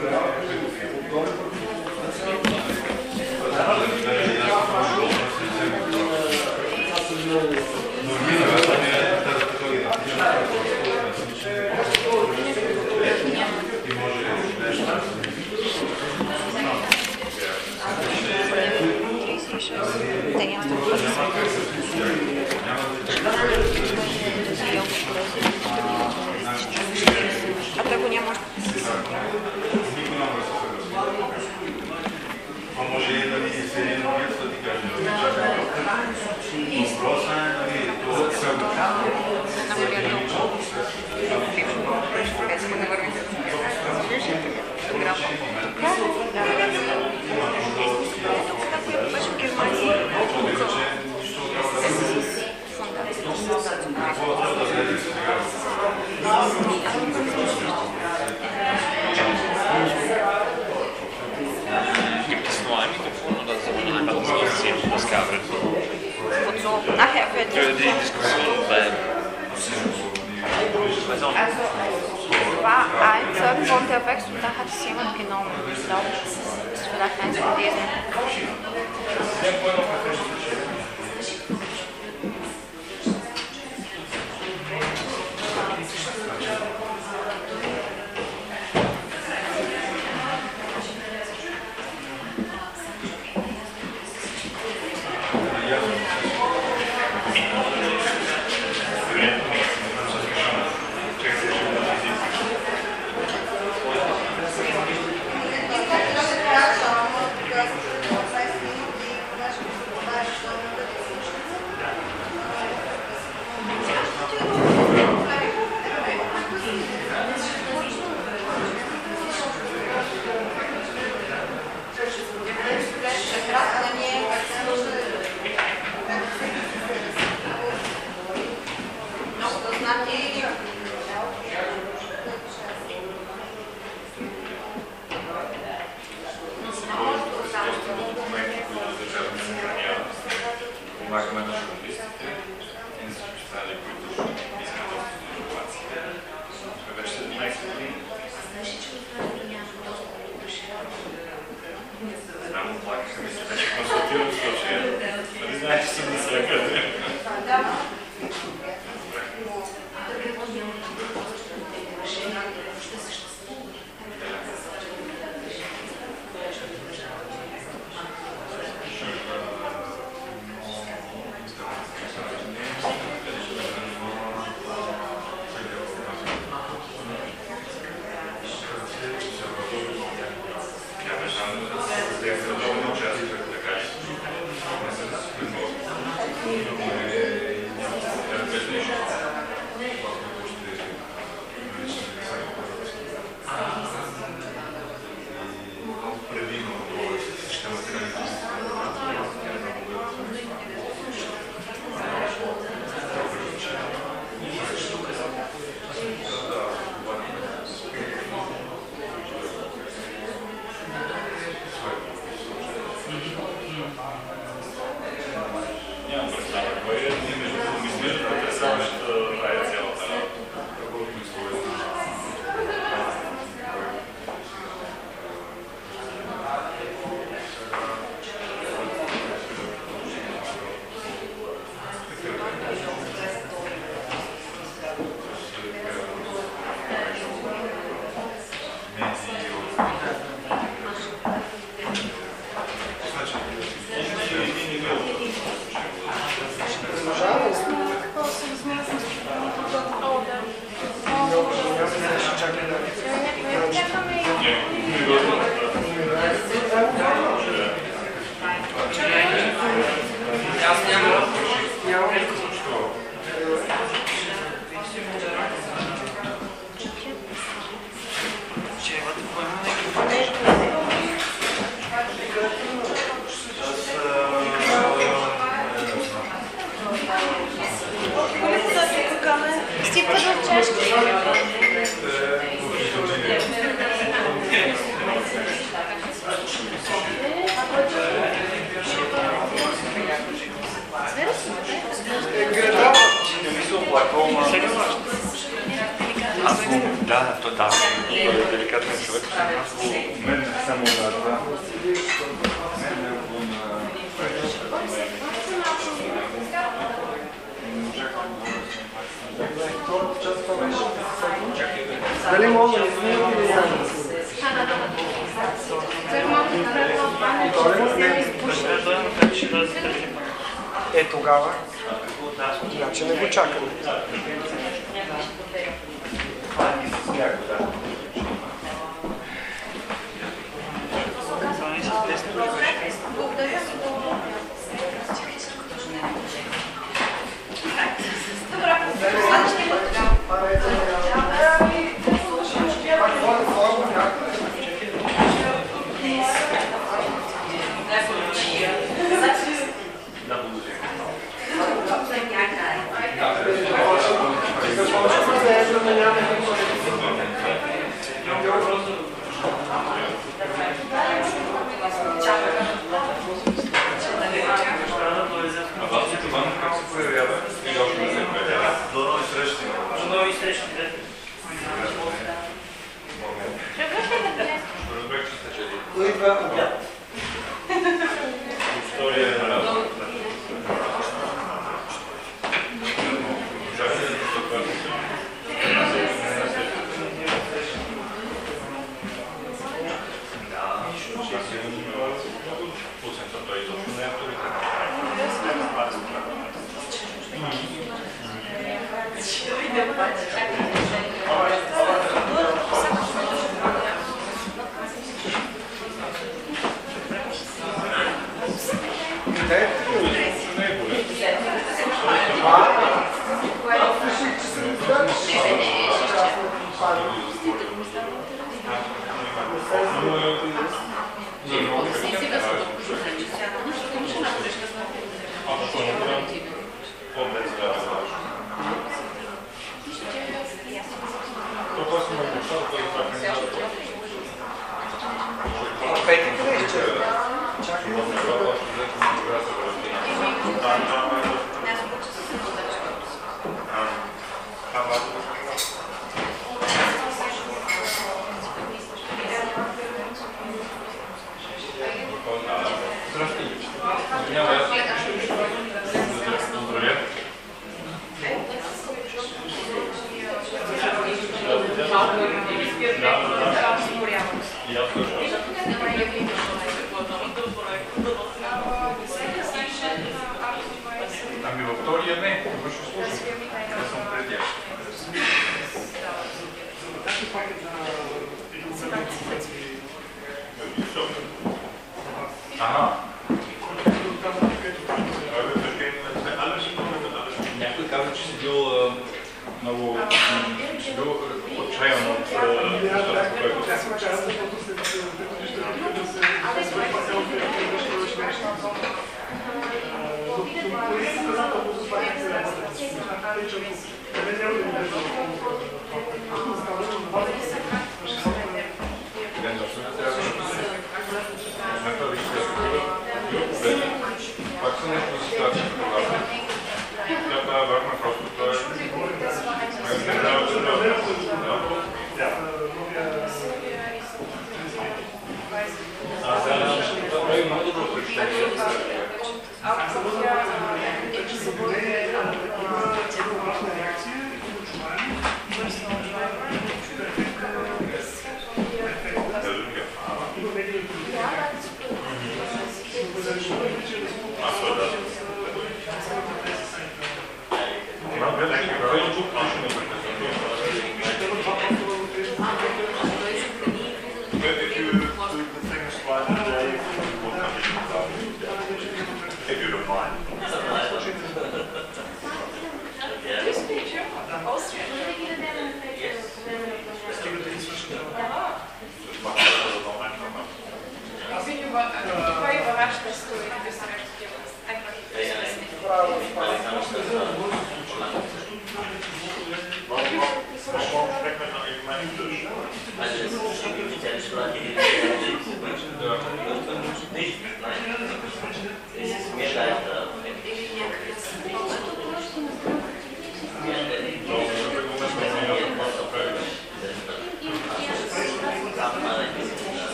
той го няма още. А може и да ни се един момент да ти кажа. Въпросът е, нали, това съм. Добре. für die Diskussion, weil Also, es war eins irgendwo unterwegs und genommen. Ich glaube, das ist vielleicht eins von diesen.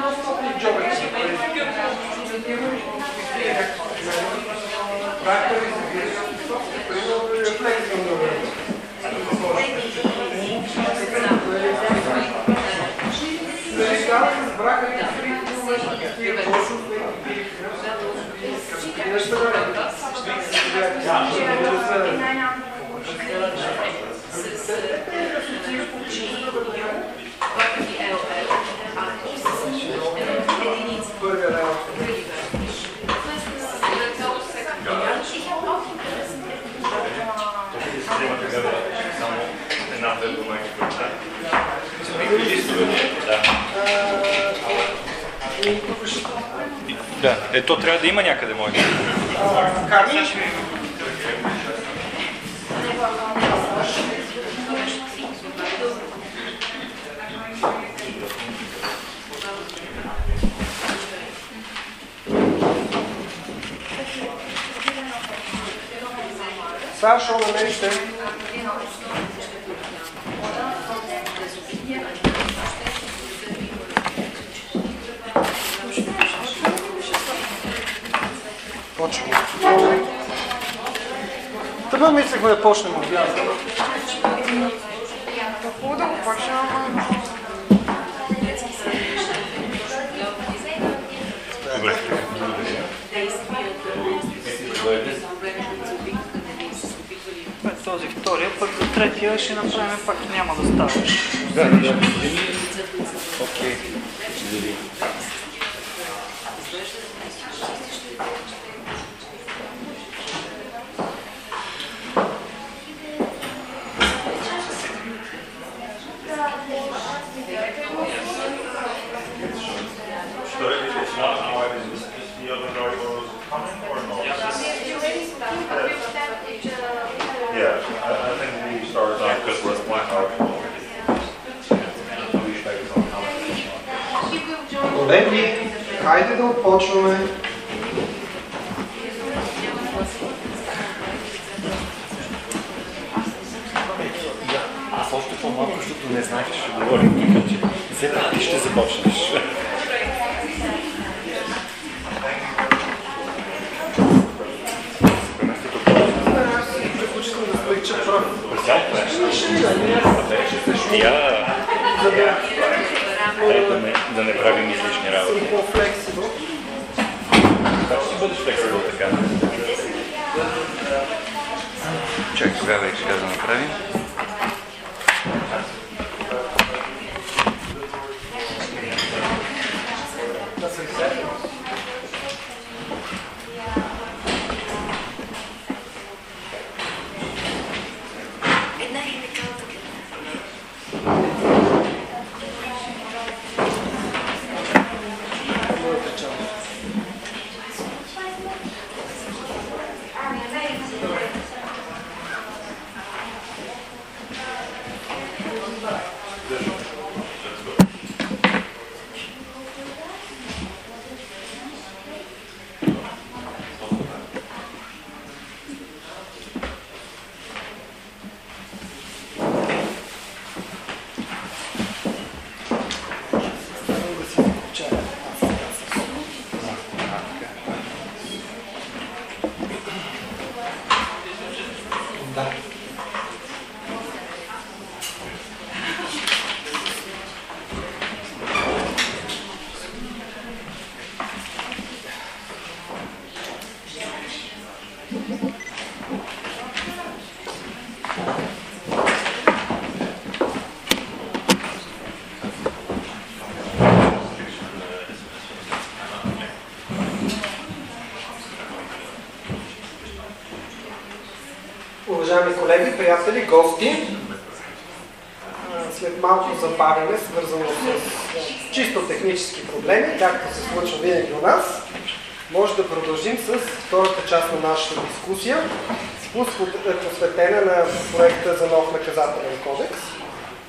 non-stop il gioco si ma quello del riflesso non С, с, с, с, с, с, с, Само една-две дума и Да, ето трябва да има някъде мой. Сега ще намерите Почваме. Тъпа мислехме да почнем от бяга. Хубаво втория, пък за третия ще направим пак няма да става. Да, да. Окей. Sorry, I, I think we started out because we're one hour. Колеги, хайде да отпочваме. Аз още по-малко, защото не знаех, че ще говорим, все пак ти ще започнеш. Прав. Я... Да не, да не правим излишни работи. Как ще бъдеш флексибъл така? Чак тогава и сега да направим. Да. Уважаеми колеги, а, след малко забавяне, свързано с чисто технически проблеми, както се случва винаги у нас, може да продължим с втората част на нашата дискусия, посвет- посветена на проекта за нов наказателен кодекс,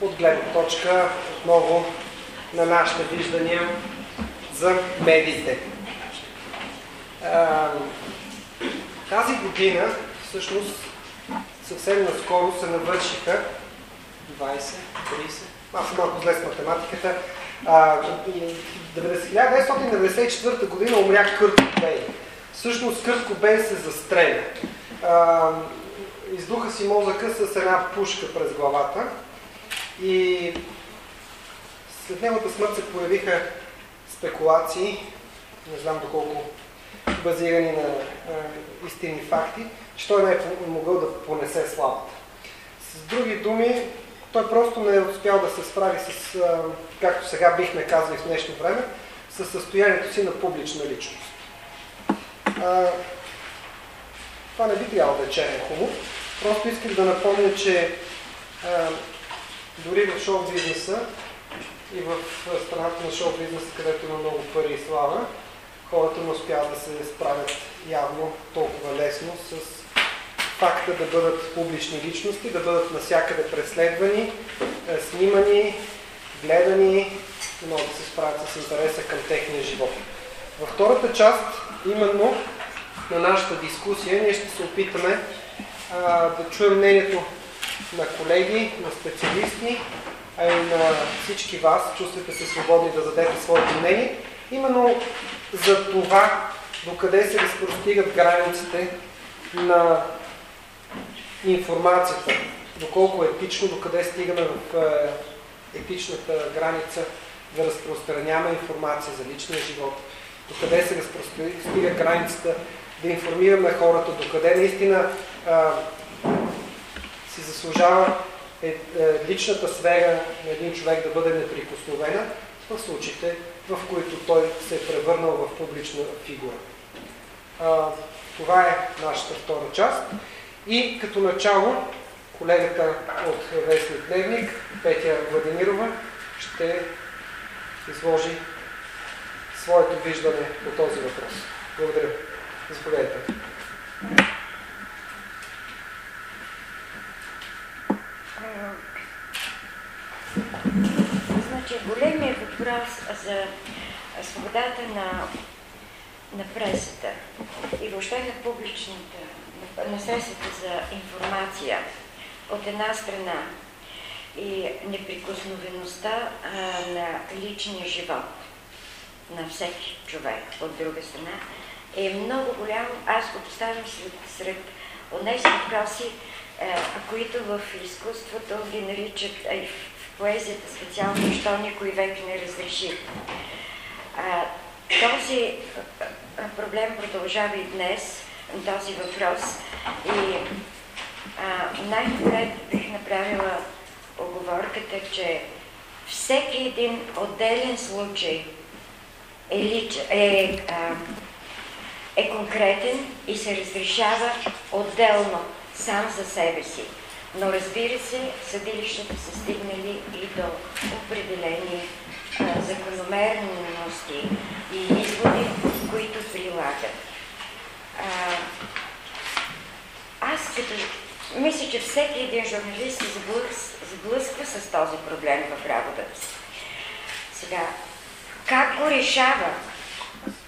от гледна точка отново на нашите виждания за медиите. Тази година, всъщност, съвсем наскоро се навършиха 20, 30, аз съм малко зле с математиката, а, 1994 година умря Кърт Кобейн. Всъщност Кърт Кобейн се застреля. А, издуха си мозъка с една пушка през главата и след неговата смърт се появиха спекулации, не знам доколко базирани на а, истинни факти, че той не е могъл да понесе славата. С други думи, той просто не е успял да се справи с, както сега бихме казали в днешно време, с състоянието си на публична личност. Това не би трябвало да е черен хумор. Просто искам да напомня, че дори в шоу бизнеса и в страната на шоу бизнеса, където има много пари и слава, хората не успяват да се справят явно толкова лесно с факта да бъдат публични личности, да бъдат насякъде преследвани, е, снимани, гледани, не могат да се справят с интереса към техния живот. Във втората част, именно на нашата дискусия, ние ще се опитаме а, да чуем мнението на колеги, на специалисти, а и на всички вас. Чувствате се свободни да зададете своето мнение. Именно за това, докъде се разпростигат границите на информацията, доколко етично, докъде стигаме в етичната граница да разпространяваме информация за личния живот, докъде се разпростига границата да информираме хората, докъде наистина а, си заслужава е, е, личната сфера на един човек да бъде неприкосновена в случаите, в които той се е превърнал в публична фигура. А, това е нашата втора част. И като начало, колегата от Вестник Дневник, Петя Владимирова, ще изложи своето виждане по този въпрос. Благодаря. Заповядайте. Значи, големият въпрос за свободата на, на пресата и въобще на публичната, на, на средствата за информация от една страна и неприкосновеността на личния живот на всеки човек от друга страна е много голям. Аз го поставям сред, сред онези въпроси, а, които в изкуството ги наричат, а и в поезията специално, защо никой век не разреши. А, този проблем продължава и днес, този въпрос. И най-напред бих направила оговорката, че всеки един отделен случай е, лич, е, а, е конкретен и се разрешава отделно, сам за себе си. Но разбира се, съдилищата са стигнали и до определени а, закономерности и изводи, които прилагат. Аз като мисля, че всеки един журналист се сблъсква с този проблем в работата си. Сега, как го решава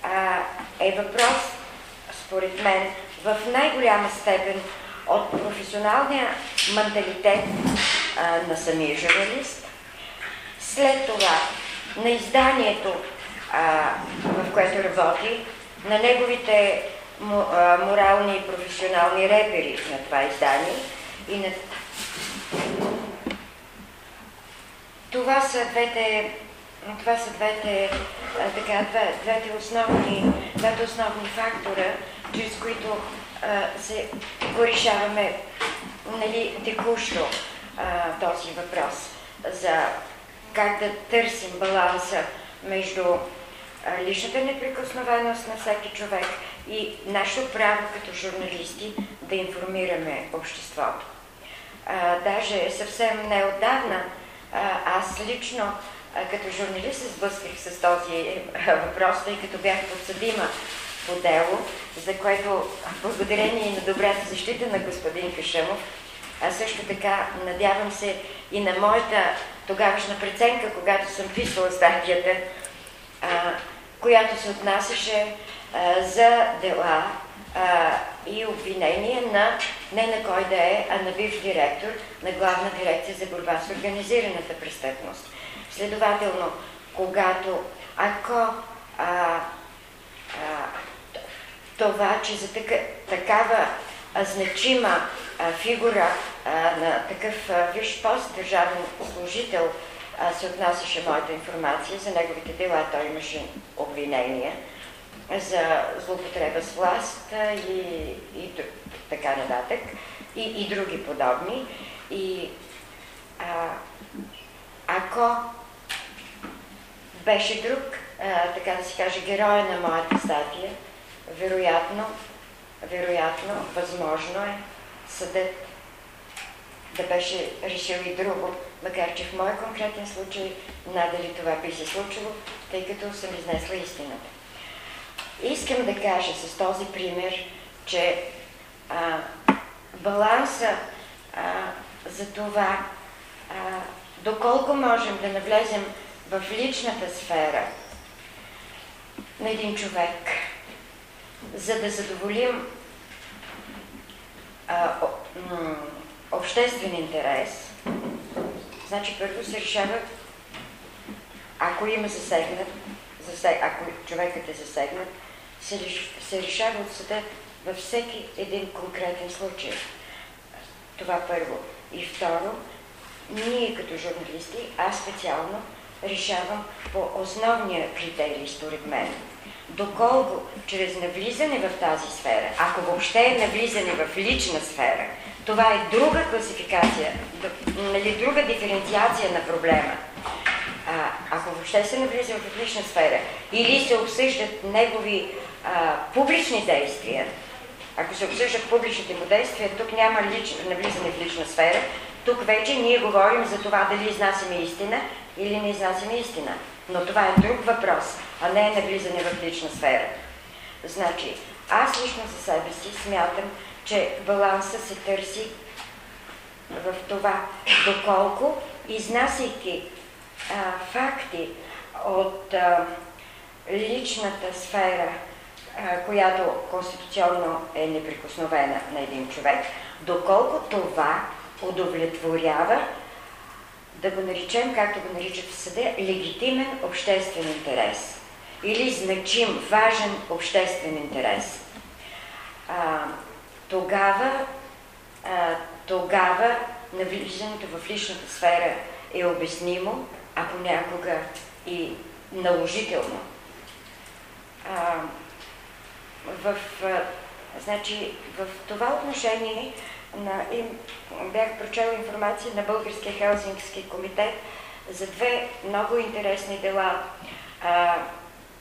а, е въпрос, според мен, в най-голяма степен от професионалния менталитет а, на самия журналист, след това на изданието, а, в което работи, на неговите морални и професионални репери на това издание. И на това са двете това са двете, така, двете, основни, двете основни фактора, чрез които а, се го решаваме нали, текущо а, този въпрос за как да търсим баланса между личната неприкосновеност на всеки човек и нашето право като журналисти да информираме обществото. А, даже съвсем неотдавна а, аз лично като журналист се сблъсках с този въпрос, тъй като бях подсъдима по дело, за което благодарение на добрата защита на господин Кашемов, а също така надявам се и на моята тогавашна преценка, когато съм писала статията, която се отнасяше за дела и обвинения на не на кой да е, а на бивш директор на Главна дирекция за борба с организираната престъпност. Следователно, когато ако а, а, това, че за така, такава а, значима а, фигура а, на такъв а, пост, държавен служител, а, се отнасяше моята информация за неговите дела, той имаше обвинения, за злоупотреба с власт и, и така нататък, и, и други подобни. И а, ако беше друг, а, така да се каже, героя на моята статия, вероятно, вероятно, възможно е съдът да беше решил и друго, макар че в моя конкретен случай надали това би се случило, тъй като съм изнесла истината. Искам да кажа с този пример, че а, баланса а, за това а, доколко можем да навлезем в личната сфера на един човек, за да задоволим а, о, обществен интерес, значи първо се решава, ако има засегнат, засег, ако човекът е засегнат, се, се решава от съда във всеки един конкретен случай. Това първо. И второ, ние като журналисти, аз специално, решавам по основния критерий, според мен. Доколко чрез навлизане в тази сфера, ако въобще е навлизане в лична сфера, това е друга класификация, нали, друга диференциация на проблема а, ако въобще се навлиза в лична сфера или се обсъждат негови а, публични действия, ако се обсъждат публичните му действия, тук няма лич, навлизане в лична сфера, тук вече ние говорим за това дали изнасяме истина или не изнасяме истина. Но това е друг въпрос, а не е навлизане в лична сфера. Значи, аз лично за себе си смятам, че баланса се търси в това, доколко, изнасяйки а, факти от а, личната сфера, която конституционно е неприкосновена на един човек, доколко това удовлетворява, да го наричем, както го наричат в съда, легитимен обществен интерес или значим, важен обществен интерес. А, тогава, а, тогава навлизането в личната сфера е обяснимо, а понякога и наложително. А, в, значи, в това отношение на, им, бях прочела информация на Българския Хелзинкски комитет за две много интересни дела а,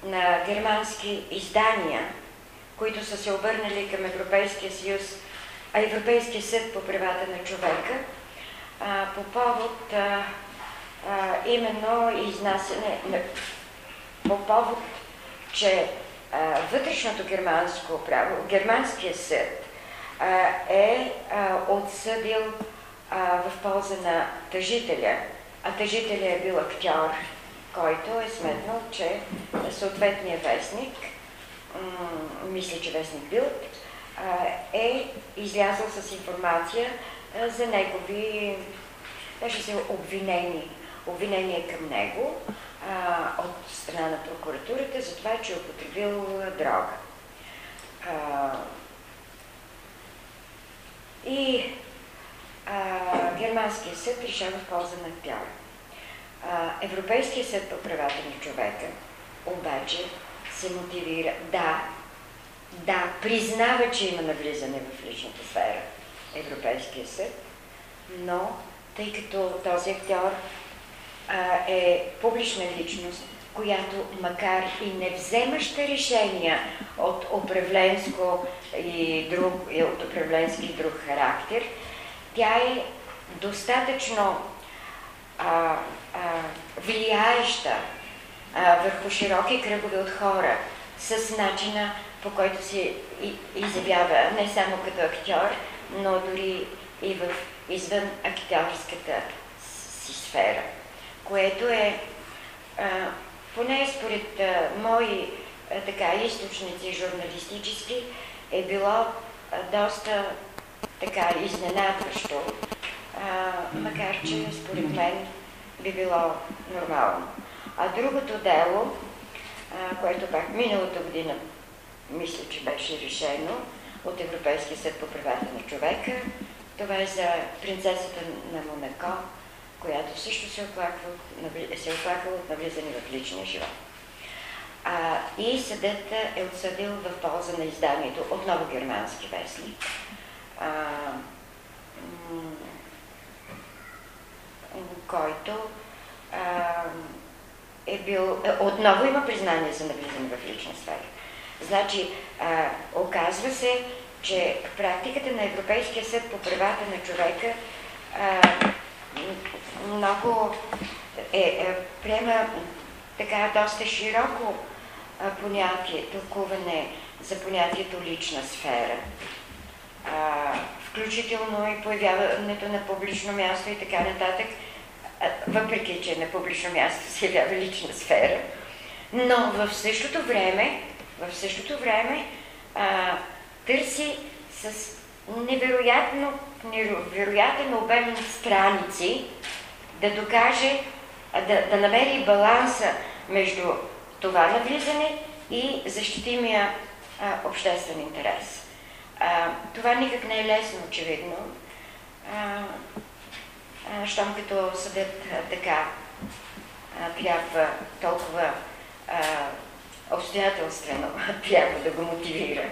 на германски издания, които са се обърнали към Европейския съюз, а Европейския съд по правата на човека, а, по повод а, а, именно изнасяне, по повод, че вътрешното германско право, германския съд е отсъдил в полза на тъжителя, а тъжителя е бил актьор, който е сметнал, че съответният вестник, мисля, че вестник Билд, е излязъл с информация за негови, даже се обвинени, обвинение към него а, от страна на прокуратурата за това, че е употребил дрога. А, и а, германския съд решава в полза на актьора. Европейския съд по правата на човека обаче се мотивира да, да, признава, че има навлизане в личната сфера Европейския съд, но тъй като този актьор е публична личност, която макар и не вземаща решения от управленско и друг, и от управленски друг характер, тя е достатъчно а, а, влияеща а, върху широки кръгове от хора с начина по който се изявява не само като актьор, но дори и в извън актьорската си сфера, което е, а, поне според а, мои а, така, източници журналистически, е било доста така изненадващо, макар че според мен би било нормално. А другото дело, което пак миналата година мисля, че беше решено от Европейския съд по правата на човека, това е за принцесата на Монако, която също се оплаква, се оплаква от навлизане в личния живот. А, и съдът е отсъдил в полза на изданието, отново германски вестник, а, който а, е бил... Е, отново има признание за навлизане в лична сфера. Значи, а, оказва се, че практиката на Европейския съд по правата на човека а, много е, е, приема така доста широко а, понятие, тълкуване за понятието лична сфера. А, включително и появяването на публично място и така нататък, въпреки че на публично място се явява лична сфера, но в същото време, в същото време а, търси с невероятно, невероятен обем страници да докаже, да, да намери баланса между това навлизане и защитимия а, обществен интерес. А, това никак не е лесно, очевидно. А, щом като съдът а, така трябва толкова а, обстоятелствено [LAUGHS] трябва да го мотивира.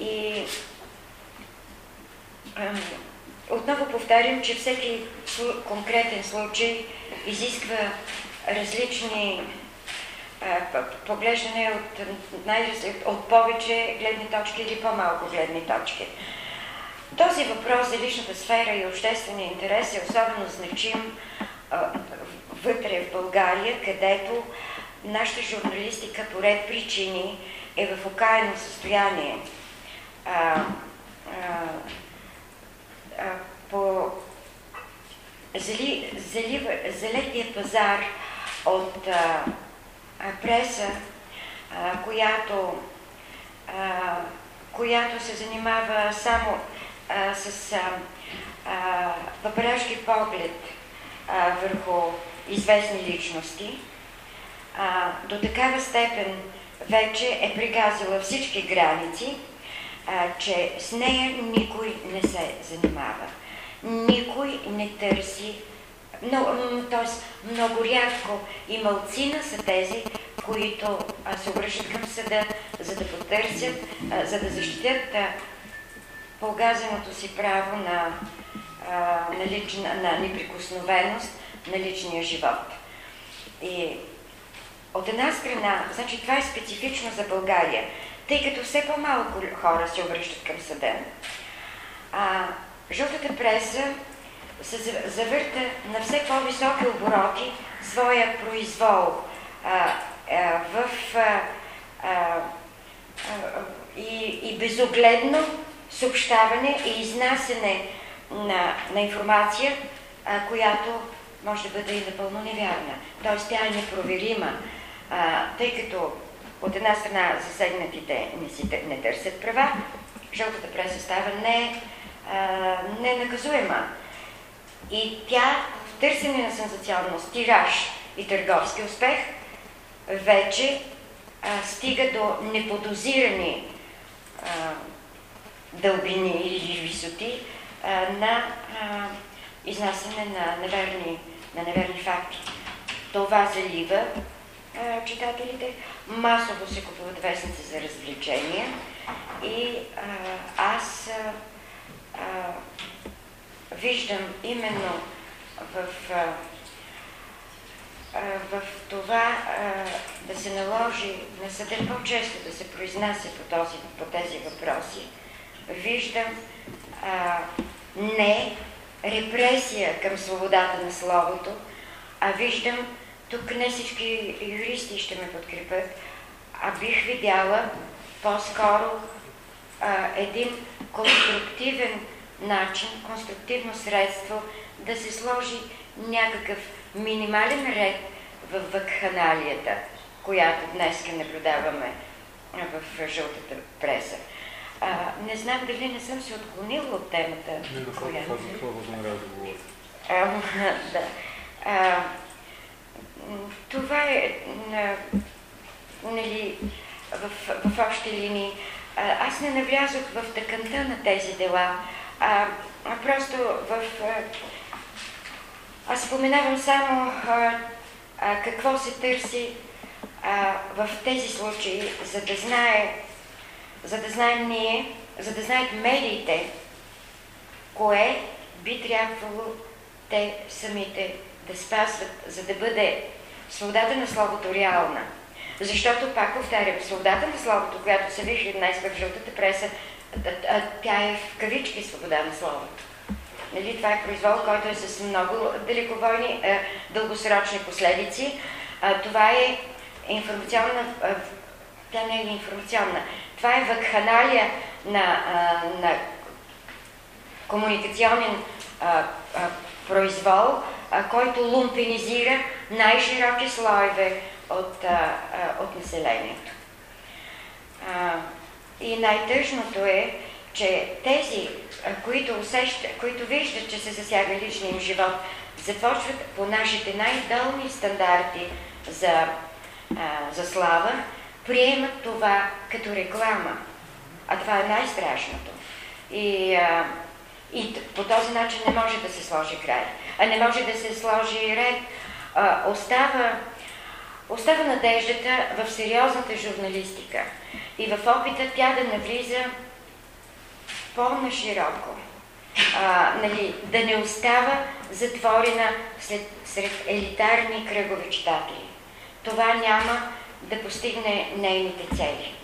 И отново повтарям, че всеки конкретен случай изисква различни поглеждане от, от повече гледни точки или по-малко гледни точки. Този въпрос за личната сфера и обществения интерес е особено значим вътре в България, където нашата журналистика по ред причини е в окаяно състояние. А, а, по зали, залива, залетия пазар от а, преса, а, която, а, която се занимава само а, с а, поглед а, върху известни личности, а, до такава степен вече е пригазила всички граници, а, че с нея никой не се занимава. Никой не търси, т.е. много рядко и малцина са тези, които а, се обръщат към съда, за да потърсят, а, за да защитят а, погазеното си право на, а, на, лична, на неприкосновеност на личния живот. И от една страна, значи това е специфично за България, тъй като все по-малко хора се обръщат към съда. А, жълтата преса се завърта на все по-високи обороти своя произвол а, а, в а, а, и, и безогледно съобщаване и изнасяне на, на информация, а, която може да бъде и напълно невярна. Тоест тя е непроверима, а, тъй като от една страна засегнатите не, си, не търсят права, жълтата преса става не, а, ненаказуема. И тя в търсене на сензационност, тираж и търговски успех вече а, стига до неподозирани а, дълбини или висоти а, на а, изнасяне на неверни, на неверни факти. Това залива а, читателите. Масово се купуват вестници за развлечения и а, аз а, виждам именно в, в това да се наложи на съда по-често да се произнася по, този, по тези въпроси, виждам не репресия към свободата на словото, а виждам, тук не всички юристи ще ме подкрепят, а бих видяла по-скоро един конструктивен начин, конструктивно средство да се сложи някакъв минимален ред в вакханалията, която днес наблюдаваме в жълтата преса. А, не знам дали не съм се отклонила от темата. Не, да, това, това, за това възнамерява [LAUGHS] да да. Това е нали, в, в общи линии. Аз не навлязох в тъканта на тези дела, а, а просто в... Аз споменавам само а, а, какво се търси а, в тези случаи, за да знае за да знаем ние, за да знаят медиите, кое би трябвало те самите да спазват, за да бъде свободата на словото реална. Защото, пак повтарям, свободата на словото, която се вижда днес в жълтата преса, тя е в кавички свобода на словото. Нали, това е произвол, който е с много далековойни, дългосрочни последици. това е информационна, тя не е информационна, това е вакханалия на, на комуникационен произвол, който лумпенизира най-широки слоеве от, а, а, от населението. А, и най-тъжното е, че тези, които, усеща, които виждат, че се засяга личния им живот, започват по нашите най-долни стандарти за, а, за слава, приемат това като реклама. А това е най-страшното. И, а, и по този начин не може да се сложи край. А не може да се сложи ред. Остава, остава надеждата в сериозната журналистика и в опита тя да навлиза по-нашироко. Нали, да не остава затворена след, сред елитарни кръгови читатели. Това няма да постигне нейните цели.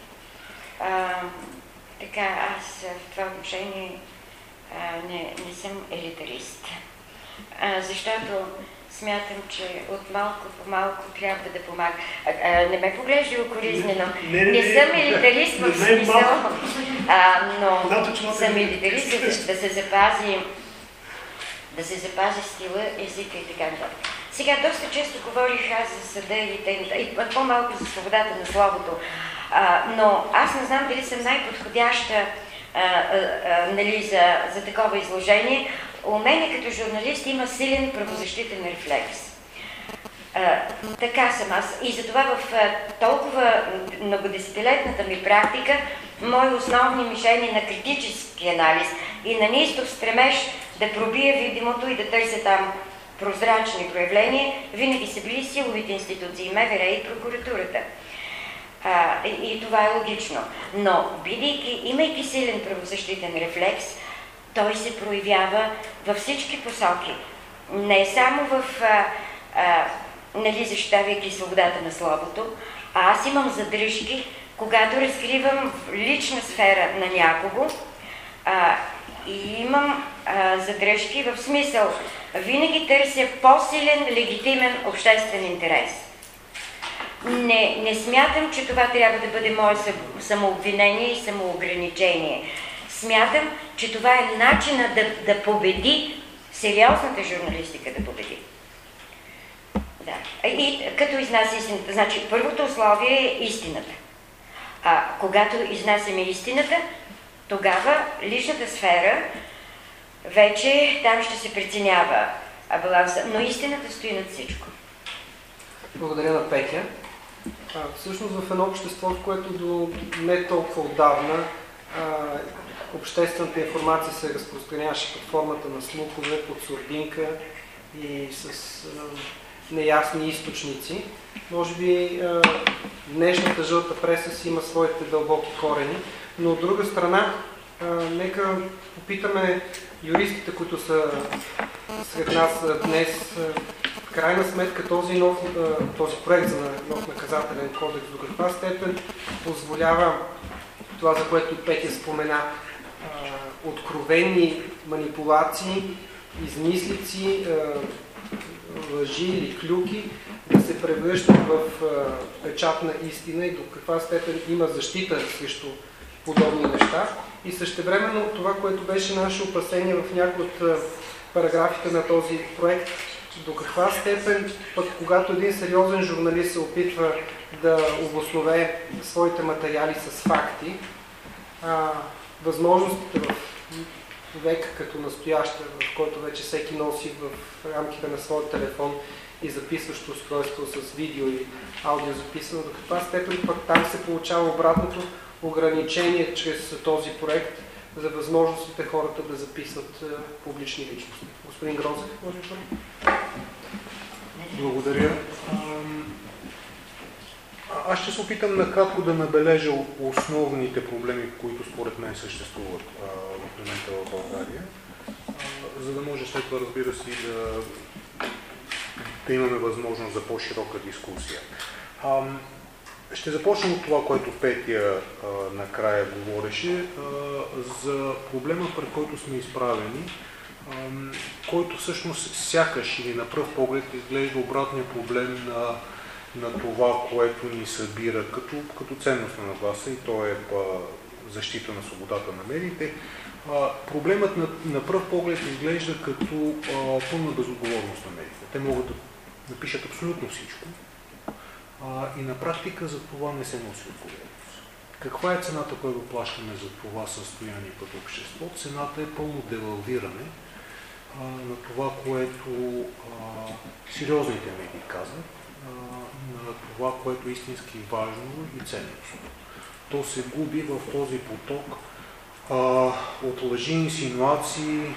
А, така, аз в това отношение а, не, не съм елитарист. А, защото смятам, че от малко по малко трябва да помага. А, а, не ме поглежда окоризнено. Не, не, не, не съм елитарист в смисъл, а, но съм елитарист да, да се запази да се запази стила, езика и така нататък. Сега доста често говорих аз за съда и, и по-малко за свободата на словото, а, но аз не знам дали съм най-подходяща нали, за, за такова изложение. У мене като журналист има силен правозащитен рефлекс. А, така съм аз. И затова в а, толкова многодесетилетната ми практика, мои основни мишени на критически анализ и на неистов стремеж да пробия видимото и да търся там прозрачни проявления, винаги са били силовите институции, МВР и прокуратурата. А, и, и това е логично. Но, бидейки, имайки силен правозащитен рефлекс, той се проявява във всички посоки. Не само в, а, а, нали, защитавайки свободата на словото, а аз имам задръжки, когато разкривам лична сфера на някого а, и имам а, задръжки в смисъл, винаги търся по-силен, легитимен обществен интерес. Не, не смятам, че това трябва да бъде мое сам- самообвинение и самоограничение. Смятам, че това е начина да, да победи, сериозната журналистика да победи. Да. И като изнася истината, значи първото условие е истината. А когато изнасяме истината, тогава личната сфера вече там ще се преценява баланса, но истината стои над всичко. Благодаря на Петя. А, всъщност в едно общество, в което до не толкова отдавна а, обществената информация се разпространяваше под формата на слухове, под сурдинка и с неясни източници. Може би днешната жълта преса си има своите дълбоки корени, но от друга страна, нека попитаме юристите, които са сред нас днес, в крайна сметка този, нов, този проект за нов наказателен кодекс до каква степен позволява това, за което Петя спомена, откровени манипулации, измислици, лъжи или клюки да се превръщат в печатна истина и до каква степен има защита срещу подобни неща. И същевременно това, което беше наше опасение в някои от параграфите на този проект, до каква степен, пък когато един сериозен журналист се опитва да обоснове своите материали с факти, възможностите в век като настояща, в който вече всеки носи в рамките на своя телефон и записващо устройство с видео и аудио записано, до каква степен пък там се получава обратното ограничение чрез този проект за възможностите хората да записват е, публични личности. Господин Грозев, може би? Благодаря. Аз ще се опитам накратко да набележа основните проблеми, които според мен съществуват в момента в България, за да може след това, разбира се, да, да имаме възможност за по-широка дискусия. Ще започнем от това, което Петя а, накрая говореше, за проблема, пред който сме изправени, който всъщност сякаш или на пръв поглед изглежда обратния проблем на, на това, което ни събира като, като ценност на нагласа и то е а, защита на свободата на медиите. А, проблемът на, на пръв поглед изглежда като пълна безотговорност на медиите. Те могат да напишат абсолютно всичко а, и на практика за това не се носи отговорност. Каква е цената, която плащаме за това състояние като общество? Цената е пълно девалвиране на това, което а, сериозните медии казват, на това, което е истински важно и ценностно. То се губи в този поток а, от лъжи, инсинуации,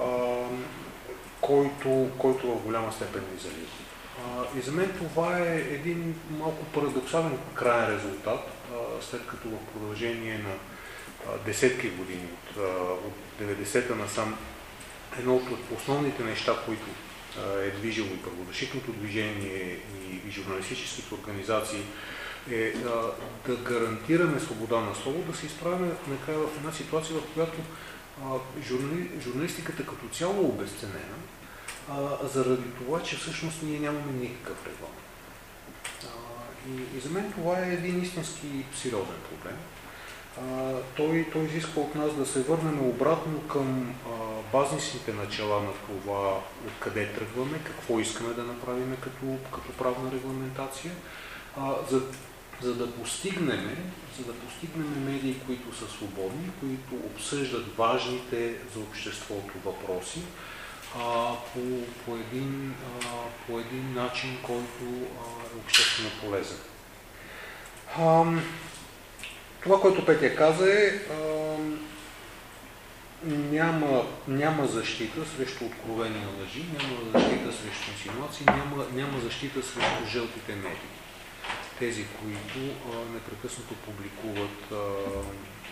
а, който, който в голяма степен ни залива. И за мен това е един малко парадоксален крайен резултат, а, след като в продължение на а, десетки години, от, а, от 90-та насам, едно от основните неща, които е движило и правозащитното движение и, журналистическите организации, е да гарантираме свобода на слово, да се изправяме накрая в една ситуация, в която журнали, журналистиката като цяло е обесценена, а, заради това, че всъщност ние нямаме никакъв регламент. И, и за мен това е един истински сериозен проблем. Той, той изисква от нас да се върнем обратно към базисните начала на това откъде тръгваме, какво искаме да направим като, като правна регламентация, а, за, за да постигнем, за да постигнем медии, които са свободни, които обсъждат важните за обществото въпроси, а, по, по, един, а, по един начин, който а, е обществено полезен. Това, което Петя каза е, а, няма, няма защита срещу откровени лъжи, няма защита срещу инсинуации, няма, няма защита срещу жълтите медии. Тези, които а, непрекъснато публикуват а,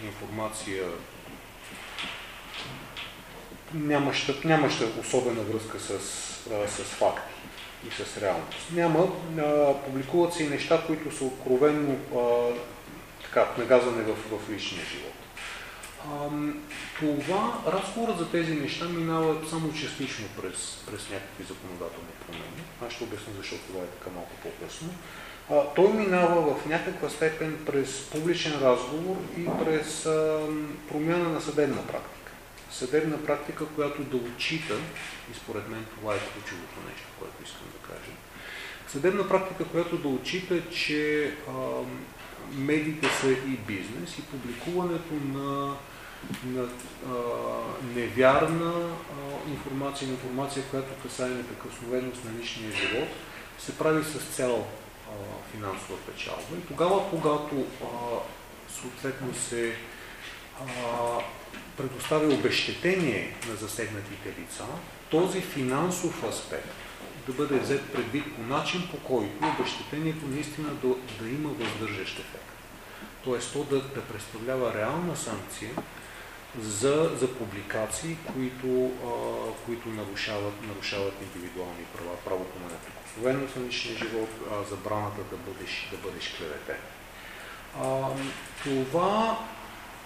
информация, нямаща, нямаща особена връзка с, а, с факти и с реалност. Няма, а, публикуват се и неща, които са откровенно а, така, нагазване в, в личния живот. А, това, разговорът за тези неща минава само частично през, през някакви законодателни промени. Аз ще обясня защо това е така малко по-късно. Той минава в някаква степен през публичен разговор и през а, промяна на съдебна практика. Съдебна практика, която да отчита, и според мен това е ключовото нещо, което искам да кажа, съдебна практика, която да отчита, че а, медиите са и бизнес и публикуването на, на а, невярна а, информация, информация, която касае неприкосновеност на личния живот, се прави с цел а, финансова печалба. И тогава, когато а, съответно се а, предоставя обещетение на засегнатите лица, този финансов аспект да бъде взет предвид по начин, по който обещетението наистина да, да има въздържащ ефект. Тоест то да, да представлява реална санкция за, за публикации, които, а, които нарушават, нарушават индивидуални права, правото на неприкосновеност на личния живот, а, забраната да бъдеш, да бъдеш клеветен. А, това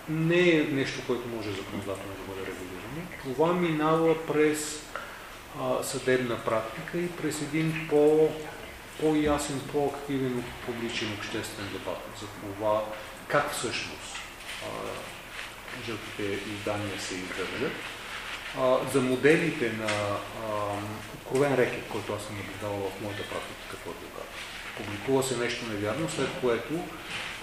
не е нещо, което може законодателно да бъде регулирано. Това минава през а, съдебна практика и през един по, по-ясен, по-активен публичен обществен дебат за това как всъщност жълтите издания се издържат. за моделите на откровен рекет, който аз съм наблюдавал в моята практика като адвокат. Публикува се нещо невярно, след което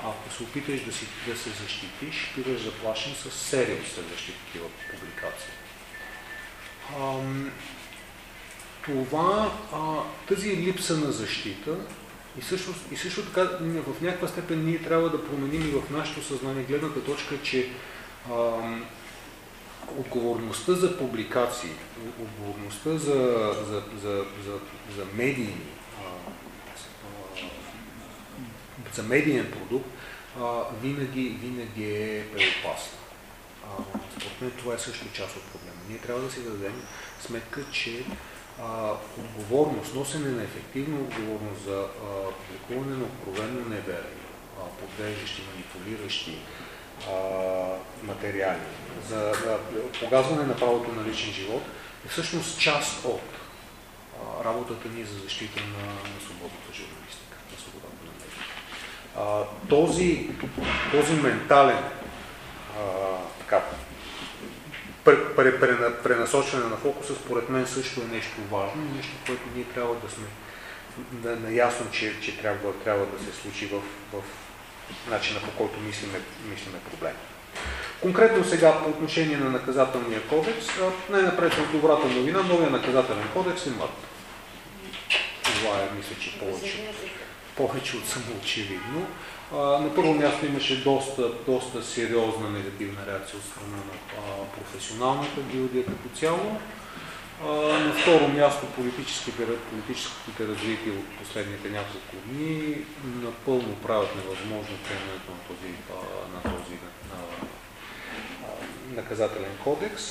ако се опиташ да, си, да се защитиш, биваш заплашен с серия от следващи такива публикации. Това, тази липса на защита и също, и също така в някаква степен ние трябва да променим и в нашето съзнание гледната точка, че а, отговорността за публикации, отговорността за, за, за, за, за медийни, за медиен продукт, а, винаги, винаги е опасна. Според мен това е също част от проблема. Ние трябва да си дадем сметка, че а, отговорност, носене на ефективна отговорност за публикуване на откровенно неверни, подвеждащи, манипулиращи а, материали, за а, погазване на правото на личен живот е всъщност част от а, работата ни за защита на, на свободната журналистика, на свободата на медиите. Този, този ментален а, така, пренасочване на фокуса, според мен също е нещо важно, нещо, което ние трябва да сме да, наясно, че, че трябва, трябва да се случи в, в начина по който мислиме, мислиме проблем. Конкретно сега по отношение на наказателния кодекс, най-напред с добрата новина, новия наказателен кодекс има. Това е, мисля, че повече, повече от самоочевидно. На първо място имаше доста, доста сериозна негативна реакция от страна на професионалната гилдия като цяло. На второ място политическите, политическите развития от последните няколко дни напълно правят невъзможно приемането на този, на този на, наказателен кодекс.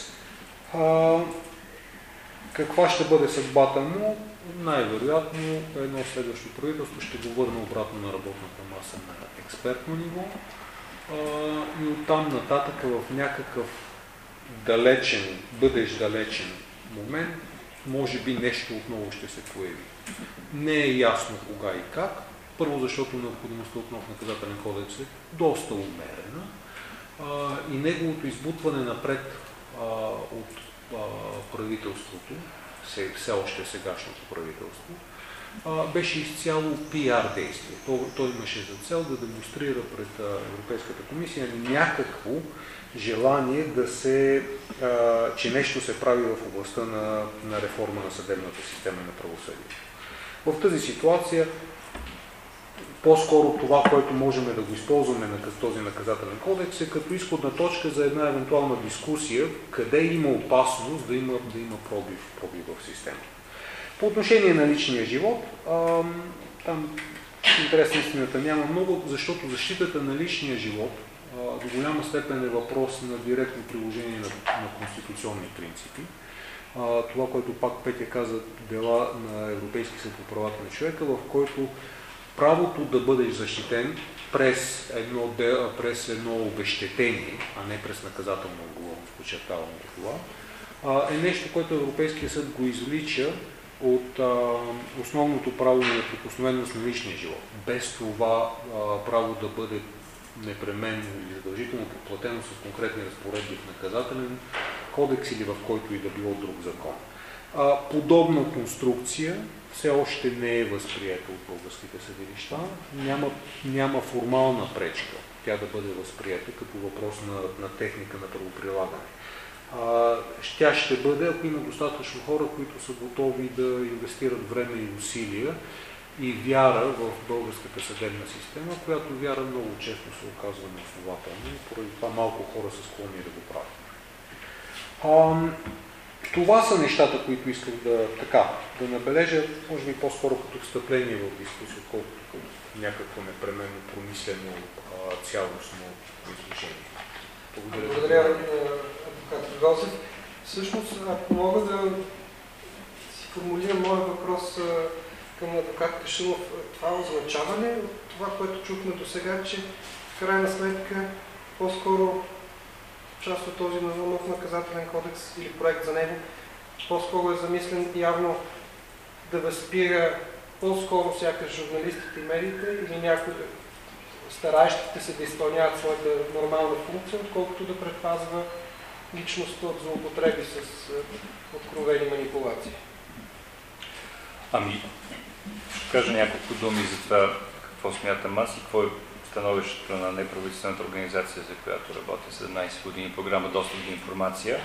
Каква ще бъде съдбата му? Най-вероятно едно следващо правителство ще го върне обратно на работната маса на експертно ниво и оттам нататък в някакъв далечен, бъдещ далечен момент, може би нещо отново ще се появи. Не е ясно кога и как. Първо, защото необходимостта от нов наказателен кодекс е доста умерена. а, и неговото избутване напред а, от а, правителството, все, все още сегашното правителство, а, беше изцяло пиар действие. Той имаше за цел да демонстрира пред Европейската комисия някакво желание да се, че нещо се прави в областта на, на реформа на съдебната система на правосъдието. В тази ситуация по-скоро това, което можем да го използваме на този наказателен кодекс е като изходна точка за една евентуална дискусия, къде има опасност да има, да има пробив, пробив в системата. По отношение на личния живот, там интерес на истината няма много, защото защитата на личния живот до голяма степен е въпрос на директно приложение на, на конституционни принципи. А, това, което пак Петя каза, дела на Европейски съд по правата на човека, в който правото да бъдеш защитен през едно, през едно обещетение, а не през наказателна отговорност, подчертавам това, е нещо, което Европейския съд го извлича от а, основното право на неприкосновеност на личния живот. Без това а, право да бъде непременно или задължително подплатено с конкретни разпоредби в наказателен кодекс или в който и да било друг закон. А, подобна конструкция все още не е възприета от българските съдилища. Няма, няма формална пречка тя да бъде възприета като въпрос на, на техника на правоприлагане. Тя ще бъде, ако има достатъчно хора, които са готови да инвестират време и усилия и вяра в българската съдебна система, която вяра много често се оказва неоснователна и поради това малко хора са склонни да го правят. Това са нещата, които исках да, така, да набележа, може би по-скоро като встъпление в дискусия, отколкото някакво непременно промислено цялостно изложение. Благодаря. Благодаря, адвокат Госев. Всъщност, ако мога да си формулирам моят въпрос към адвокат Кашинов, това означава ли това, което чухме до сега, че в крайна сметка по-скоро част от този нов наказателен кодекс или проект за него, по-скоро е замислен явно да възпира по-скоро сякаш журналистите и медиите или някои стараещите се да изпълняват своята нормална функция, отколкото да предпазва личността от злоупотреби с е, откровени манипулации. Ами, ще кажа няколко думи за това какво смятам аз и какво е становището на неправителствената организация, за която работя 17 години, програма Достъп до информация.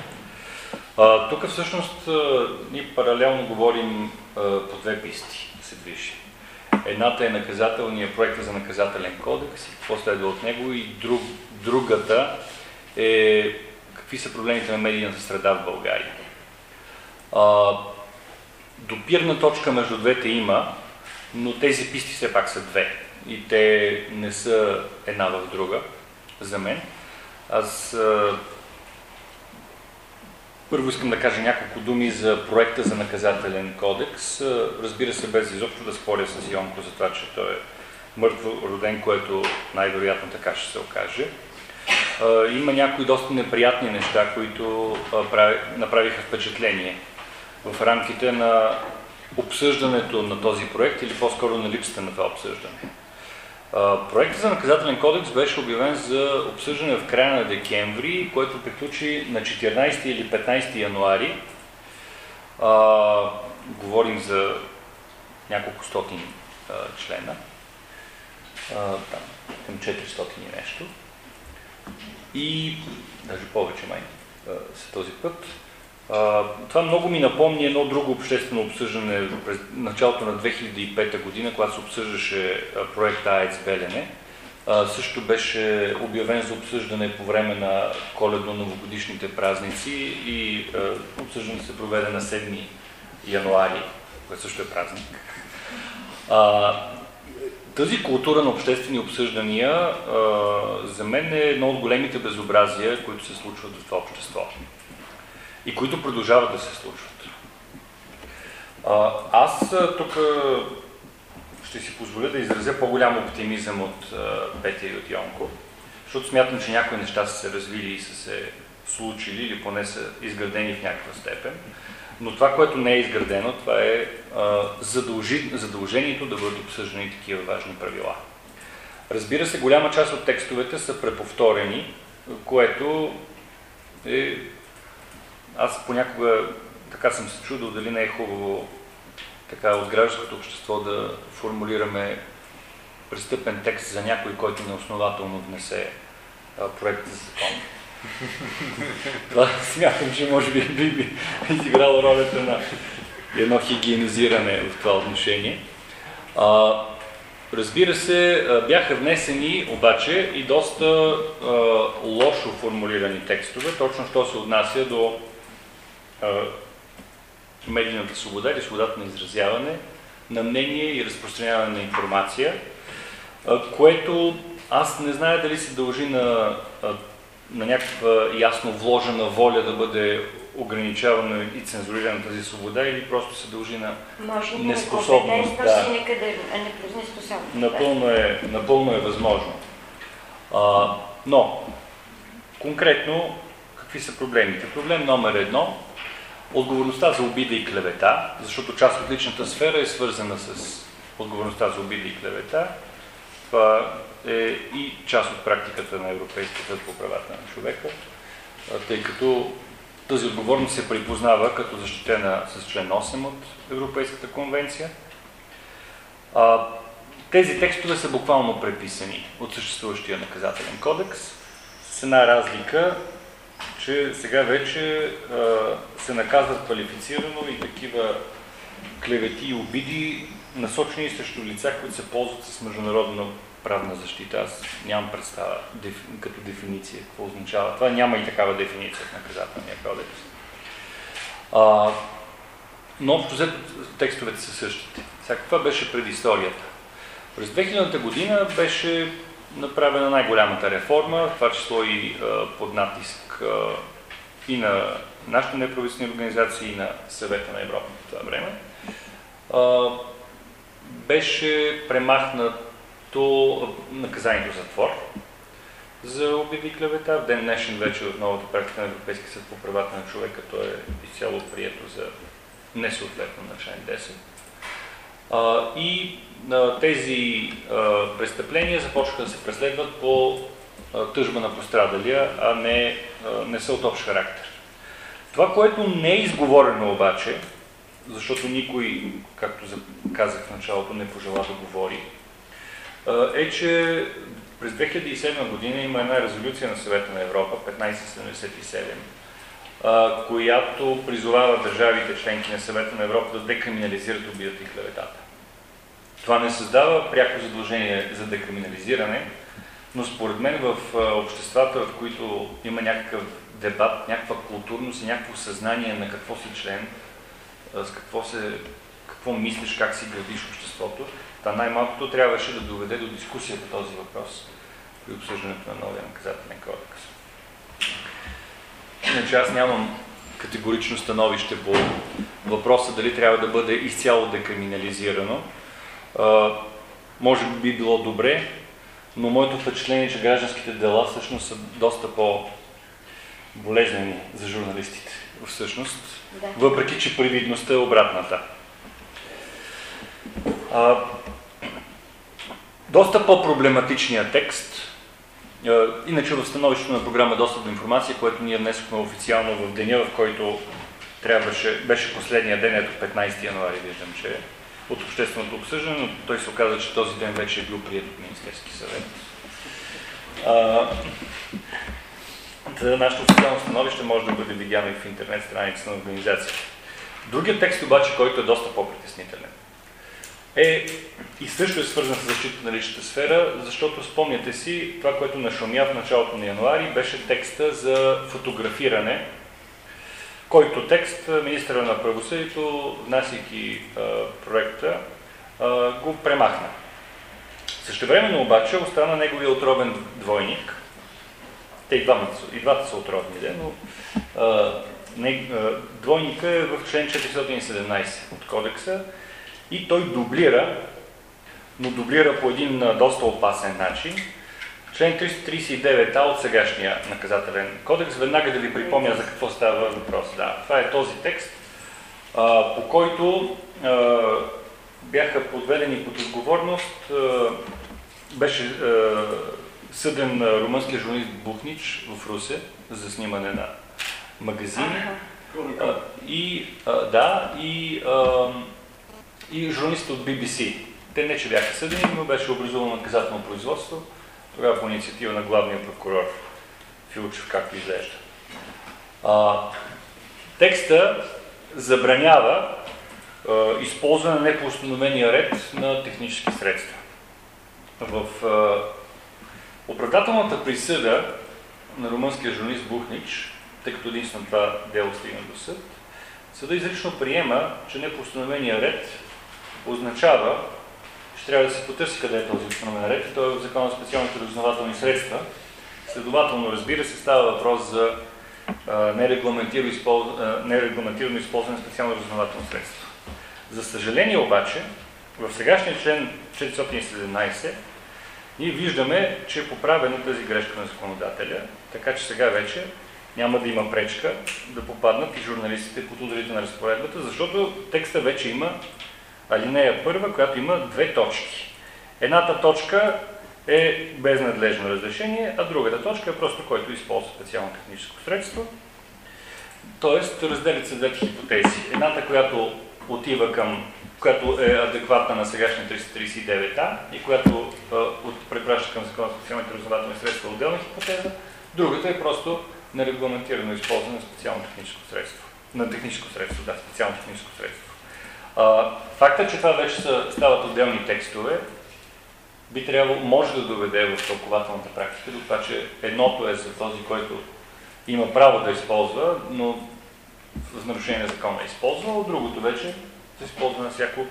А, тук всъщност а, ние паралелно говорим а, по две писти да се движи. Едната е наказателния проект за наказателен кодекс и какво следва от него и друг, другата е какви са проблемите на медийната среда в България. А, допирна точка между двете има, но тези писти все пак са две и те не са една в друга за мен. Аз първо искам да кажа няколко думи за проекта за наказателен кодекс. Разбира се, без изобщо да споря с Йонко за това, че той е мъртво роден, което най-вероятно така ще се окаже. Има някои доста неприятни неща, които направиха впечатление в рамките на обсъждането на този проект или по-скоро на липсата на това обсъждане. Проектът за наказателен кодекс беше обявен за обсъждане в края на декември, което приключи на 14 или 15 януари. Говорим за няколко стотин члена. Там, към 400 и нещо. И даже повече май с този път. Това много ми напомни едно друго обществено обсъждане през началото на 2005 година, когато се обсъждаше проекта АЕЦ Белене. Също беше обявен за обсъждане по време на коледно-новогодишните празници и обсъждане се проведе на 7 януари, което също е празник. Тази култура на обществени обсъждания за мен е едно от големите безобразия, които се случват в това общество и които продължават да се случват. Аз тук ще си позволя да изразя по-голям оптимизъм от Петя и от Йонко, защото смятам, че някои неща са се развили и са се случили или поне са изградени в някаква степен. Но това, което не е изградено, това е задължи, задължението да бъдат обсъждани такива важни правила. Разбира се, голяма част от текстовете са преповторени което е... Аз понякога така съм се чудил дали не е хубаво така от гражданското общество да формулираме престъпен текст за някой, който неоснователно внесе проект за закон. Това смятам, че може би би, би изиграло ролята на едно хигиенизиране в това отношение. А, разбира се, бяха внесени обаче и доста а, лошо формулирани текстове, точно що се отнася до а, медийната свобода или свободата на изразяване, на мнение и разпространяване на информация, а, което аз не зная дали се дължи на, на някаква ясно вложена воля да бъде ограничавана и цензурирана тази свобода или просто се дължи на Може неспособност. Да. некъде неспособност. Напълно е, напълно е възможно. А, но, конкретно, какви са проблемите? Проблем номер едно отговорността за обида и клевета, защото част от личната сфера е свързана с отговорността за обида и клевета. Това е и част от практиката на Европейския съд по правата на човека, тъй като тази отговорност се припознава като защитена с член 8 от Европейската конвенция. Тези текстове са буквално преписани от съществуващия наказателен кодекс с една разлика, че сега вече се наказват квалифицирано и такива клевети и обиди, насочени срещу лица, които се ползват с международна правна защита. Аз нямам представа деф... като дефиниция какво означава. Това няма и такава дефиниция в наказателния кодекс. А, но общо взето текстовете са същите. Сега каква беше предисторията? През 2000 година беше направена най-голямата реформа, това число и а, под натиск а, и на нашите неправителствени организации и на съвета на Европа по това време. А, беше премахнато наказанието затвор за обиди клевета. В ден днешен вече от новата практика на Европейския съд по правата на човека то е изцяло прието за несъответно на член 10. А, и тези престъпления започнаха да се преследват по тъжба на пострадалия, а не, а, не са от общ характер. Това, което не е изговорено обаче, защото никой, както казах в началото, не пожела да говори, е, че през 2007 година има една резолюция на съвета на Европа, 1577, която призовава държавите членки на съвета на Европа да декриминализират убийата и клеветата. Това не създава пряко задължение за декриминализиране, но според мен в обществата, в които има някакъв дебат, някаква културност и някакво съзнание на какво си член, с какво, се, какво мислиш, как си градиш обществото, та най-малкото трябваше да доведе до дискусия по този въпрос при обсъждането на новия наказателен кодекс. Иначе аз нямам категорично становище по въпроса дали трябва да бъде изцяло декриминализирано. А, може би би било добре, но моето впечатление е, че гражданските дела всъщност са доста по-болезнени за журналистите. Всъщност, да. въпреки че привидността е обратната. А, доста по-проблематичният текст, а, иначе в становището на програма Достъп до информация, което ние внесохме официално в деня, в който трябваше, беше последния ден, ето 15 януари, виждам, че е от общественото обсъждане, но той се оказа, че този ден вече е бил прият от Министерски съвет. А, нашето официално становище може да бъде видяно и в интернет страницата на организацията. Другият текст обаче, който е доста по-притеснителен, е и също е свързан с защита на личната сфера, защото спомняте си, това, което нашумя в началото на януари, беше текста за фотографиране, който текст министра на правосъдието, внасяйки проекта, а, го премахна. Същевременно обаче остана неговия отробен двойник, те и двамата, и двата са отровни, но а, не, а, двойника е в член 417 от кодекса и той дублира, но дублира по един доста опасен начин. Член 339а от сегашния наказателен кодекс, веднага да ви припомня за какво става въпрос. Да, това е този текст, по който бяха подведени под отговорност, беше съден а, румънски журналист Бухнич в Русе за снимане на магазини. И, да, и, и журналист от BBC. Те не че бяха съдени, но беше образувано наказателно производство, тогава по инициатива на главния прокурор Филчев, както изглежда. Текста забранява а, използване на непоустановения ред на технически средства. В а, оправдателната присъда на румънския журналист Бухнич, тъй като единствено това дело стигна до съд, съда изрично приема, че непоустановения ред означава, че трябва да се потърси къде е този установен ред, и той е в закона за специалните разузнавателни средства. Следователно, разбира се, става въпрос за използ... нерегламентирано използване на специално разузнавателно средство. За съжаление обаче, в сегашния член 417 ние виждаме, че е поправена тази грешка на законодателя, така че сега вече няма да има пречка да попаднат и журналистите под ударите на разпоредбата, защото текста вече има алинея първа, която има две точки. Едната точка е без надлежно разрешение, а другата точка е просто който използва специално техническо средство. Тоест, разделят се двете хипотези. Едната, която отива към, която е адекватна на сегашния 339А и която а, препраща към закона за специалните разузнавателни средства отделна хипотеза. Другата е просто нерегламентирано използване на специално техническо средство. На техническо средство, да, специално техническо средство. Факта, че това вече стават отделни текстове, би трябвало, може да доведе в тълкователната практика до това, че едното е за този, който има право да използва, но в нарушение на закона е използвал, другото вече се използва на всяко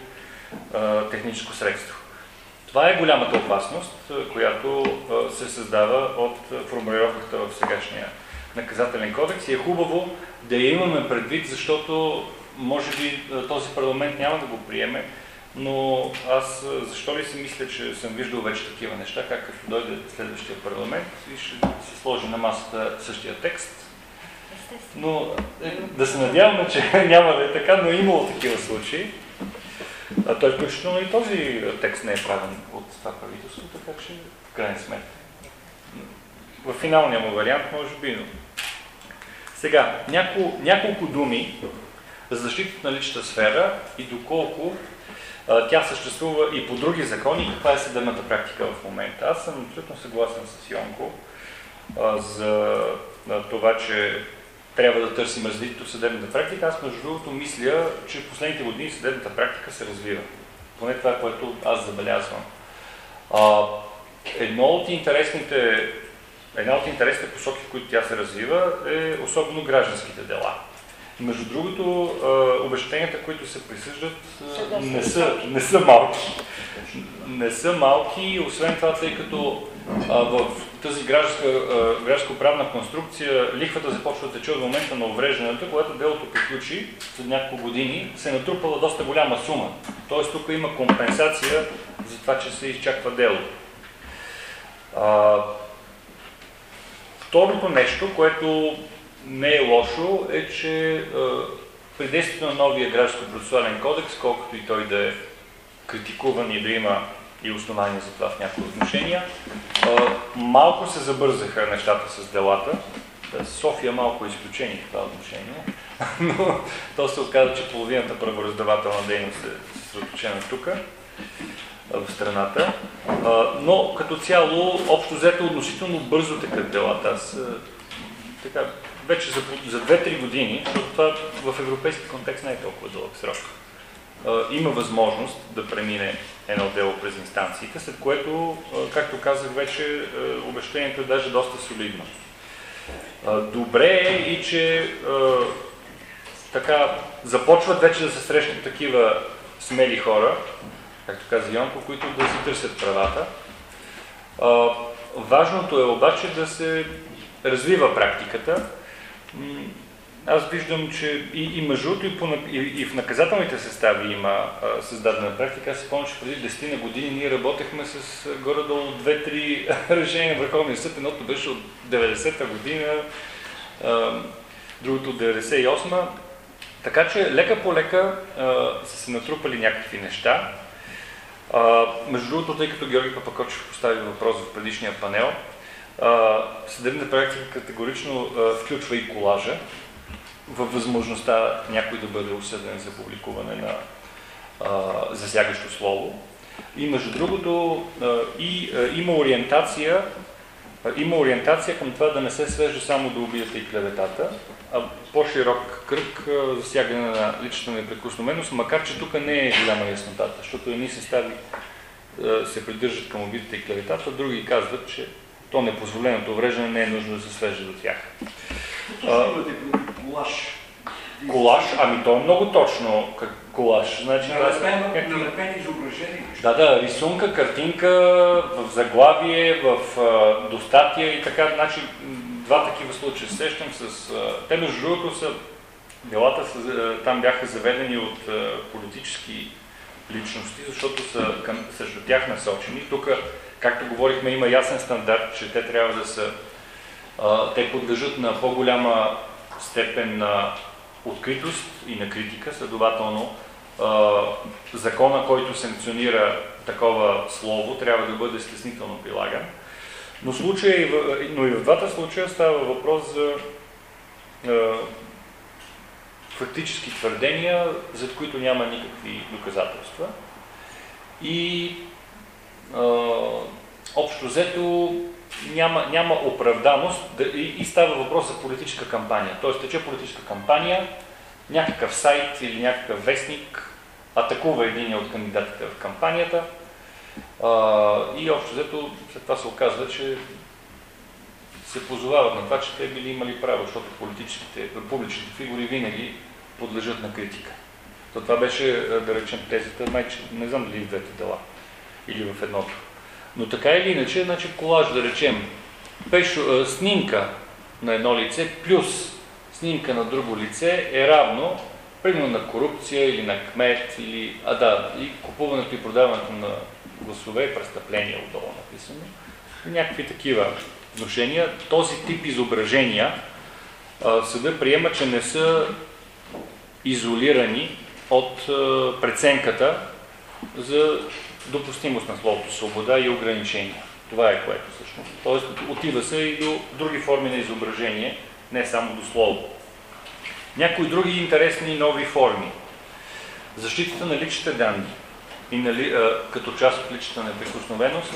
а, техническо средство. Това е голямата опасност, която а, се създава от формулировката в сегашния наказателен кодекс и е хубаво да я имаме предвид, защото може би този парламент няма да го приеме, но аз защо ли си мисля, че съм виждал вече такива неща, как като дойде следващия парламент и ще се сложи на масата същия текст. Но е, да се надяваме, че [LAUGHS] няма да е така, но е имало такива случаи. А той включително и този текст не е правен от това правителство, така че в крайна сметка. В финалния му вариант може би, но... Сега, няколко, няколко думи за защита на личната сфера и доколко а, тя съществува и по други закони каква е съдебната практика в момента. Аз съм абсолютно съгласен с Йонко а, за а, това, че трябва да търсим развитието в съдебната практика. Аз между другото мисля, че в последните години съдебната практика се развива. Поне това което аз забелязвам. А, едно от интересните, една от интересните посоки, в които тя се развива, е особено гражданските дела. Между другото, обещанията, които се присъждат, не са, не са малки. Не са малки, освен това, тъй като в тази гражданско-правна конструкция лихвата започва да тече от момента на увреждането, когато делото приключи след няколко години, се е натрупала доста голяма сума. Тоест тук има компенсация за това, че се изчаква дело. Второто нещо, което не е лошо, е, че при действието на новия гражданско-процесуален кодекс, колкото и той да е критикуван и да има и основания за това в някои отношения, малко се забързаха нещата с делата. София малко е изключение в това отношение, [LAUGHS] но то се оказа, че половината правораздавателна дейност е съсредоточена тук в страната. Но като цяло, общо взето, относително бързо текат делата. Аз така, вече за, за 2-3 години, защото това в европейски контекст не е толкова дълъг срок, има възможност да премине едно дело през инстанциите, след което, както казах вече, обещението е даже доста солидно. Добре е и, че така започват вече да се срещат такива смели хора, както каза Йонко, които да си търсят правата. Важното е обаче да се развива практиката. Аз виждам, че и, и мъжото, и, и, и в наказателните състави има а, създадена практика. Аз си помня, че преди 10 на години ние работехме с горе-долу 2-3 [LAUGHS] решения на Върховния съд. Едното беше от 90-та година, а, другото от 98-та. Така че лека по лека а, са се натрупали някакви неща. А, между другото, тъй като Георги Папакочев постави въпрос в предишния панел, съдебната практика категорично включва и колажа във възможността някой да бъде осъден за публикуване на засягащо слово. И между другото, и, има ориентация има ориентация към това да не се свежда само до убията и клеветата, а по-широк кръг засягане на личната неприкосновеност, макар че тук не е голяма яснотата, защото едни състави се придържат към убитите и клеветата, други казват, че то непозволеното увреждане не е нужно да се свежда до тях. Колаш. Колаш? Ами то е много точно как колаж. Значи, налепени, налепени изображения. Да, да, рисунка, картинка, в заглавие, в а, достатия и така. Значи, два такива случая сещам с... А, те между другото са... Делата са, а, там бяха заведени от а, политически личности, защото са към, срещу тях насочени. Тук, както говорихме, има ясен стандарт, че те трябва да са... А, те подлежат на по-голяма степен на откритост и на критика, следователно закона, който санкционира такова слово, трябва да бъде стеснително прилаган. Но, случая, но и в двата случая става въпрос за е, фактически твърдения, за които няма никакви доказателства. И общо взето няма, няма оправданост да, и, и става въпрос за политическа кампания. Тоест тече политическа кампания, някакъв сайт или някакъв вестник атакува един от кандидатите в кампанията а, и общо взето след това се оказва, че се позовават на това, че те били имали право, защото политическите, публичните фигури винаги подлежат на критика. То това беше, да речем, тезата, майче, не знам дали в двете дела или в едното. Но така или иначе, значи колаж, да речем, пешо, снимка на едно лице плюс снимка на друго лице е равно примерно на корупция или на кмет, или, а да, и купуването и продаването на гласове и престъпления отдолу написано. Някакви такива вношения. Този тип изображения съда приема, че не са изолирани от преценката за допустимост на словото свобода и ограничения. Това е което всъщност. Тоест отива се и до други форми на изображение, не само до слово. Някои други интересни нови форми. Защитата на личните данни и нали, а, като част от личната неприкосновеност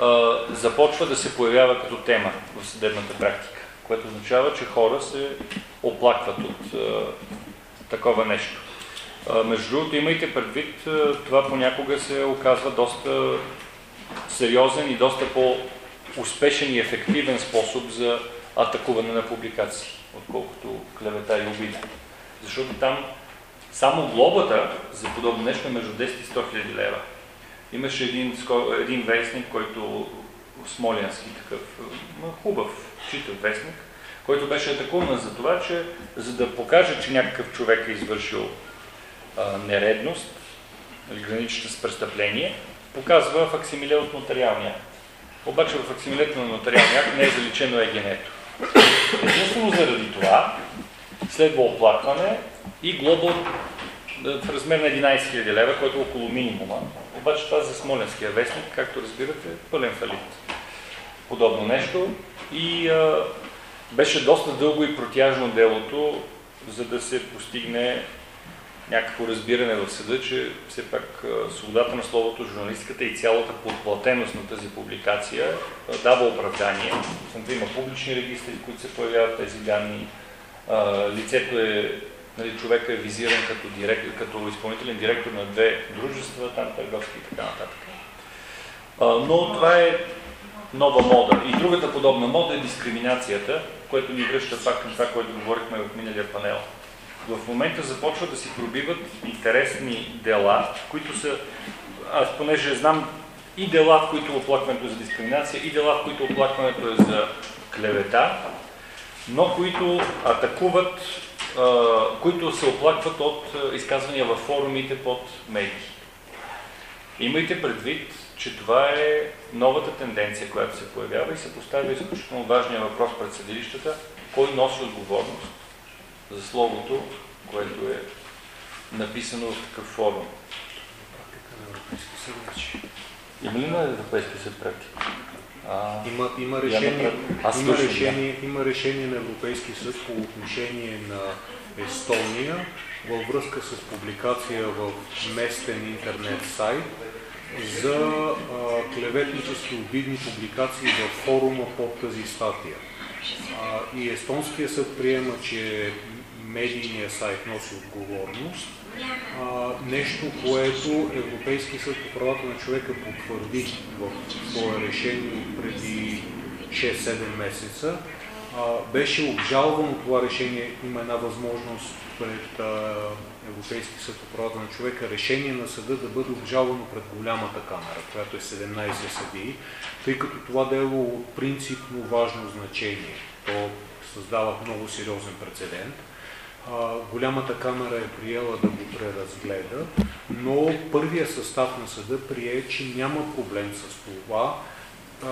а, започва да се появява като тема в съдебната практика, което означава, че хора се оплакват от а, такова нещо. Между другото, имайте предвид, това понякога се оказва доста сериозен и доста по-успешен и ефективен способ за атакуване на публикации отколкото клевета и обида. Защото там само глобата за подобно нещо е между 10 и 100 хиляди лева. Имаше един, един вестник, който смолянски такъв, хубав, читав вестник, който беше атакуван за това, че за да покаже, че някакъв човек е извършил нередност, граничеща с престъпление, показва факсимиле от нотариалния. Обаче в факсимилето на нотариалния не е заличено егенето. Единствено заради това следва оплакване и глоба в размер на 11 000 лева, който е около минимума. Обаче това за Смоленския вестник, както разбирате, е пълен фалит. Подобно нещо. И а, беше доста дълго и протяжно делото, за да се постигне някакво разбиране в съда, че все пак свободата на словото, журналистиката и цялата подплатеност на тази публикация дава оправдание. Самата има публични регистри, които се появяват тези данни. Лицето е, нали, човека е визиран като, директор, като изпълнителен директор на две дружества, там търговски и така нататък. Но това е нова мода. И другата подобна мода е дискриминацията, което ни връща пак към това, което говорихме в миналия панел в момента започват да си пробиват интересни дела, които са, аз понеже знам и дела, в които оплакването е за дискриминация, и дела, в които оплакването е за клевета, но които атакуват, които се оплакват от изказвания във форумите под медии. Imайте предвид, че това е новата тенденция, която се появява и се поставя изключително важния въпрос пред съдилищата, кой носи отговорност за словото, което е написано в такъв форум. Има ли на Европейския съд практика? А, Има, има, решение. Аз има, решение, има решение на Европейски съд по отношение на Естония във връзка с публикация в местен интернет сайт за а, клеветнически обидни публикации в форума под тази статия. А, и Естонския съд приема, че медийният сайт носи отговорност. А, нещо, което Европейски съд по правата на човека потвърди в свое решение преди 6-7 месеца. А, беше обжалвано това решение, има една възможност пред а, Европейски съд по правата на човека решение на съда да бъде обжалвано пред голямата камера, която е 17 съдии, тъй като това дело е принципно важно значение. То създава много сериозен прецедент. Голямата камера е приела да го преразгледа, но първия състав на съда прие, че няма проблем с това а,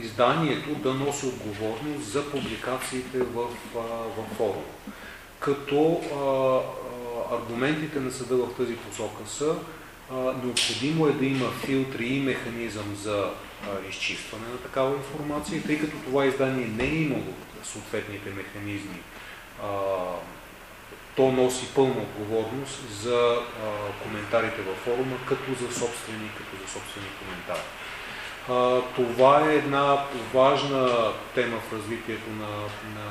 изданието да носи отговорност за публикациите в, а, в форум. Като а, аргументите на съда в тази посока са а, необходимо е да има филтри и механизъм за а, изчистване на такава информация, тъй като това издание не е имало съответните механизми то носи пълна отговорност за коментарите във форума, като за собствени, като за собствени коментари. Това е една важна тема в развитието на, на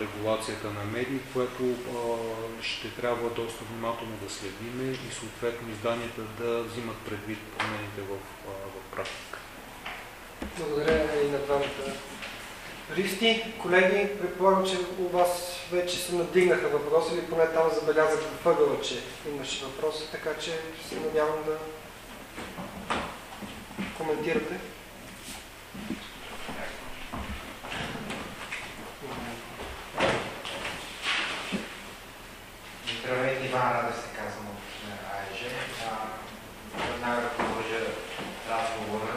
регулацията на медии, което а, ще трябва доста внимателно да следиме и съответно изданията да взимат предвид промените в, в практика. Благодаря и на двамата Ристи, колеги, предполагам, че у вас вече се надигнаха въпроси, или поне там забелязах в ъгъла, че имаше въпроси, така че се надявам да коментирате. Здравейте, Иван Рада се казвам от АЕЖ. Веднага да продължа разговора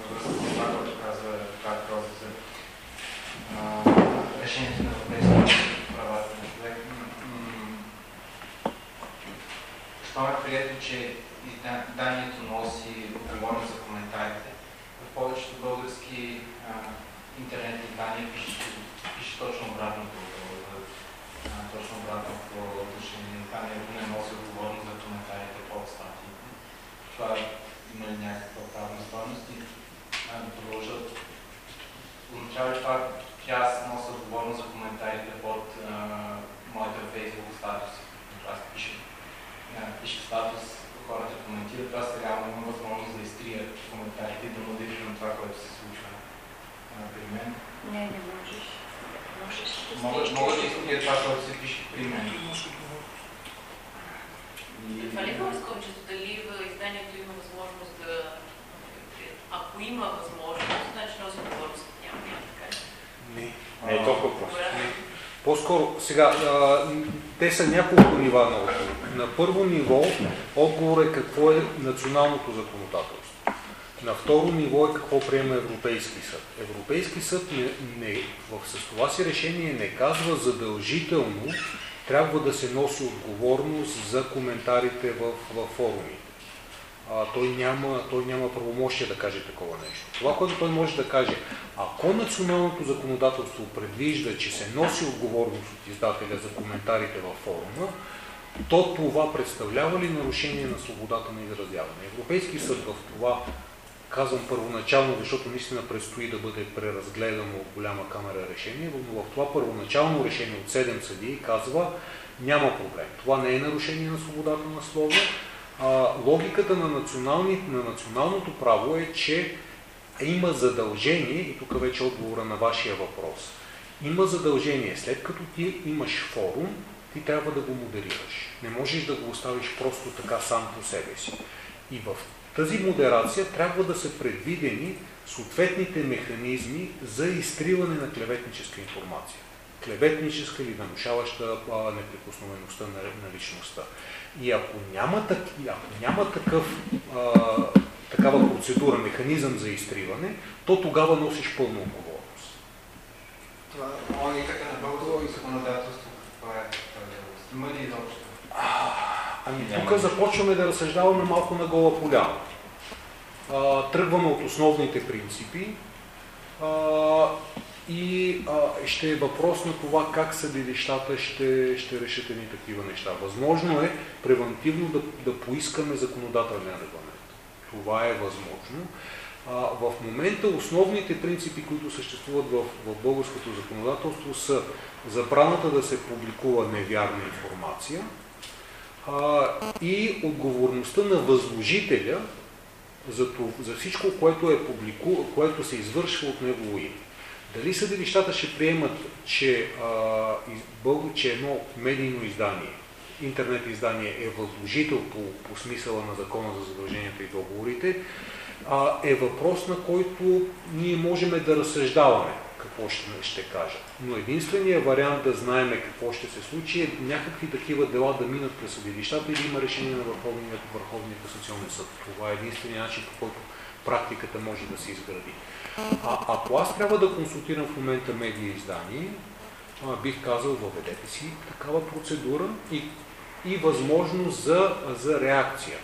във връзка с това, което казва Пат Роза за Що е прието, че изданието носи отговорност за коментарите. В повечето български интернет издания пише, пише точно обратното. Точно обратното отношение изданието не носи отговорност за коментарите под статиите. Това има ли някаква правна стойност и да продължат. Означава ли това, че аз нося отговорност за коментарите под а, моите Facebook статуси. Аз пиша, а, пиша статус, хората коментират, аз сега имам възможност да изтрия коментарите и да модерирам това, което се случва а, при мен. Не, не можеш. Можеш да Мога, да изтрия това, което се пише при мен. Това ли е скобчето? Дали в изданието има възможност да... Ако има възможност, значи носи отговорност. Не. Не е толкова просто. По-скоро, сега, а, те са няколко нива на отговор. На първо ниво отговор е какво е националното законодателство. На второ ниво е какво приема Европейски съд. Европейски съд не, не, в, с това си решение не казва задължително трябва да се носи отговорност за коментарите в, в форумите. А, той, няма, той няма правомощие да каже такова нещо. Това, което той може да каже, ако националното законодателство предвижда, че се носи отговорност от издателя за коментарите във форума, то това представлява ли нарушение на свободата на изразяване? Европейски съд в това, казвам първоначално, защото наистина предстои да бъде преразгледано от голяма камера решение, но в това първоначално решение от 7 съдии казва, няма проблем. Това не е нарушение на свободата на слово. А, логиката на, на националното право е, че има задължение, и тук вече е отговора на вашия въпрос, има задължение, след като ти имаш форум, ти трябва да го модерираш. Не можеш да го оставиш просто така сам по себе си. И в тази модерация трябва да са предвидени съответните механизми за изтриване на клеветническа информация. Клеветническа или нарушаваща неприкосновеността на, на личността. И ако няма, так, ако няма такъв, а, такава процедура, механизъм за изтриване, то тогава носиш пълна отговорност. Това логиката на българското законодателство каква е? Има ли изобщо? Ами тук започваме да разсъждаваме малко на гола поляна. а, тръгваме от основните принципи а, и а, ще е въпрос на това как съдилищата ще, ще решат едни такива неща. Възможно е превентивно да, да поискаме законодателен регламент. Това е възможно. А, в момента основните принципи, които съществуват в, в българското законодателство са забраната да се публикува невярна информация а, и отговорността на възложителя за, това, за всичко, което, е публику, което се извършва от негово име. Дали съдилищата ще приемат, че, а, че едно медийно издание, интернет издание е възложител по, по смисъла на закона за задълженията и договорите, а, е въпрос, на който ние можем да разсъждаваме какво ще, ще кажа. Но единственият вариант да знаем какво ще се случи е някакви такива дела да минат през съдилищата и да има решение на Върховния, Върховния касационен съд. Това е единственият начин, по който практиката може да се изгради. А ако аз трябва да консултирам в момента медия издание, а, бих казал, въведете си такава процедура и, и възможност за, за реакция.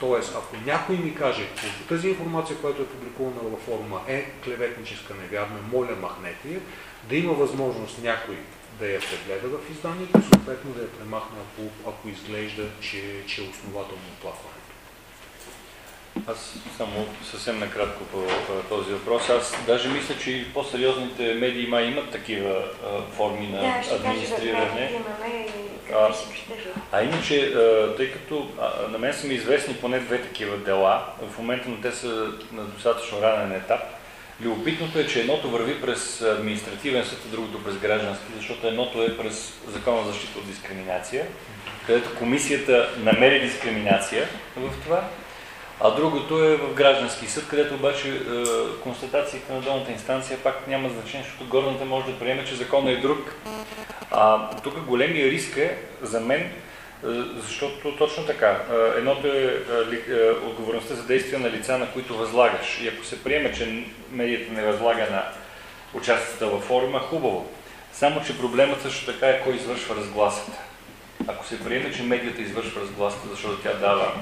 Тоест, ако някой ми каже, тази информация, която е публикувана във форума е клеветническа, невярна, моля махнете я, да има възможност някой да я прегледа в изданието, съответно да я премахне, ако, ако изглежда, че, че е основателно оплакването. Аз само съвсем накратко по този въпрос. Аз даже мисля, че и по-сериозните медии май имат такива а, форми на да, администриране. Имаме и а, а иначе, а, тъй като а, на мен са ми известни поне две такива дела, в момента но те са на достатъчно ранен етап, Любопитното е, че едното върви през административен съд, а другото през граждански, защото едното е през Закона за защита от дискриминация, където комисията намери дискриминация в това, а другото е в граждански съд, където обаче е, констатациите на долната инстанция пак няма значение, защото горната може да приеме, че законът е друг. А тук големия риск е за мен, е, защото точно така. Е, едното е, е отговорността за действия на лица, на които възлагаш. И ако се приеме, че медията не възлага на участницата във форума, хубаво. Само, че проблемът също така е кой извършва разгласата. Ако се приеме, че медията извършва разгласата, защото тя дава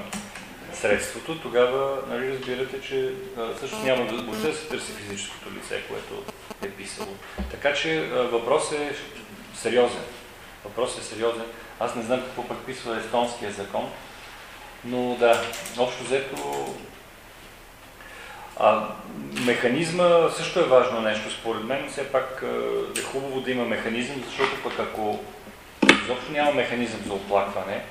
средството, тогава нали, разбирате, че също няма да се търси физическото лице, което е писало. Така че въпрос е сериозен. Въпрос е сериозен. Аз не знам какво предписва естонския закон, но да, общо взето а, механизма също е важно нещо, според мен. Все пак е хубаво да има механизъм, защото пък ако изобщо няма механизъм за оплакване,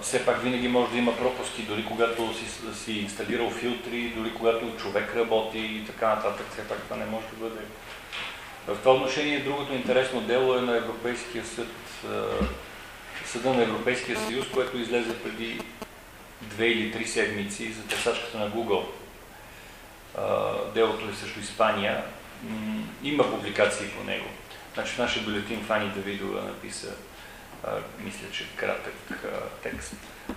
все пак винаги може да има пропуски, дори когато си, си инсталирал филтри, дори когато човек работи и така нататък. Все пак това не може да бъде. В това отношение другото интересно дело е на Европейския съд, съда на Европейския съюз, което излезе преди две или три седмици за търсачката на Google. Делото е също Испания. Има публикации по него. Значи нашия бюлетин Фани Давидова написа мисля, че кратък текст.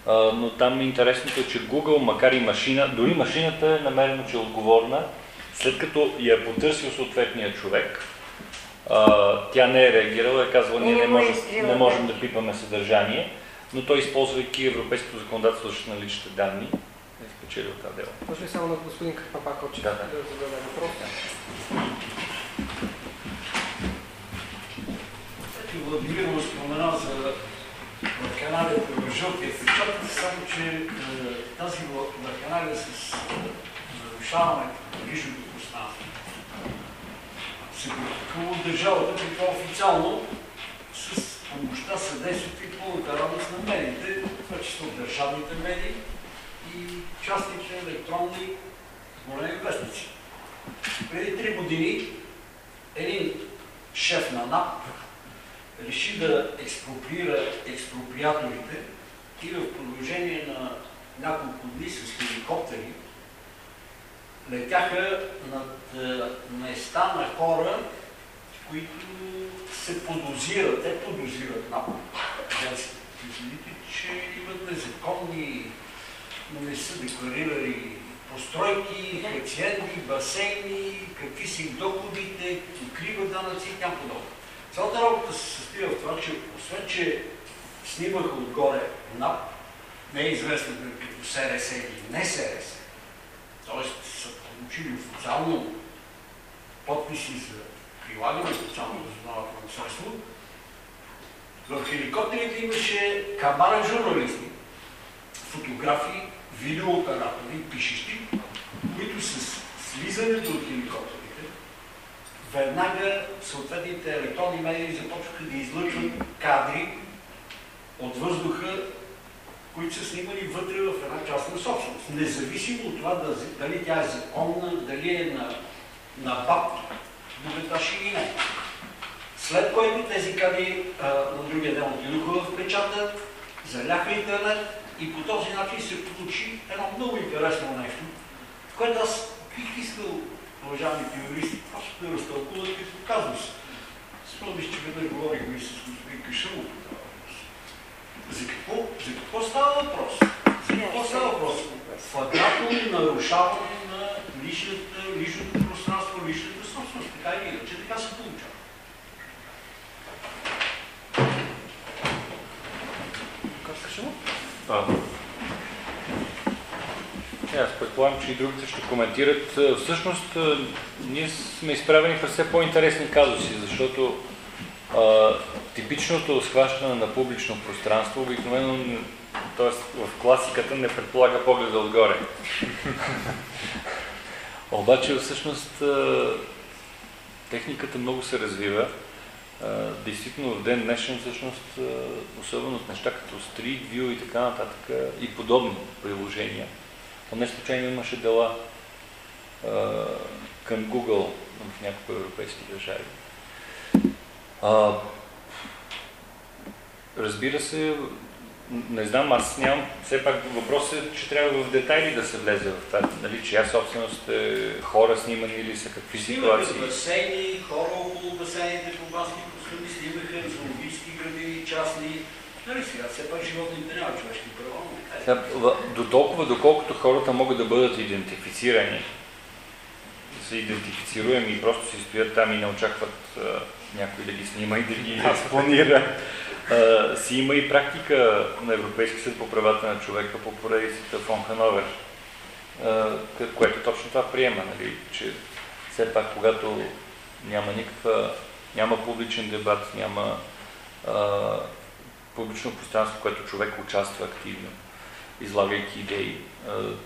но там интересното е, че Google, макар и машина, дори машината е намерено, че е отговорна, след като я е потърсил съответния човек, тя не е реагирала, е казала, ние не можем, не можем да пипаме съдържание, но той, използвайки европейското законодателство за на личните данни, е спечелил това дело. Може ли само на господин Папакочев да, да. да зададе въпрос? Владимир му спомена за в жълтия печат, само че е, тази ваканалия с нарушаване на личното пространство се практикува от държавата, при официално с помощта, съдействието и пълната радост на медиите, това число държавните медии и частните електронни големи вестници. Преди три години един шеф на НАП реши да експроприира експроприаторите и в продължение на няколко дни с хеликоптери летяха над е, места на хора, които се подозират, те подозират на производители, че имат незаконни, но не са декларирали постройки, пациенти, басейни, какви са им доходите, укриват данъци и там подобно. Цялата работа се състои в това, че освен, че снимаха отгоре НАП, не е известно като СРС или не СРС, получили официално подписи за прилагане специално разузнавателно средство, в хеликоптерите имаше камара журналисти, фотографи, видеооператори, пишещи, които с слизането от хеликоптерите, веднага съответните електронни медии започнаха да излъчват кадри от въздуха, които са снимани вътре в една частна собственост. Независимо от това дали тя е законна, дали е на, на БАП, богаташ или не. След което тези кадри на другия ден отидоха в печата, заляха интернет и по този начин се получи едно много интересно нещо, което аз бих искал, уважаемите юристи, просто да разтълкуват като казус. Спомниш, че веднъж говорихме и с господин Кашилов за какво, за какво става въпрос? За какво става въпрос? Флаграто нарушаване на личната, личното пространство, личната собственост. Така или иначе, така се получава. Е, аз предполагам, че и другите ще коментират. Всъщност, ние сме изправени пред все по-интересни казуси, защото а, типичното схващане на публично пространство обикновено, т.е. в класиката не предполага погледа отгоре. [LAUGHS] Обаче всъщност техниката много се развива. Действително в ден днешен всъщност, особено с неща като Street View и така нататък и подобни приложения. Не случайно имаше дела към Google в няколко европейски държави. А, разбира се, не знам, аз нямам, все пак въпросът е, че трябва в детайли да се влезе в това, нали, чия собственост е хора снимани или са какви Снимаха ситуации. басейни, хора около басейните, колбаски пострани, снимаха зоологически градини, частни. Нали сега, все пак животните няма човешки права, така е. До толкова, доколкото хората могат да бъдат идентифицирани, са идентифицируеми и просто си стоят там и не очакват а, някой да ги снима и да ги [LAUGHS] планира. Си има и практика на Европейски съд по правата на човека по поредицата фон Хановер, а, което точно това приема, нали, че все пак когато няма никаква, няма публичен дебат, няма а, публично пространство, в което човек участва активно, излагайки идеи.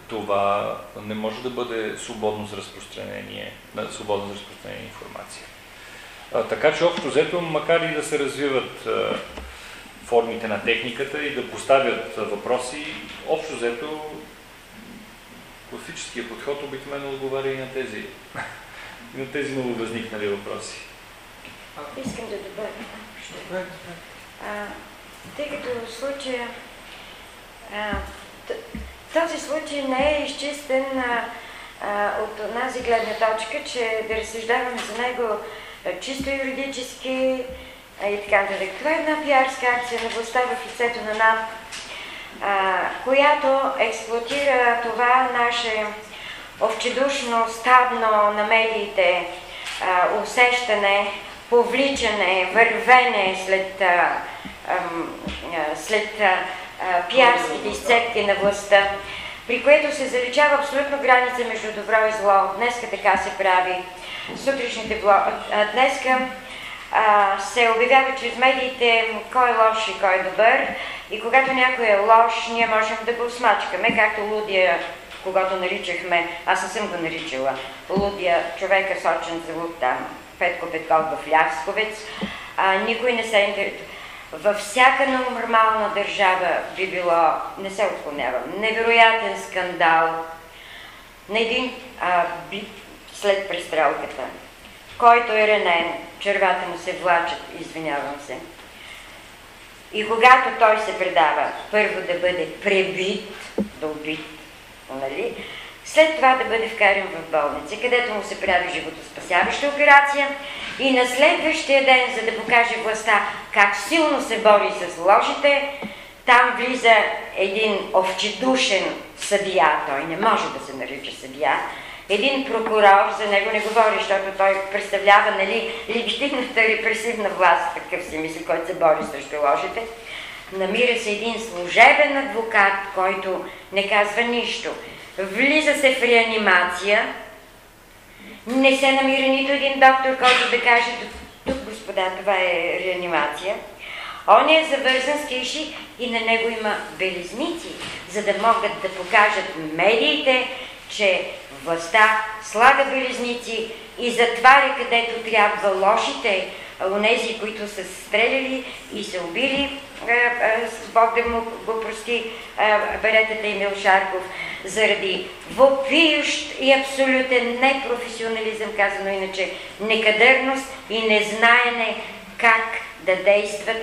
Това не може да бъде свободно за разпространение, на свободно за разпространение информация. Така че общо взето, макар и да се развиват формите на техниката и да поставят въпроси, общо взето класическия подход обикновено отговаря и на тези, и на тези нововъзникнали въпроси. Искам да добавя. А, тъй като в случая този случай не е изчистен от тази гледна точка, че да разсъждаваме за него чисто юридически и така нататък. Това е една пиарска акция на властта в лицето на НАП, която експлуатира това наше овчедушно, стадно на медиите усещане, повличане, вървене след, след пиарските изцепки на властта, при което се заличава абсолютно граница между добро и зло. Днеска така се прави. Сутрешните бло... Днеска а, се обявява чрез медиите кой е лош и кой е добър. И когато някой е лош, ние можем да го смачкаме, както лудия, когато наричахме, аз не съм го наричала, лудия човека сочен за луд там, Петко Петков в Лясковец. А, никой не се интересува. Във всяка нормална държава би било, не се отклонявам, невероятен скандал на един а, би, след престрелката, който е ранен, червата му се влачат, извинявам се. И когато той се предава, първо да бъде пребит, да убит, нали? След това да бъде вкаран в болница, където му се прави животоспасяваща операция и на следващия ден, за да покаже властта как силно се бори с ложите, там влиза един овчедушен съдия, той не може да се нарича съдия, един прокурор, за него не говори, защото той представлява нали, легитимната репресивна власт, такъв си мисли, който се бори срещу ложите. Намира се един служебен адвокат, който не казва нищо. Влиза се в реанимация Не се намира нито един доктор, който да каже, тук, господа, това е реанимация. Он е завързан с киши и на него има белезници, за да могат да покажат медиите, че властта слага белезници и затваря където трябва лошите, онези, които са стреляли и са убили, с Бог да му го прости, Беретата и Милшарков, заради вопиющ и абсолютен непрофесионализъм, казано иначе, некадърност и незнаене как да действат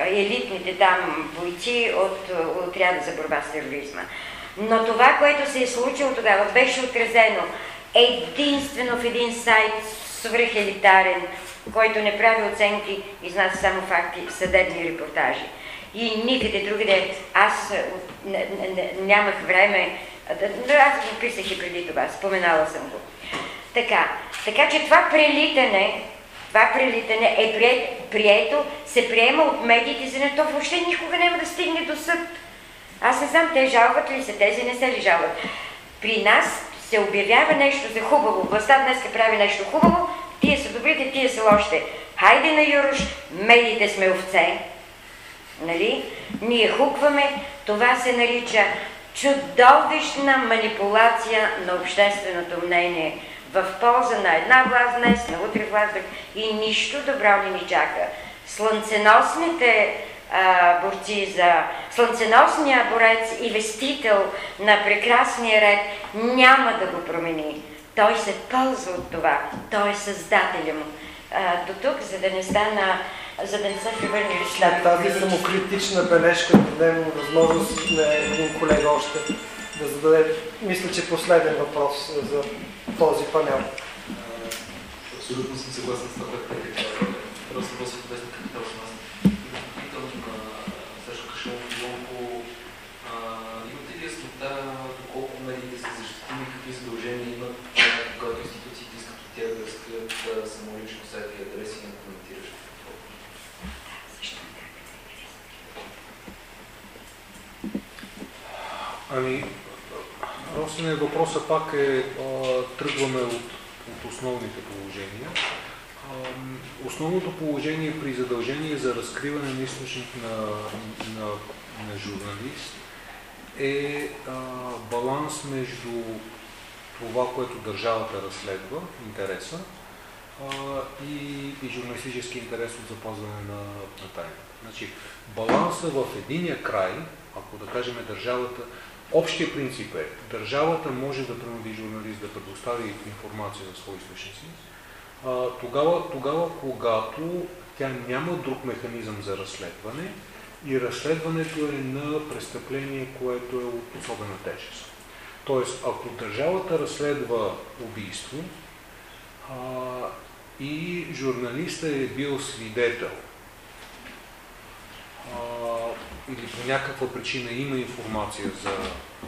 елитните там бойци от отряда за борба с тероризма. Но това, което се е случило тогава, беше отразено единствено в един сайт свръхелитарен, който не прави оценки, изнася само факти, съдебни репортажи. И никъде другаде. Аз нямах време. Аз го писах и преди това, споменала съм го. Така, така че това прелитане, това прелитане е прието, се приема от медиите, за не то въобще никога няма да стигне до съд. Аз не знам, те жалват ли се, тези не се ли жалват. При нас се обявява нещо за хубаво. Властта днес прави нещо хубаво, тия са добрите, тия са лошите. Хайде на Юруш, медиите сме овце. Нали? Ние хукваме, това се нарича чудовищна манипулация на общественото мнение в полза на една власт днес, на утре власт и нищо добро не ни чака. Слънценосните борци за слънценосния борец и вестител на прекрасния ред няма да го промени. Той се ползва от това. Той е създателя му. До тук, за да не стана за да не се превърне След тази самокритична бележка дадем възможност на един колега още да зададе, мисля, че последен въпрос за този панел. Абсолютно съм съгласен с това, което казахте. Просто въпросът е без капитал с нас. Питам Сашо Кашалов, Илонко, имате ли яснота доколко медиите са защитими, какви задължения имат, когато институциите искат от тях да разкрият самолично сайта и адреси на коментиращи? Ами, Росене, въпросът пак е, а, тръгваме от, от основните положения. А, основното положение при задължение за разкриване на източник на, на, на журналист е а, баланс между това, което държавата разследва, интереса, и, и журналистически интерес от запазване на, на тайната. Значи, баланса в единия край, ако да кажем държавата, Общия принцип е, държавата може да принуди журналист да предостави информация за свои източници, тогава, тогава, когато тя няма друг механизъм за разследване и разследването е на престъпление, което е от особена тежест. Тоест, ако държавата разследва убийство а, и журналиста е бил свидетел или по някаква причина има информация за,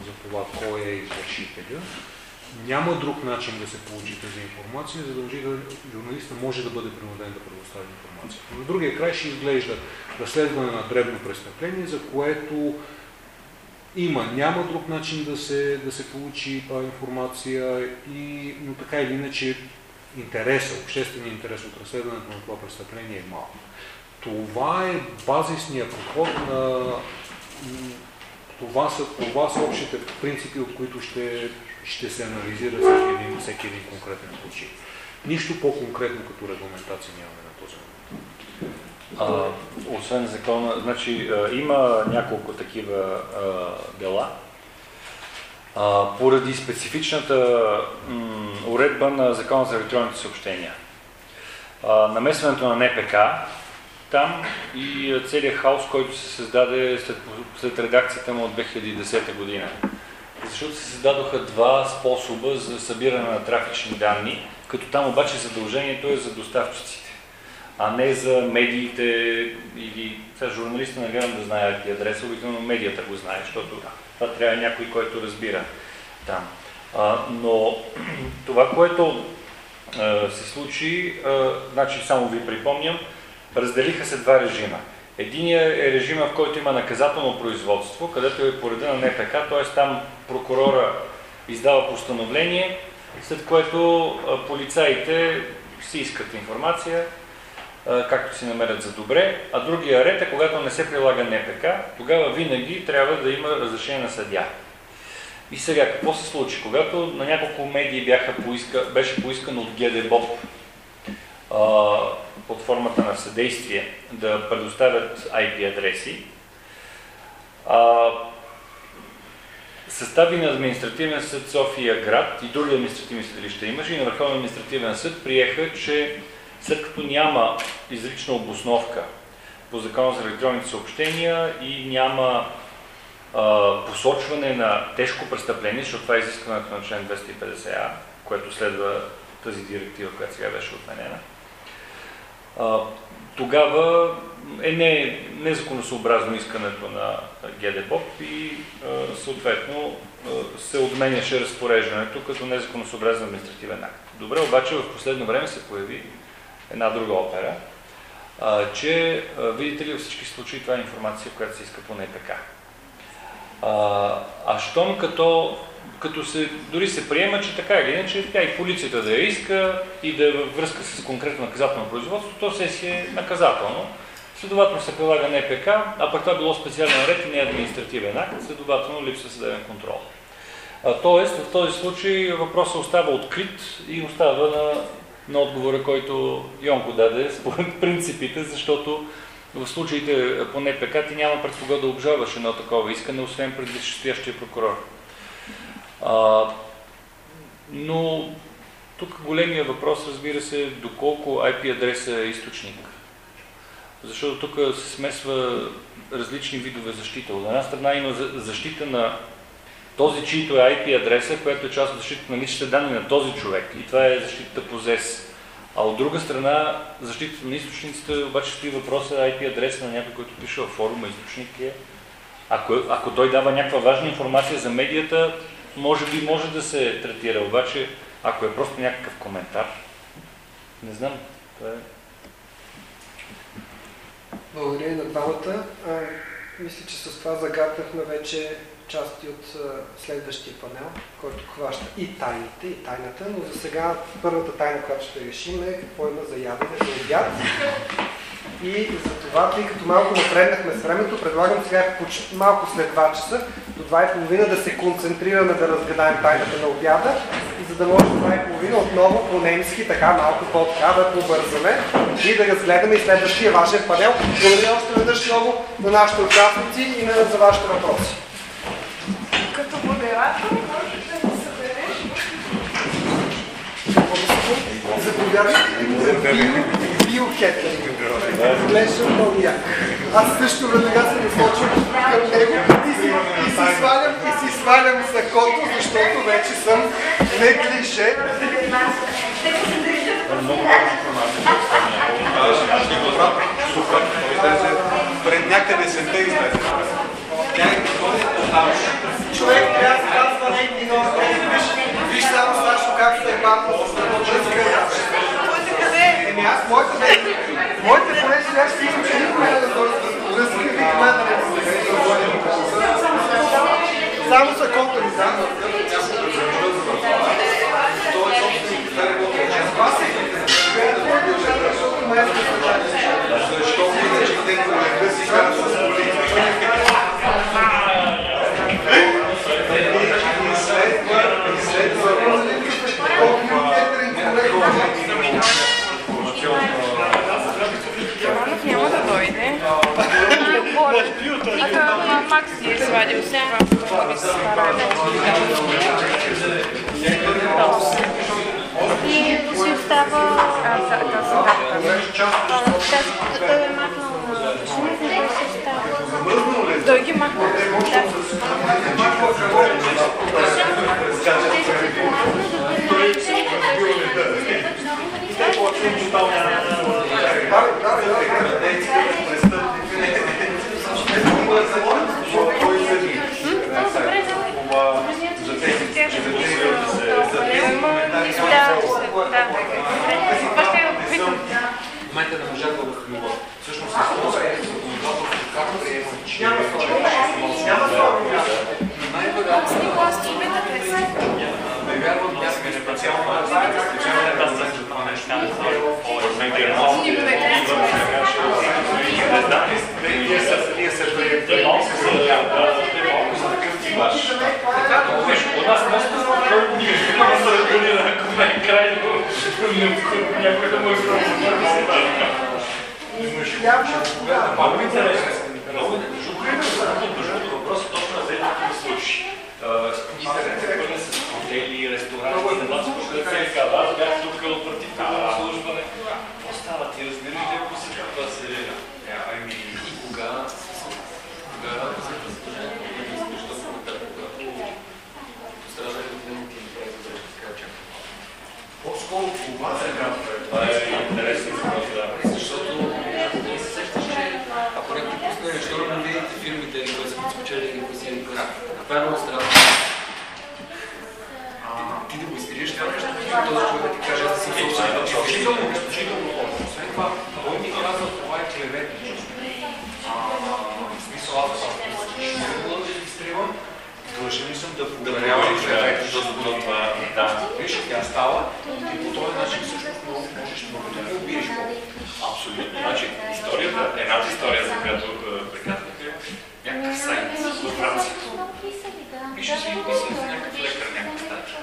за това кой е извършителя, няма друг начин да се получи тази информация, задължително журналиста може да бъде принуден да предостави информация. На другия край ще изглежда разследване на дребно престъпление, за което има, няма друг начин да се, да се получи а, информация, и, но така или иначе интереса, обществения интерес от разследването на това престъпление е малко. Това е базисният подход на това са, това са общите принципи, от които ще, ще се анализира всеки един, всеки един конкретен случай. Нищо по-конкретно като регламентация нямаме на този момент. А, освен закона, значи а, има няколко такива а, дела. А, поради специфичната уредба на закона за електронните съобщения. А, намесването на НПК там и целият хаос, който се създаде след, след редакцията му от 2010 година. Защото се създадоха два способа за събиране на трафични данни, като там обаче задължението е за доставчиците, а не за медиите или сега журналиста не вярвам да знае IP адреса, обикновено медията го знае, защото това трябва някой, който разбира там. А, но [CLEARS THROAT] това, което а, се случи, а, значи само ви припомням, разделиха се два режима. Единият е режима, в който има наказателно производство, където е по реда на НПК, т.е. там прокурора издава постановление, след което полицаите си искат информация, както си намерят за добре, а другия ред е когато не се прилага НПК, тогава винаги трябва да има разрешение на съдя. И сега, какво се случи? Когато на няколко медии бяха поиска, беше поискано от ГДБОП под формата на съдействие да предоставят IP адреси, а, състави на административен съд София град и други административни съдилища имаше и на Върховен административен съд приеха, че след като няма изрична обосновка по закона за електронните съобщения и няма а, посочване на тежко престъпление, защото това е изискването на член 250А, което следва тази директива, която сега беше отменена, тогава е не, незаконосъобразно искането на ГДБОП и съответно се отменяше разпореждането като незаконосъобразен административен акт. Добре, обаче в последно време се появи една друга опера, че, видите ли, във всички случаи това е информация, която се иска по НПК. А, а щом като, като се, дори се приема, че така или иначе, тя и полицията да я иска и да е във връзка с конкретно наказателно производство, то се си е наказателно. Следователно се прилага НПК, а пък това било специален ред и не административен акт, следователно липсва съдебен контрол. Тоест, в този случай въпросът остава открит и остава на, на отговора, който Йонко даде според [LAUGHS] принципите, защото в случаите по НПК ти няма пред кого да обжалваш едно такова искане, освен пред висшестоящия прокурор. А, но тук големия въпрос, разбира се, доколко IP адреса е източник. Защото тук се смесва различни видове защита. От една страна има защита на този, чието е IP адреса, която е част от защита на личните данни на този човек. И това е защитата по ЗЕС. А от друга страна, защитата на източниците обаче стои въпроса IP адреса на някой, който пише във форума източник е. Ако, ако той дава някаква важна информация за медията, може би може да се третира, обаче ако е просто някакъв коментар, не знам. Това е... Благодаря на двамата. Мисля, че с това загаднахме вече части от следващия панел, който хваща и тайните, и тайната, но за сега първата тайна, която ще решим е какво има за ядене за обяд. И за това, тъй като малко напреднахме с времето, предлагам сега малко след 2 часа до 2.30 да се концентрираме да разгадаем тайната на обяда и за да може 2.30 отново по-немски, така малко по-така да побързаме и да разгледаме и следващия важен панел. Благодаря още веднъж много на нашите участници и на, за вашите въпроси. Като модератор можеш да го събереш. Заповядайте. Биохетлинг. Глеша много як. Аз също веднага се насочвам към него и си, и си свалям, и си свалям сакото, защото вече съм не клише. Пред някъде се те излезе. Е Човек трябва да казва някакви нови виж, само Сашо как се е бавно връзка. Еми аз моите, моите поне сега ще искам, че никой не да викаме да не Само са контури, да. Защо иначе те колега си карат с полиция? Романов няма да дойде. А Макс си е свадил се. Може да се стараем. И си остава тази дата. Той е той си остава. Той ги махна. В момента не можах да възстановя. Всъщност, използвайки законодателство, как приема, че най-вероятно Ние се приемаме малко за малко за такъв типаж. Виж, у нас нещо няма за регулира, ако не е крайно необходимо някой да му е Много интересно. Много. Въпросът точно на зелето ми случи. Интернет е пълен с хотели, ресторанти, на нас ще се казва. Аз бях тук от партийното обслужване. Какво става? Ти разбираш ли ако си това се... Ами, и кога? Кога? По-скоро това Това е интересен въпрос, да. Защото не се сещаш, че ако някой пусне нещо, не видите фирмите, или които са спечели, или които са или които. Това е много странно. Ти да го изтриеш, това нещо, този човек да ти каже, аз съм собственик. Изключително, изключително лошо. Освен това, той ми казва, това е клеветничество. В смисъл, аз съм да ги изтривам, длъжен съм да проверявам клеветничеството на това. Да. Виж, тя става и по този начин всъщност много можеш много да ме убиеш Абсолютно. Значи, историята, едната история, за която приказвах е някакъв сайт във Франция. Пише си описан за някакъв лекар, някакъв стача.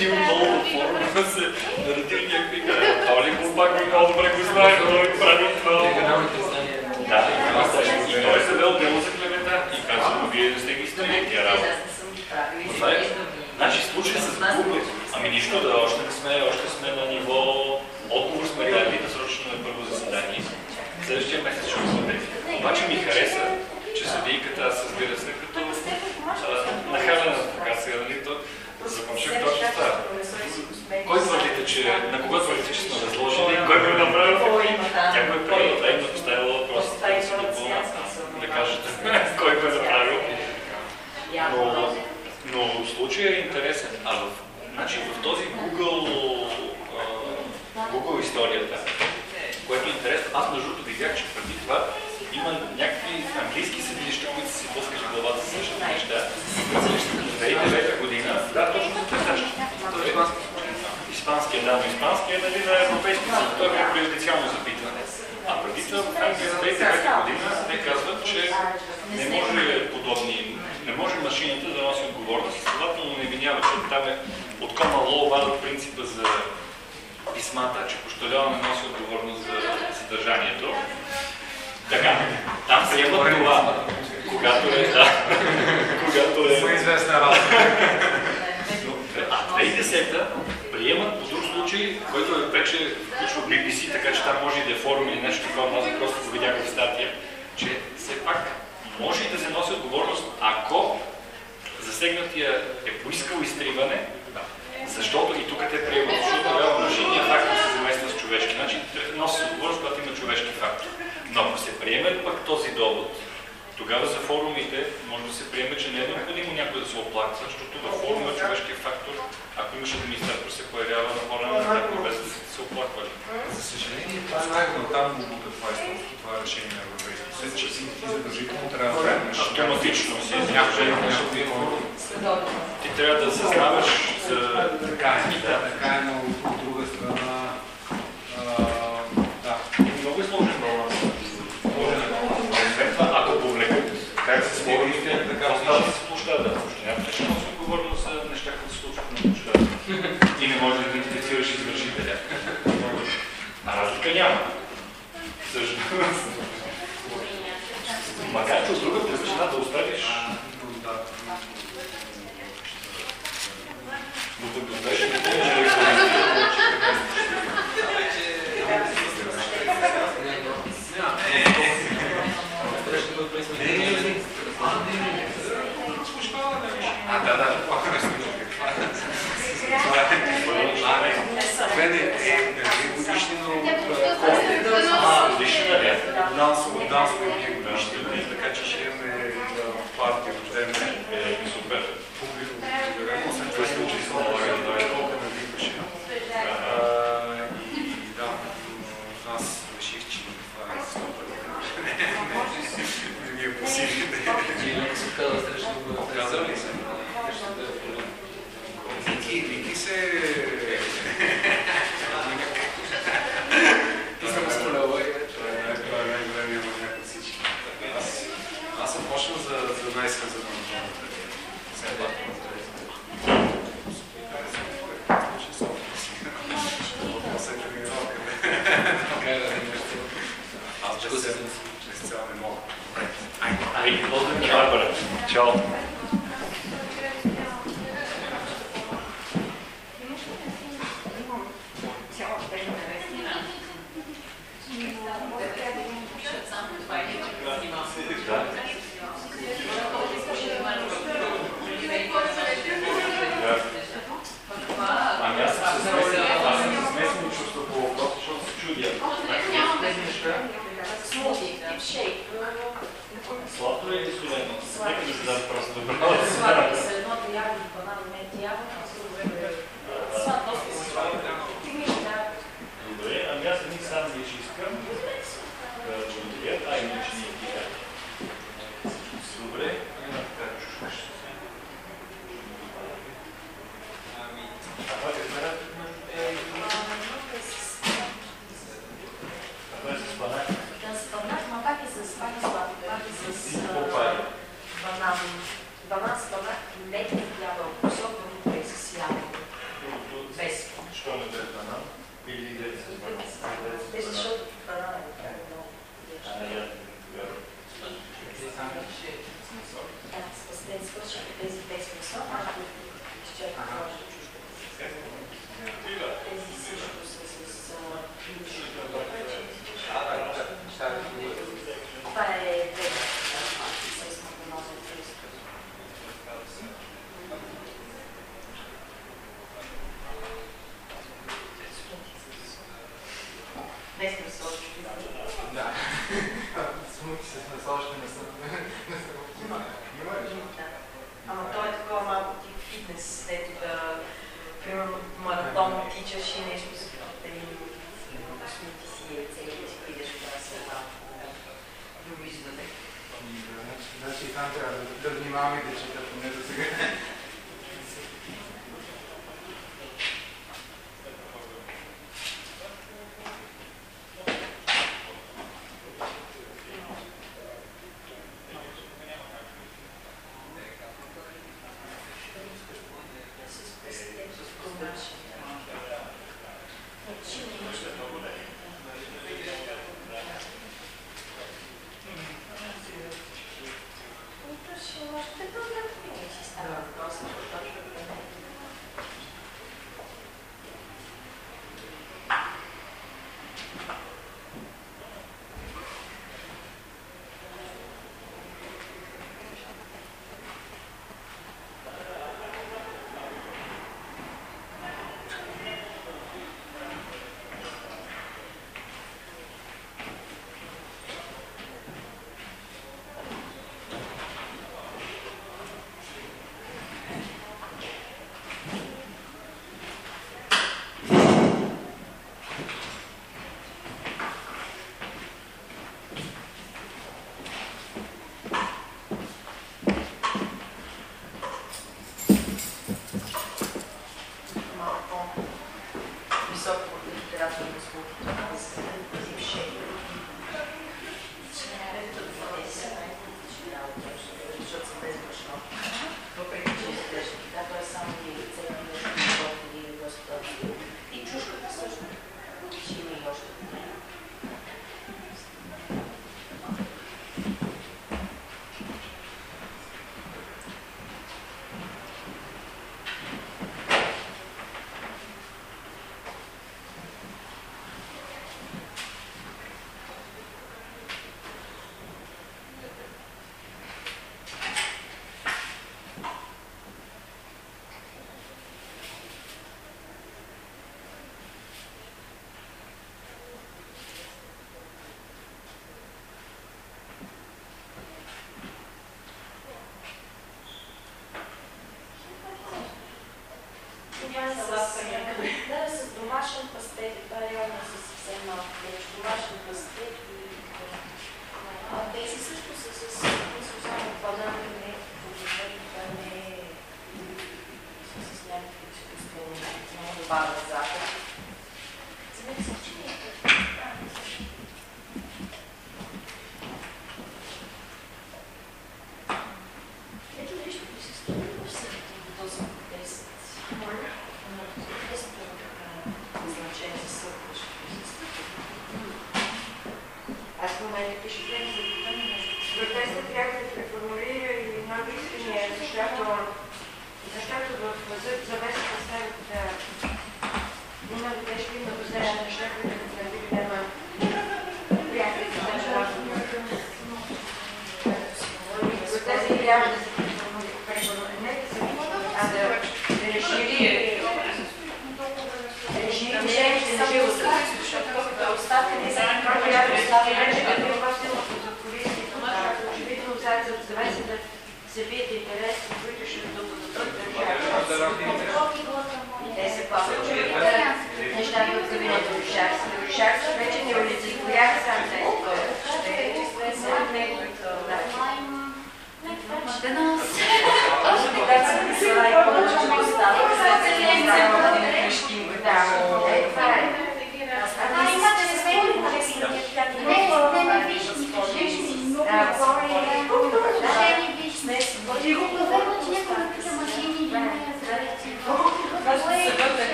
И много форума се наредили някакви хора. Това ли Бубак ми много добре го знае, той го прави това. Да, и той се вел дело за клевета и казва, но вие не сте ги изтрили тия работа. Значи случай с Google, ами нищо да, още не сме, още сме на ниво отговор сме дали да срочно на първо заседание. Следващия месец ще го бъдете. Обаче ми хареса, че съдийката, аз разбира се, като нахалена така сега, нали, то запомшах точно това. Кой твърдите, че, на кого твърдите, че сме възложили, кой го е направил? Тя го е правила, да, и ме поставила въпрос, да кажете кой го е направил. Но, но случай е интересен. А в, значи, в този Google, а, Google историята, което е интересно, аз между другото видях, че преди това има някакви английски съдилища, които са си блъскали главата с същите неща. В 2009 година, да, точно за това. Испанския, да, но испанския нали, на европейски съд, това е преюдициално запитване. А преди това в Англия за 2009 година те казват, че не може подобни, не може машината да носи отговорност, следователно не винява, че там е от кома лоу вадат принципа за писмата, че пощалява не носи отговорност за съдържанието. Така, там приемат това, когато е, да, [LAUGHS] когато е... известна работа. А 2010-та приемат по друг случай, който е вече включва BBC, така че там може и да е форум или нещо такова, аз просто го видях в статия, че все пак може и да се носи отговорност, ако засегнатия е поискал изтриване, защото и тук те приемат, защото тогава машинният фактор се замества с човешки. Значи носи отговорност, когато има човешки фактор. Но ако се приеме пък този довод, тогава за форумите може да се приеме, че не е необходимо някой да се оплаква, защото във форума човешкия фактор, ако имаш администратор, се появява на хора на етапи, без да се оплаквали. За съжаление, това е най-гнатално бука това е това е решение на Европейския съюз, че си ти задължително трябва да приемеш Автоматично си някой Ти трябва да съзнаваш за... Така е, да, така е, но от остава да се площада. Общината ще носи отговорност за неща, които се случват на площада. И не може да идентифицираш извършителя. А разлика няма. Също. Макар че от друга причина да оставиш да, да, пак не сме Мене е годишнина от годишнина ли? Дансово, дансово е годишнина, така че ще имаме партия рождена. Е, супер. Публично след това се налага да дойде колко ме викаше. И да, аз реших, че това е супер. [LAUGHS] Не Ники, Ники се... Аз съм разполева и това е най-големия маняк от всички. Аз съм почнал за, най-свен за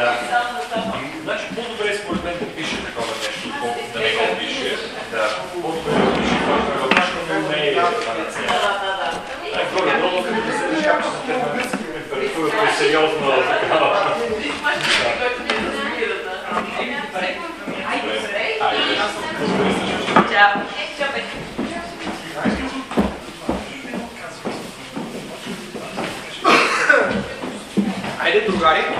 да, да. Значи по-добре според мен да пише такова Да. Не е горе-долу, като да се решава, че термометрска температура е сериозно такава. Ciao. Ciao. Айде, другари.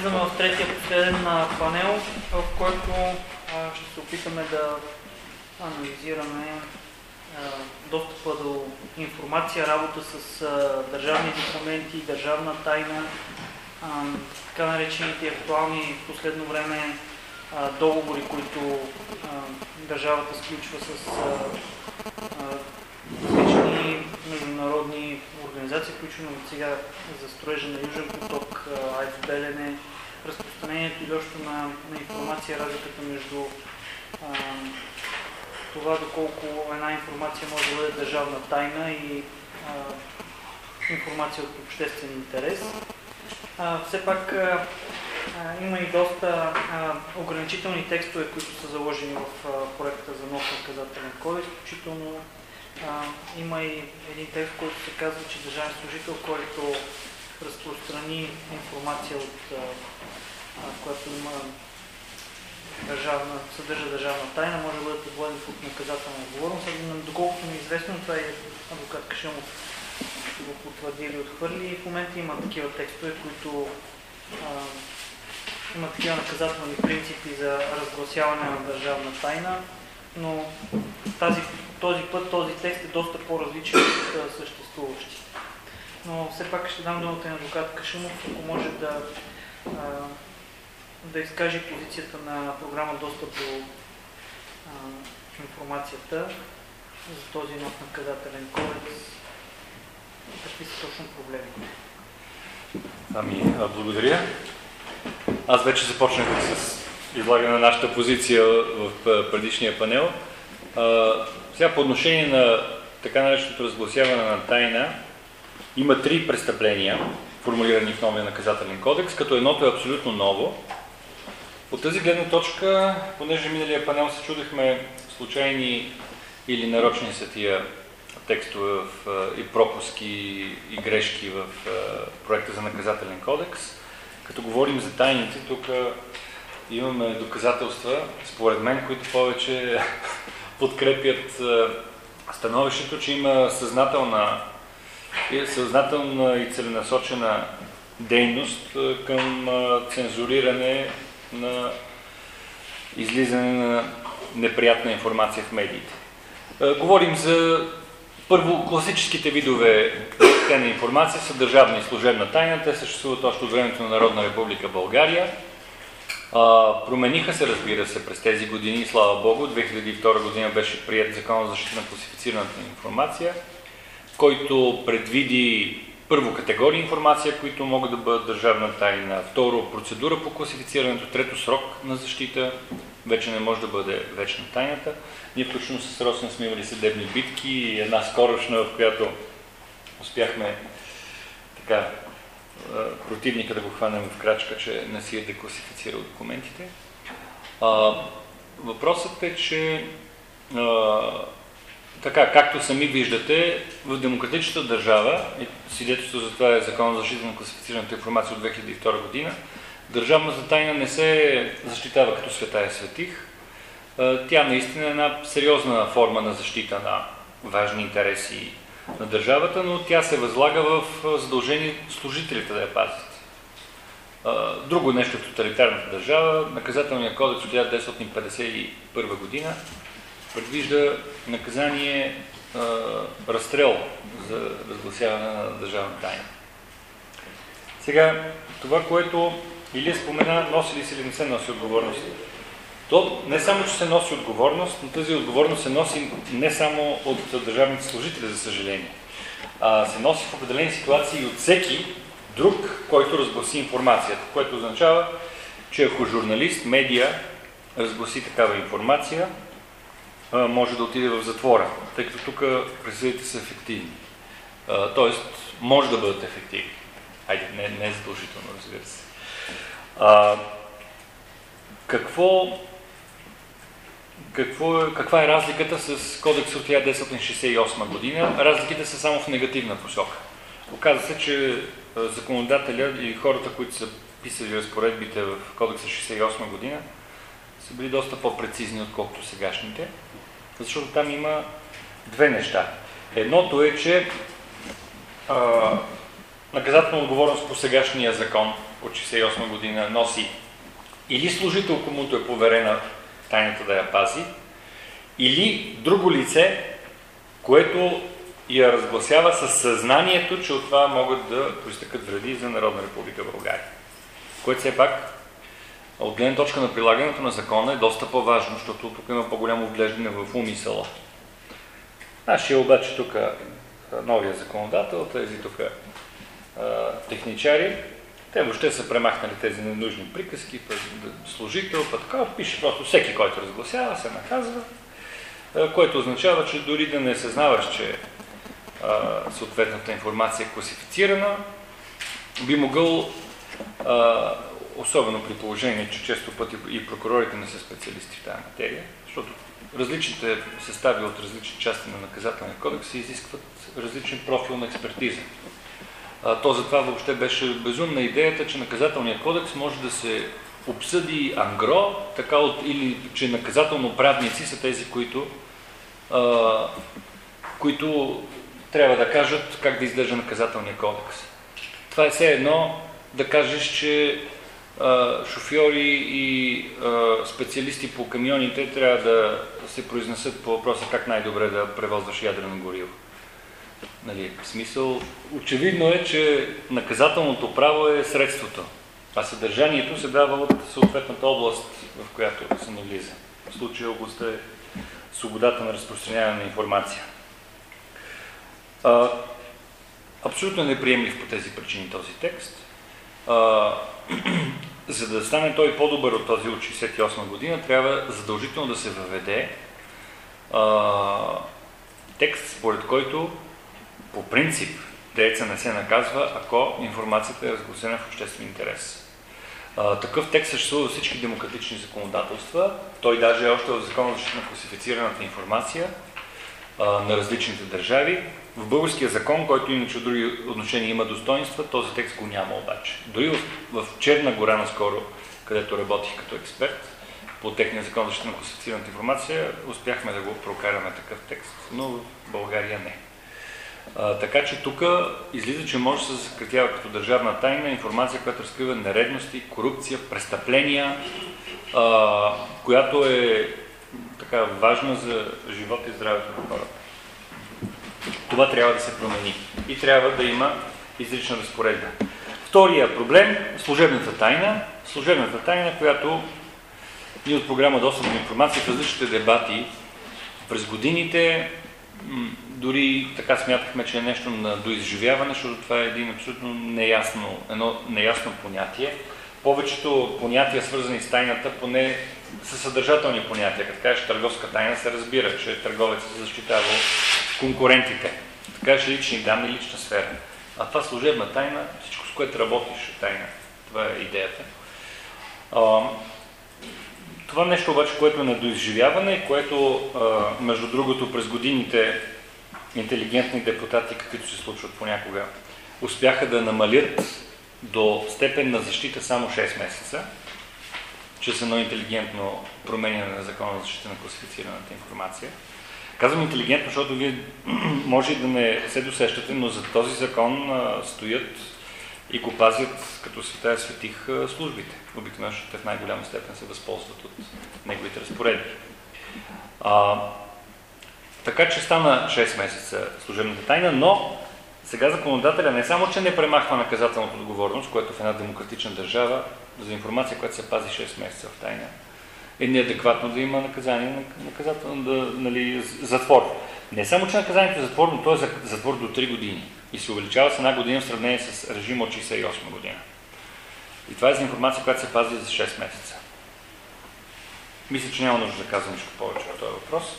сега навлизаме в третия последен панел, в който ще се опитаме да анализираме достъпа до информация, работа с държавни документи, държавна тайна, така наречените актуални в последно време договори, които държавата сключва с международни организации, включено от сега за строежа на Южен поток, АЕЦ Белене, разпространението изобщо на, на информация, разликата между а, това доколко една информация може да бъде държавна тайна и а, информация от обществен интерес. А, все пак а, има и доста а, ограничителни текстове, които са заложени в а, проекта за нов наказателен кодекс, включително а, има и един текст, който се казва, че държавен служител, който разпространи информация, от, а, която има държавна, съдържа държавна тайна, може да бъде подводен под наказателна отговорност. Доколкото ми е известно, това и адвокат Кашимов го потвърди или отхвърли. И в момента има такива текстове, които а, има такива наказателни принципи за разгласяване на държавна тайна, но тази, този път този текст е доста по-различен от съществуващите. Но все пак ще дам думата на адвокат Кашимов, ако може да, да изкаже позицията на програма Достъп до информацията за този нов наказателен кодекс. Какви са точно проблемите? Ами, благодаря. Аз вече започнах с излагане на нашата позиция в предишния панел. Сега по отношение на така нареченото разгласяване на тайна, има три престъпления, формулирани в новия наказателен кодекс, като едното е абсолютно ново. От тази гледна точка, понеже миналия панел се чудихме случайни или нарочни са тия текстове в, и пропуски и грешки в проекта за наказателен кодекс, като говорим за тайните, тук имаме доказателства, според мен, които повече подкрепят становището, че има съзнателна, съзнателна и целенасочена дейност към цензуриране на излизане на неприятна информация в медиите. Говорим за първо класическите видове защитена информация са държавна и служебна тайна. Те съществуват още от времето на Народна република България. А, промениха се, разбира се, през тези години, слава Богу. 2002 година беше прият закон за защита на класифицираната информация, който предвиди първо категория информация, които могат да бъдат държавна тайна, второ процедура по класифицирането, трето срок на защита. вече не може да бъде вечна тайната. Ние включително с Росен сме имали съдебни битки и една скорошна, в която успяхме така противника да го хванем в крачка, че не си е декласифицирал документите. А, въпросът е, че а, така, както сами виждате, в демократичната държава, и свидетелство за това е Закон за защита на класифицираната информация от 2002 година, държавната тайна не се защитава като света е светих. Тя наистина е една сериозна форма на защита на важни интереси на държавата, но тя се възлага в задължение служителите да я пазят. Друго нещо в тоталитарната държава, наказателният кодекс от 1951 година предвижда наказание разстрел за разгласяване на държавна тайна. Сега, това, което Илия спомена, носи ли се или не се носи отговорност? То не само, че се носи отговорност, но тази отговорност се носи не само от държавните служители, за съжаление, а се носи в определени ситуации и от всеки друг, който разгласи информацията, което означава, че ако журналист, медия разгласи такава информация, може да отиде в затвора, тъй като тук присъдите са ефективни. Тоест, може да бъдат ефективни. Хайде, не, не е задължително, разбира се. А, какво, какво, е, каква е разликата с кодекса от 1968 година? Разликите са само в негативна посока. Оказва се, че законодателя и хората, които са писали разпоредбите в кодекса 68 година, са били доста по-прецизни, отколкото сегашните, защото там има две неща. Едното е, че а, наказателна отговорност по сегашния закон от 68 година носи или служител, комуто е поверена тайната да я пази, или друго лице, което я разгласява със съзнанието, че от това могат да проистъкат вреди за Народна република България. Което все пак от гледна точка на прилагането на закона е доста по-важно, защото тук има по-голямо вглеждане в умисъла. Нашия обаче тук новия законодател, тези тук техничари, те въобще са премахнали тези ненужни приказки, служител, па така, пише просто всеки, който разгласява, се наказва, което означава, че дори да не съзнаваш, че съответната информация е класифицирана, би могъл, особено при положение, че често пъти и прокурорите не са специалисти в тази материя, защото различните състави от различни части на наказателния кодекс изискват различен профил на експертиза. То затова въобще беше безумна идеята, че наказателният кодекс може да се обсъди ангро, така от, или че наказателно правници са тези, които, а, които трябва да кажат как да издържа наказателния кодекс. Това е все едно да кажеш, че а, шофьори и а, специалисти по камионите трябва да се произнесат по въпроса как най-добре да превозваш ядрено гориво. Нали, в смисъл, очевидно е, че наказателното право е средството, а съдържанието се дава от съответната област, в която се навлиза. В случая областта е свободата на разпространяване на информация. А, абсолютно неприемлив по тези причини този текст. А, [CLEARS THROAT] за да стане той по-добър от този от 68 година, трябва задължително да се въведе а, текст, според който по принцип дееца не се наказва, ако информацията е разгласена в обществен интерес. Такъв текст съществува във всички демократични законодателства. Той даже е още в Закона за защита на класифицираната информация на различните държави. В българския закон, който иначе от други отношения има достоинства, този текст го няма обаче. Дори в, в Черна гора наскоро, където работих като експерт, по техния закон за защита на класифицираната информация, успяхме да го прокараме такъв текст, но в България не. Така че тук излиза, че може да се съкратява като държавна тайна информация, която разкрива нередности, корупция, престъпления, а, която е така важна за живота и здравето на хората. Това трябва да се промени и трябва да има изрична разпоредба. Втория проблем – служебната тайна. Служебната тайна, която ние от програма Достъп до информация в различните дебати през годините дори така смятахме, че е нещо на доизживяване, защото това е един абсолютно неясно, едно неясно понятие. Повечето понятия, свързани с тайната, поне са съдържателни понятия. Като кажеш търговска тайна, се разбира, че търговец се защитава конкурентите. Така че лични данни, лична сфера. А това служебна тайна, всичко с което работиш е тайна. Това е идеята. Това нещо обаче, което е на доизживяване, което между другото през годините интелигентни депутати, каквито се случват понякога, успяха да намалят до степен на защита само 6 месеца, чрез едно интелигентно променяне на закона за защита на класифицираната информация. Казвам интелигентно, защото вие [CLEARS THROAT] може да не се досещате, но за този закон стоят и го пазят като света светих службите. Обикновено, те в най-голяма степен се възползват от неговите разпоредби. Така че стана 6 месеца служебната тайна, но сега законодателя не само, че не премахва наказателната отговорност, което в една демократична държава за информация, която се пази 6 месеца в тайна, е неадекватно да има наказание, наказателно, да, нали, затвор. Не само, че наказанието е затвор, но то е затвор до 3 години и се увеличава с една година в сравнение с режима от 68 година. И това е за информация, която се пази за 6 месеца. Мисля, че няма нужда да казвам нищо повече от този въпрос.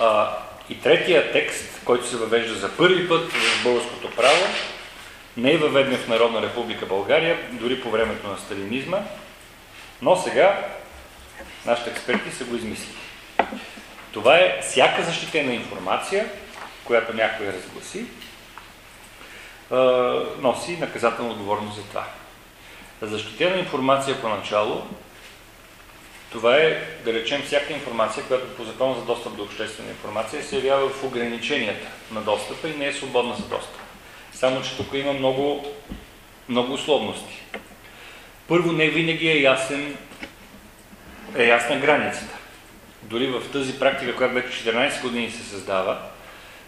А, и третия текст, който се въвежда за първи път в българското право, не е въведен в Народна република България, дори по времето на сталинизма, но сега нашите експерти са го измислили. Това е всяка защитена информация, която някой разгласи, носи наказателна отговорност за това. Защитена информация поначало, това е, да речем, всяка информация, която по закон за достъп до обществена информация се явява в ограниченията на достъпа и не е свободна за достъп. Само, че тук има много, много условности. Първо, не винаги е, ясен, е ясна границата. Дори в тази практика, която вече 14 години се създава,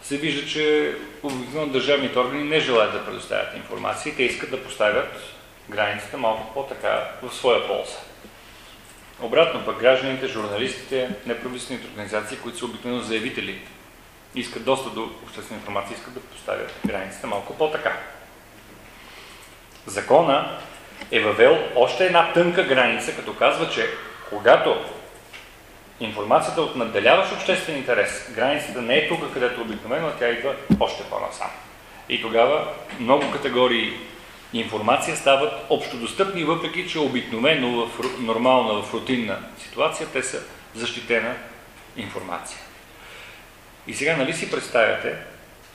се вижда, че обикновено държавните органи не желаят да предоставят информация. Те искат да поставят границата малко по-така в своя полза. Обратно пък гражданите, журналистите, неправителствените организации, които са обикновено заявители, искат доста до обществена информация, искат да поставят границата малко по-така. Закона е въвел още една тънка граница, като казва, че когато информацията от надделяващ обществен интерес, границата не е тук, където обикновено, тя идва още по-насам. И тогава много категории информация стават общодостъпни, въпреки че обикновено в нормална, в рутинна ситуация те са защитена информация. И сега нали си представяте,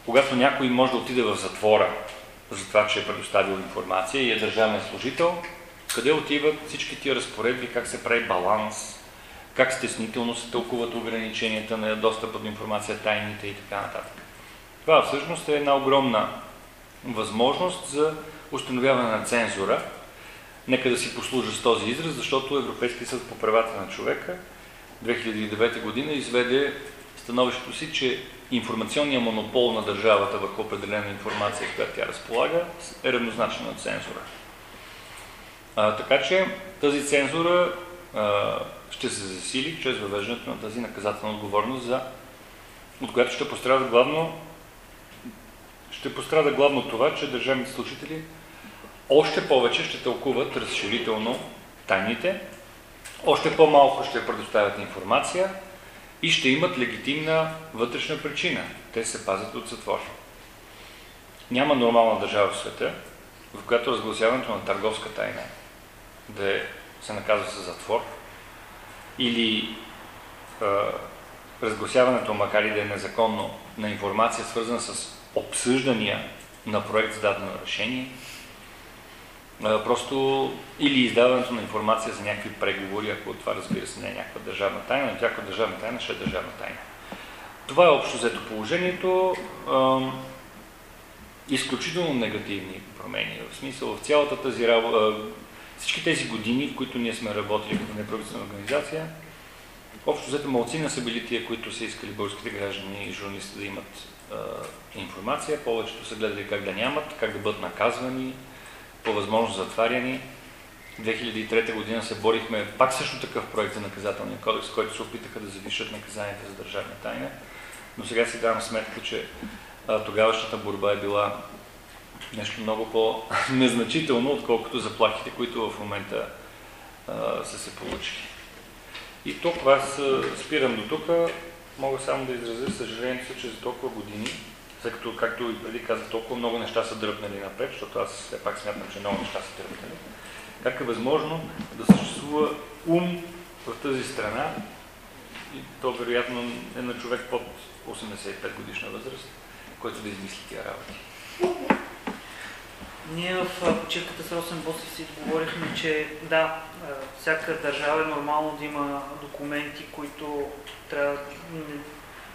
когато някой може да отиде в затвора за това, че е предоставил информация и е държавен служител, къде отиват всички тия разпоредби, как се прави баланс, как стеснително се тълкуват ограниченията на достъпа до информация, тайните и така нататък. Това всъщност е една огромна възможност за установяване на цензура. Нека да си послужа с този израз, защото Европейския съд по правата на човека 2009 година изведе становището си, че информационният монопол на държавата върху определена информация, която тя разполага, е равнозначна на цензура. А, така че тази цензура а, ще се засили чрез въвеждането на тази наказателна отговорност, за, от която ще пострада главно ще пострада главно това, че държавните служители още повече ще тълкуват разширително тайните, още по-малко ще предоставят информация и ще имат легитимна вътрешна причина. Те се пазят от затвор. Няма нормална държава в света, в която разгласяването на търговска тайна да е, се наказва с затвор или е, разгласяването, макар и да е незаконно, на информация, свързана с обсъждания на проект за дадено решение, просто или издаването на информация за някакви преговори, ако това разбира се не е някаква държавна тайна, но тяка държавна тайна ще е държавна тайна. Това е общо взето положението. изключително негативни промени. В смисъл, в цялата тази работа, всички тези години, в които ние сме работили като неправителствена организация, общо взето малцина са били тия, които са искали българските граждани и журналисти да имат информация. Повечето са гледали как да нямат, как да бъдат наказвани, по възможност затваряни. 2003 година се борихме пак също такъв проект за наказателния кодекс, който се опитаха да завишат наказанията за държавна тайна. Но сега си давам сметка, че а, тогавашната борба е била нещо много по-незначително, отколкото заплахите, които в момента а, са се получили. И толкова аз спирам до тук. Мога само да изразя съжалението че за толкова години, след като, както и преди казах, толкова много неща са дръпнали напред, защото аз все пак смятам, че много неща са дръпнали. Как е възможно да съществува ум в тази страна и то вероятно е на човек под 85 годишна възраст, който да измисли тия работи. Ние в почивката с Росен Босев си говорихме, че да, всяка държава е нормално да има документи, които трябва,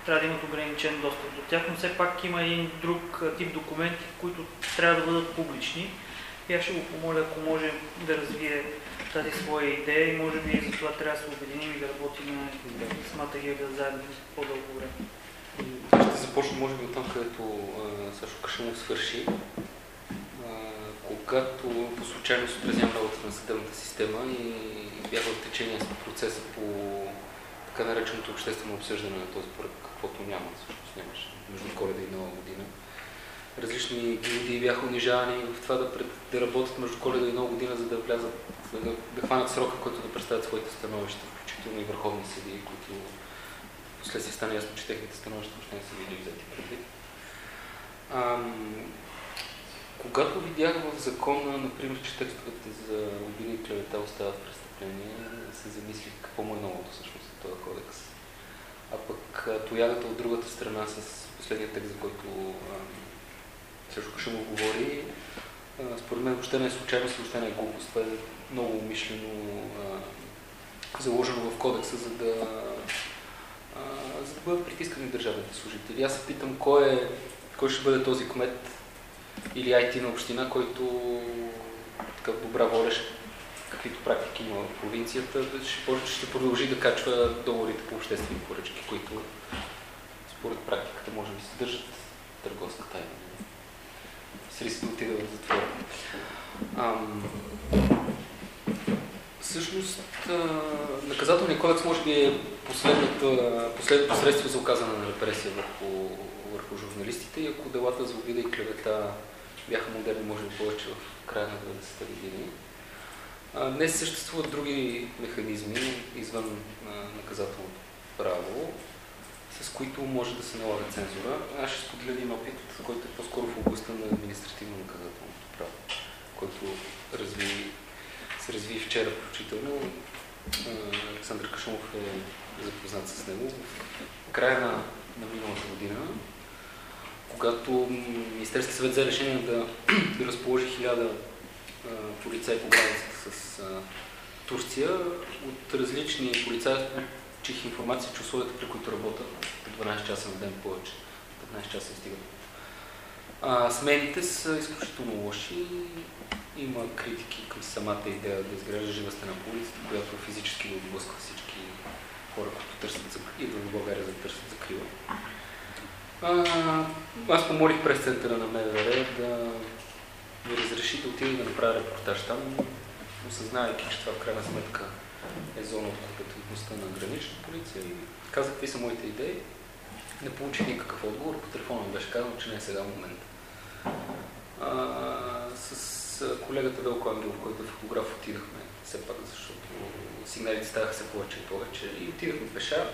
трябва да имат ограничен достъп до тях, но все пак има един друг тип документи, които трябва да бъдат публични. И аз ще го помоля, ако може да развие тази своя идея и може би за това трябва да се обединим и да работим с Мата Гега заедно по-дълго време. Ще започна, може би, от там, където Сашо Кашимов свърши. Когато по случайност отразявам работата на съдебната система и бях в течение с процеса по така нареченото обществено обсъждане на този проект, каквото няма, всъщност нямаше между коледа и нова година. Различни гилдии бяха унижавани в това да, пред, да работят между коледа и нова година, за да влязат, да, да хванат срока, който да представят своите становища, включително и върховни съдии, които Последствие стана ясно, че техните становища въобще не са били взети предвид. когато видях в закона, например, че текстовете за обиди и клевета остават престъпление, се замислих какво му е новото всъщност за този кодекс. А пък тоягата от другата страна с последния текст, за който също ще му говори, според мен въобще не е случайно, въобще не е глупост. Това е много умишлено заложено в кодекса, за да за да бъдат притискани държавните служители. Аз се питам кой, е, кой ще бъде този кмет или IT на община, който така добра воля, каквито практики има в провинцията, ще, ще продължи да качва договорите по обществени поръчки, които според практиката може би съдържат търговска тайна. С риск да отида в затвора. Ам... Всъщност, наказателният кодекс може би е последното средство за оказане на репресия върху, върху журналистите и ако делата за обида и клевета бяха модерни, може би повече в края на 90-те години. Днес съществуват други механизми извън наказателното право, с които може да се налага цензура. Аз ще споделя един опит, който е по-скоро в областта на административно-наказателното право, който разви, се разви вчера включително. Александър Кашумов е запознат с него. В края на, на миналата година, когато Министерски съвет взе решение да, да [CLEARS THROAT] разположи хиляда полицаи по границата с а, Турция, от различни полицаи получих информация, че условията, при които работят, 12 часа на ден повече, 15 часа стигат. А, смените са изключително лоши. Има критики към самата идея да изгражда жива стена по улицата, която физически да отблъсква всички хора, които търсят, идват в България за да търсят закрила. аз помолих през центъра на МВР да ми разреши да отида да направя репортаж там, осъзнавайки, че това в крайна сметка е зона от компетентността на гранична полиция и казах какви са моите идеи. Не получих никакъв отговор. По телефона ми беше казано, че не е сега момент. А, с колегата Велко Ангелов, който е фотограф, отидахме все пак, защото сигналите ставаха се повече и повече. И отидахме пеша.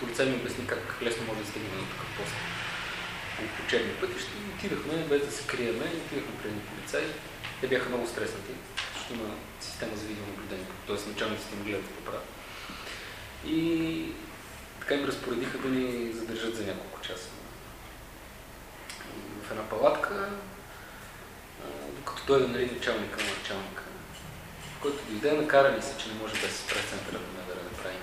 Полицай ми обясни как лесно може да стигне на такъв пост по учебни пътища и отидахме, без да се криеме, отидахме преди полицаи. Те бяха много стреснати, защото има система за видеонаблюдение, т.е. началниците им гледат какво правят. И така им разпоредиха да ни задържат за няколко часа. В една палатка, докато дойде нали, началника на началника който дойде, накара ни се, че не може без прес-центъра на МВР да правим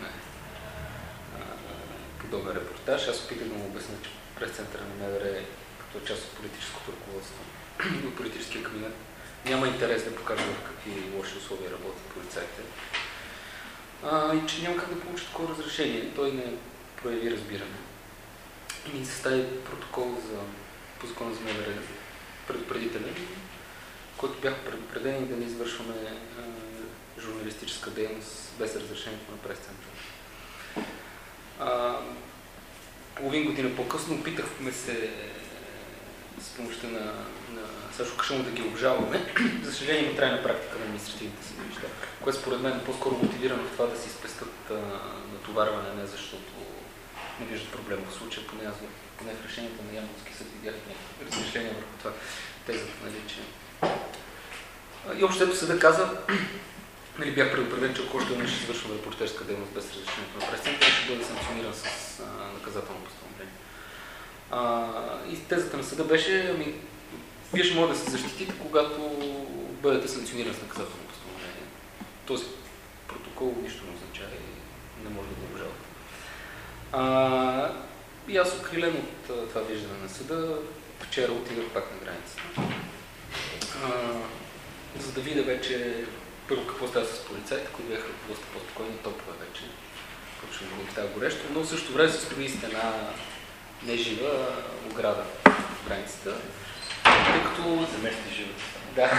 подобен репортаж. Аз опитах да му обясня, че прес-центъра на МВР като част от политическото ръководство и политическия кабинет няма интерес да покаже в какви лоши условия работят полицайите. А, и че няма как да получи такова разрешение. Той не прояви разбиране. И ни състави протокол за, по закона за МВР предупредителен, който бяха предупредени да не извършваме а, журналистическа дейност без разрешението на прес-центъра. Половин година по-късно опитахме се с помощта на, на Сашо Кашъм да ги обжалваме. За съжаление има трайна практика на административните съдилища, което според мен по-скоро мотивирано в това да си спестят натоварване, не защото не виждат проблем в случая, поне аз поне в решението на Ямболски съд видях някакви размишления върху това тезата, нали, че... И общото съда каза, нали, бях предупреден, че ако още веднъж извършва репортерска дейност без разрешението на пресцентъра, ще бъде санкциониран с а, наказателно постановление. А, и тезата на съда беше, ами, вие ще може да се защитите, когато бъдете санкциониран с наказателно постановление. Този протокол нищо не означава и не може да го обжалвате. И аз окрилен от а, това виждане на съда, вчера отидах пак на границата. А, за да видя вече първо какво става с полицайите, които бяха доста по-спокойни, топове вече. Почва да става горещо, но също време се строи стена нежива ограда в границата. Тъй като... Замести живота. Да.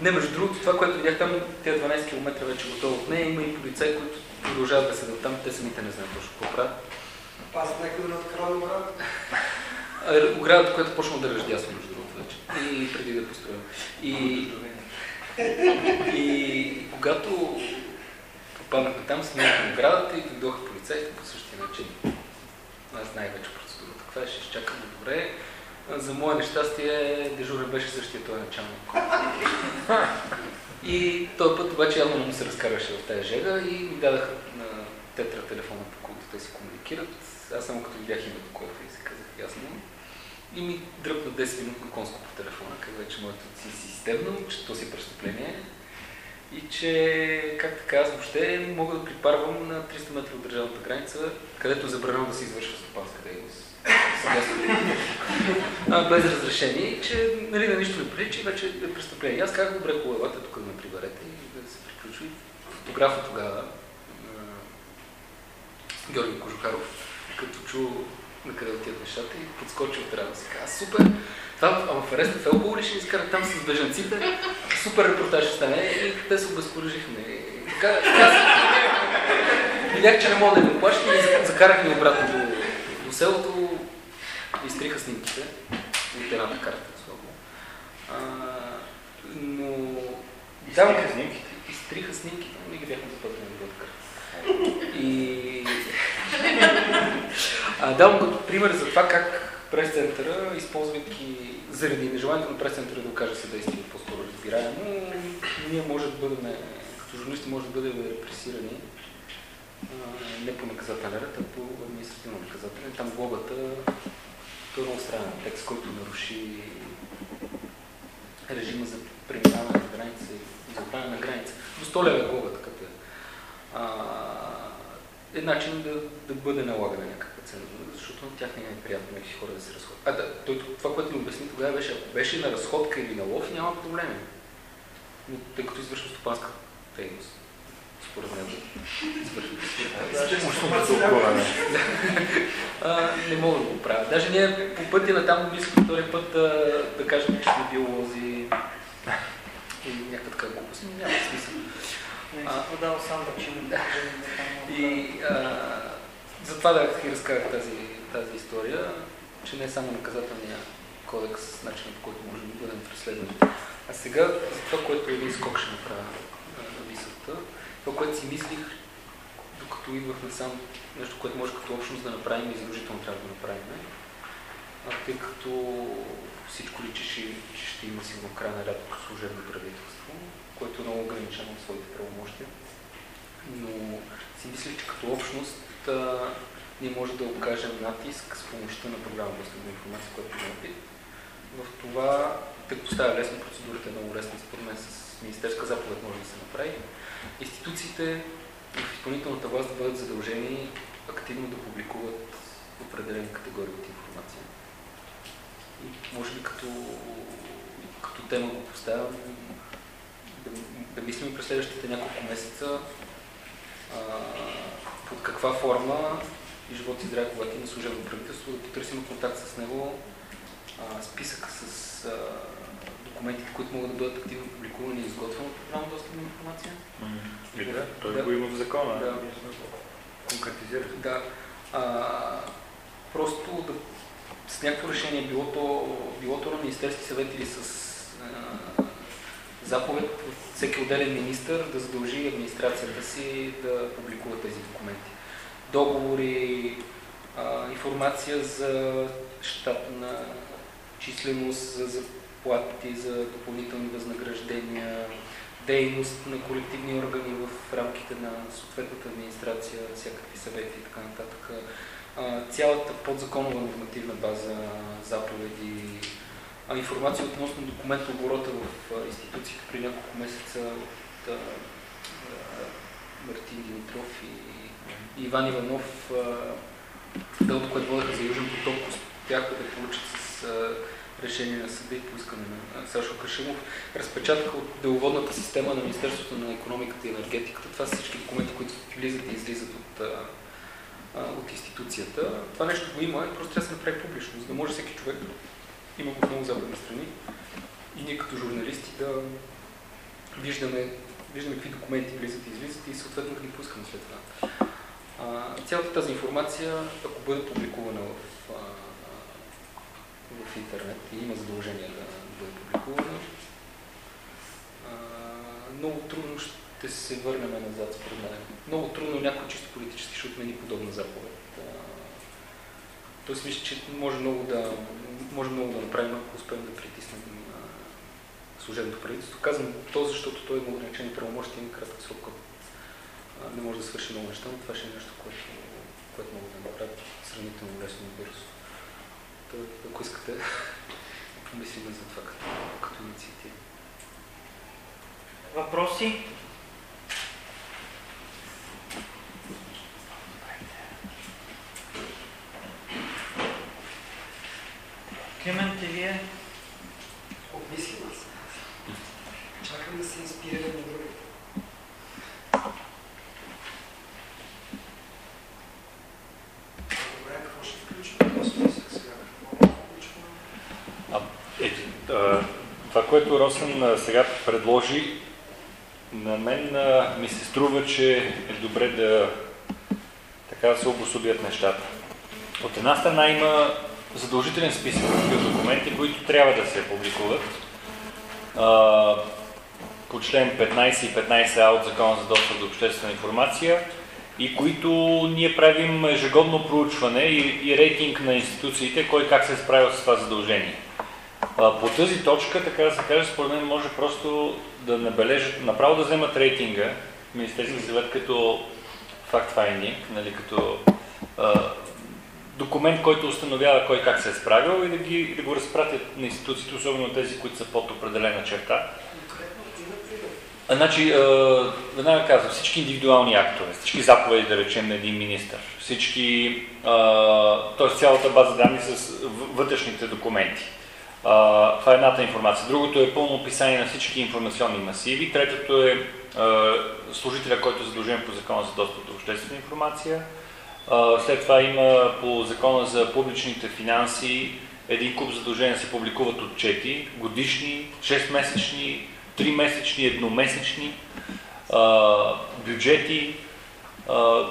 Не, между другото, това, което видях там, тези 12 км вече готово от нея, има и полицаи, които продължават да седат там, те самите не знаят точно какво правят. Пазят някой да надкрава оградата. Оградата, която почна да ръждясва, между другото, вече. И преди да построим. И, и когато попаднахме там, сменихме оградата и дойдоха полицаите по същия начин. Аз знаех вече процедурата. Каква е, ще изчакам добре. За мое нещастие дежурен беше същия този началник. И този път обаче явно му се разкарваше в тази жега и ми дадаха на тетра телефона, по който те си комуникират. Аз само като видях името, което и се казах ясно. И ми дръпна 10 минутно конско по телефона, как вече моето си системно, че то си е престъпление. И че, как така, аз въобще мога да припарвам на 300 метра от държавната граница, където е забранено да се извършва стопанска дейност. а, без разрешение, че нали, на нищо не прилича и вече е престъпление. Аз казах, добре, хубаво, елате тук да ме приберете и да се приключи. Фотографа тогава, Георги Кожухаров, като чу на къде отиват нещата и подскочи от радост. Каза, супер! Това, ама в ареста ли ще ни изкарат там с бежанците? Супер репортаж ще стане и те се обезкуражихме. Така, видях, че не мога да ми плащат и закарах ни обратно до, до селото. Изтриха снимките от едната карта, а, но... Изтриха снимките? Изтриха снимките, но не ги бяхме запазени на другата И... Давам като пример за това как прес-центъра, използвайки заради нежеланието на прес-центъра да окаже съдействие по-скоро разбираемо, ние може да бъдем, като журналисти може да бъдем репресирани не по наказателен ред, а по административно наказателен. Там глобата е много текст, който наруши режима за преминаване на граница и за на граница. До 100 лева глобата, като е. Е начин да, да бъде налагана някаква цена, защото на тях не е приятно някакви хора да се разходят. А да, той, това, което ми обясни тогава беше, ако беше на разходка или на лов, няма проблеми. Но тъй като извършва стопанска дейност, според мен. Не мога да го правя. Даже ние по пътя на там мисля втори път да, да кажем, че сме биолози и някаква така глупост. Няма смисъл. Не, дал сам да. И затова да ви разказах тази, тази история, че не е само наказателния кодекс, начинът по който можем да бъдем преследвани. А сега за това, което един скок ще направя на мисълта, това, което си мислих, докато идвахме сам, нещо, което може като общност да направим и задължително трябва да направим. Тъй като всичко личеше, че ще има сигурно край на лято служебно правителство, което е много ограничено в своите правомощия. Но си мислих, че като общност а, ние може да окажем натиск с помощта на програма достъп до информация, която има опит. В това, тъй като лесно, процедурата е много лесна, според мен с министерска заповед може да се направи. Институциите в изпълнителната власт да бъдат задължени активно да публикуват определени категории от информация. И може би като, като тема го поставям да, мислим през следващите няколко месеца а, под каква форма и живот и здраве, когато има служебно правителство, да потърсим контакт с него, а, списък с а, документите, които могат да бъдат активно публикувани и изготвени от програма достъп на информация. Mm-hmm. Да, той да, го има в закона. Да. Конкретизира. Да. А, просто да с някакво решение, било то, било то на Министерски съвет или с а, заповед всеки отделен министр да задължи администрацията си да публикува тези документи. Договори, информация за щатна численост, за заплати, за допълнителни възнаграждения, дейност на колективни органи в рамките на съответната администрация, всякакви съвети и така нататък. Цялата подзаконова нормативна база, заповеди, а, информация относно документооборота в а, институциите при няколко месеца от а, Мартин Димитров и, и Иван Иванов, делото, което водеха за Южен поток, успяха да получат с решение на съда и поискане на Сашо Кашимов, разпечатка от деловодната система на Министерството на економиката и енергетиката. Това са всички документи, които влизат и излизат от, от институцията. Това нещо го има и просто трябва да се направи публично, за да може всеки човек, има го много западни страни, и ние като журналисти да виждаме, виждаме какви документи влизат и излизат и съответно да ги пускаме след това. цялата тази информация, ако бъде публикувана в в интернет и има задължение да бъде публикувано. много трудно ще се върнем назад според мен. Много трудно някой чисто политически ще отмени подобна заповед. Тоест мисля, че може много да, може много да направим, ако успеем да притиснем служебното правителство. Казвам то, защото той има ограничени правомощи, има кратък срок, не може да свърши много неща, но това ще е нещо, което, което мога да направя сравнително лесно и бързо ако искате, [LAUGHS] помислим за това като, като инициатива. Въпроси? Климент, и вие? Обмислим аз. Чакам да се инспирирам на други. Това, което Росен сега предложи, на мен ми се струва, че е добре да така да се обособят нещата. От една страна има задължителен списък от документи, които трябва да се публикуват по член 15 и 15а от Закона за достъп до обществена информация и които ние правим ежегодно проучване и, и рейтинг на институциите, кой как се е справил с това задължение. По тази точка, така да се каже, според мен може просто да набележат, направо да вземат рейтинга Министерския съвет като fact-finding, нали, като документ, който установява кой как се е справил и да, ги, да го разпратят на институциите, особено тези, които са под определена черта. А, значи, веднага казвам, всички индивидуални актове, всички заповеди, да речем, на един министр, всички, т.е. цялата база данни с вътрешните документи, това е едната информация. Другото е пълно описание на всички информационни масиви. Третото е служителя, който е задължен по закона за достъп до обществена информация. След това има по закона за публичните финанси един куп задължения се публикуват отчети, годишни, 6-месечни, 3-месечни, едномесечни, а, бюджети. А,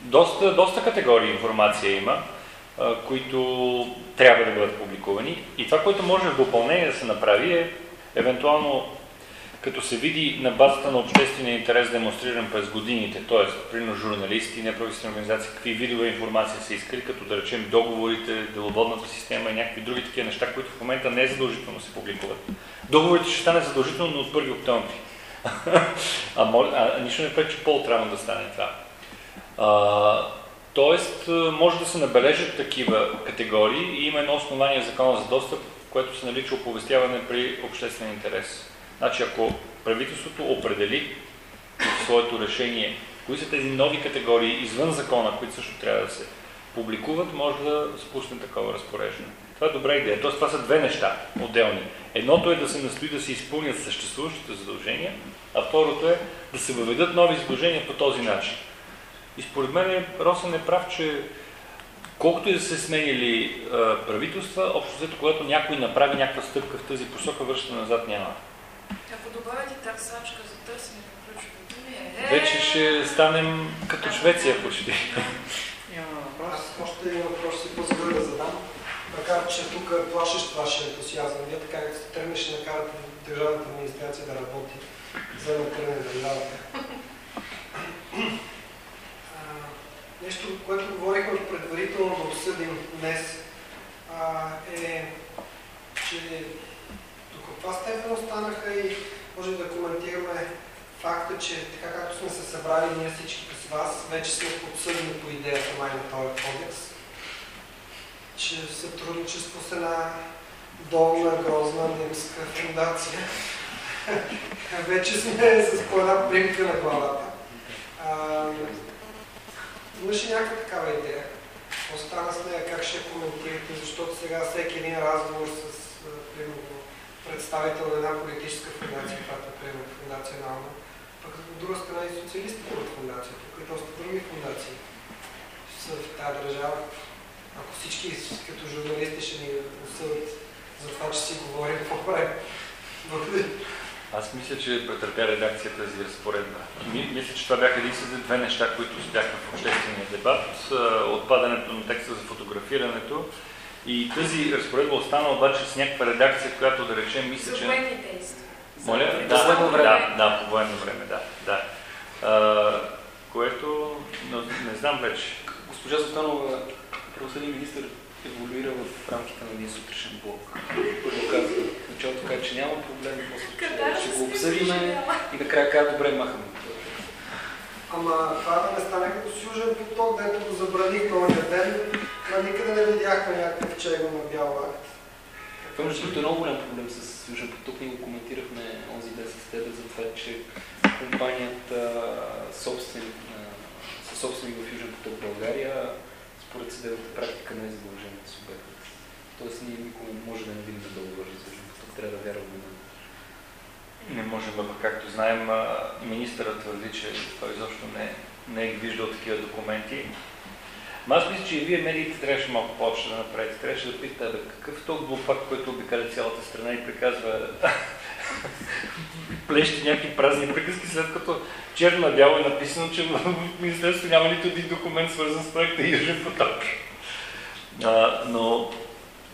доста, доста категории информация има които трябва да бъдат публикувани. И това, което може в допълнение да се направи е, евентуално, като се види на базата на обществения интерес, демонстриран през годините, т.е. прино журналисти, неправителствени организации, какви видове информация са искали, като да речем договорите, деловодната система и някакви други такива неща, които в момента не е задължително се публикуват. Договорите ще стане задължително от 1 октомври. [LAUGHS] а, а, а нищо не пречи по-отрано да стане това. А, Тоест, може да се набележат такива категории и има едно основание в закона за достъп, което се нарича оповестяване при обществен интерес. Значи, ако правителството определи в своето решение кои са тези нови категории извън закона, които също трябва да се публикуват, може да спусне такова разпореждане. Това е добра идея. Тоест, това са две неща отделни. Едното е да се настои да се изпълнят съществуващите задължения, а второто е да се въведат нови задължения по този начин. И според мен Росен е прав, че колкото и да се сменили правителства, общо след когато някой направи някаква стъпка в тази посока, връща назад няма. Добавите търсачка за търсене на ключови думи, е... Вече ще станем като Швеция почти. Аз още един въпрос си позволя да задам. макар че тук е плашещ вашия ентусиазъм, вие така се тръгнеш да накарате държавната администрация да работи за накърне на държавата. Нещо, което говорихме предварително да обсъдим днес, а, е, че до каква степен останаха и може да коментираме факта, че така както сме се събрали ние всичките с вас, вече сме подсъдни по идеята май на този кодекс, че сътрудничество с една долна, грозна немска фундация. [LAUGHS] вече сме с по една примка на главата. Имаше някаква такава идея. Остана с нея как ще коментирате, защото сега всеки един разговор с примерно, представител на една политическа фундация, която е примерно фундация Нална, пък от друга страна и социалистите от фундацията, които доста други фундации са в тази държава. Ако всички като журналисти ще ни осъдят за това, че си говорим по време. Благодаря. Аз мисля, че претърпя редакция тази разпоредба. Мисля, че това бяха единствените две неща, които бяха в обществения дебат. Отпадането на текста за фотографирането и тази разпоредба остана обаче с някаква редакция, която да речем, мисля, че... За военни действия. Моля? Да, да, време. да, да, по военно време, да. да. А, което но, не знам вече. Госпожа Зотанова, правосъден министр, еволюира в рамките на един сутрешен блок. Първо каза началото така, че няма проблем, после ще го обсъдим и накрая каза, добре, махаме. Ама това да не стане като с Южен поток, дето го забраних този ден, а никъде не видяхме някакъв чего на бял акт. Това между другото е много голям проблем с Южен поток. Ние го коментирахме онзи ден с теб за това, че компанията собственик, със собственик в Южен поток България, според съдебната практика не е задължен субект. Тоест ние никога не може да не видим договор за Южен поток. Трябва да вярваме на не можем, както знаем, министърът твърди, че той изобщо не, не е виждал такива документи. Ма аз мисля, че и вие медиите трябваше малко повече да направите. Трябваше да питате, бе, какъв е толкова глупак, който обикаля цялата страна и приказва [LAUGHS] плещи някакви празни приказки, след като черно-бяло е написано, че в Министерството няма нито един документ свързан с проекта Южен поток. Но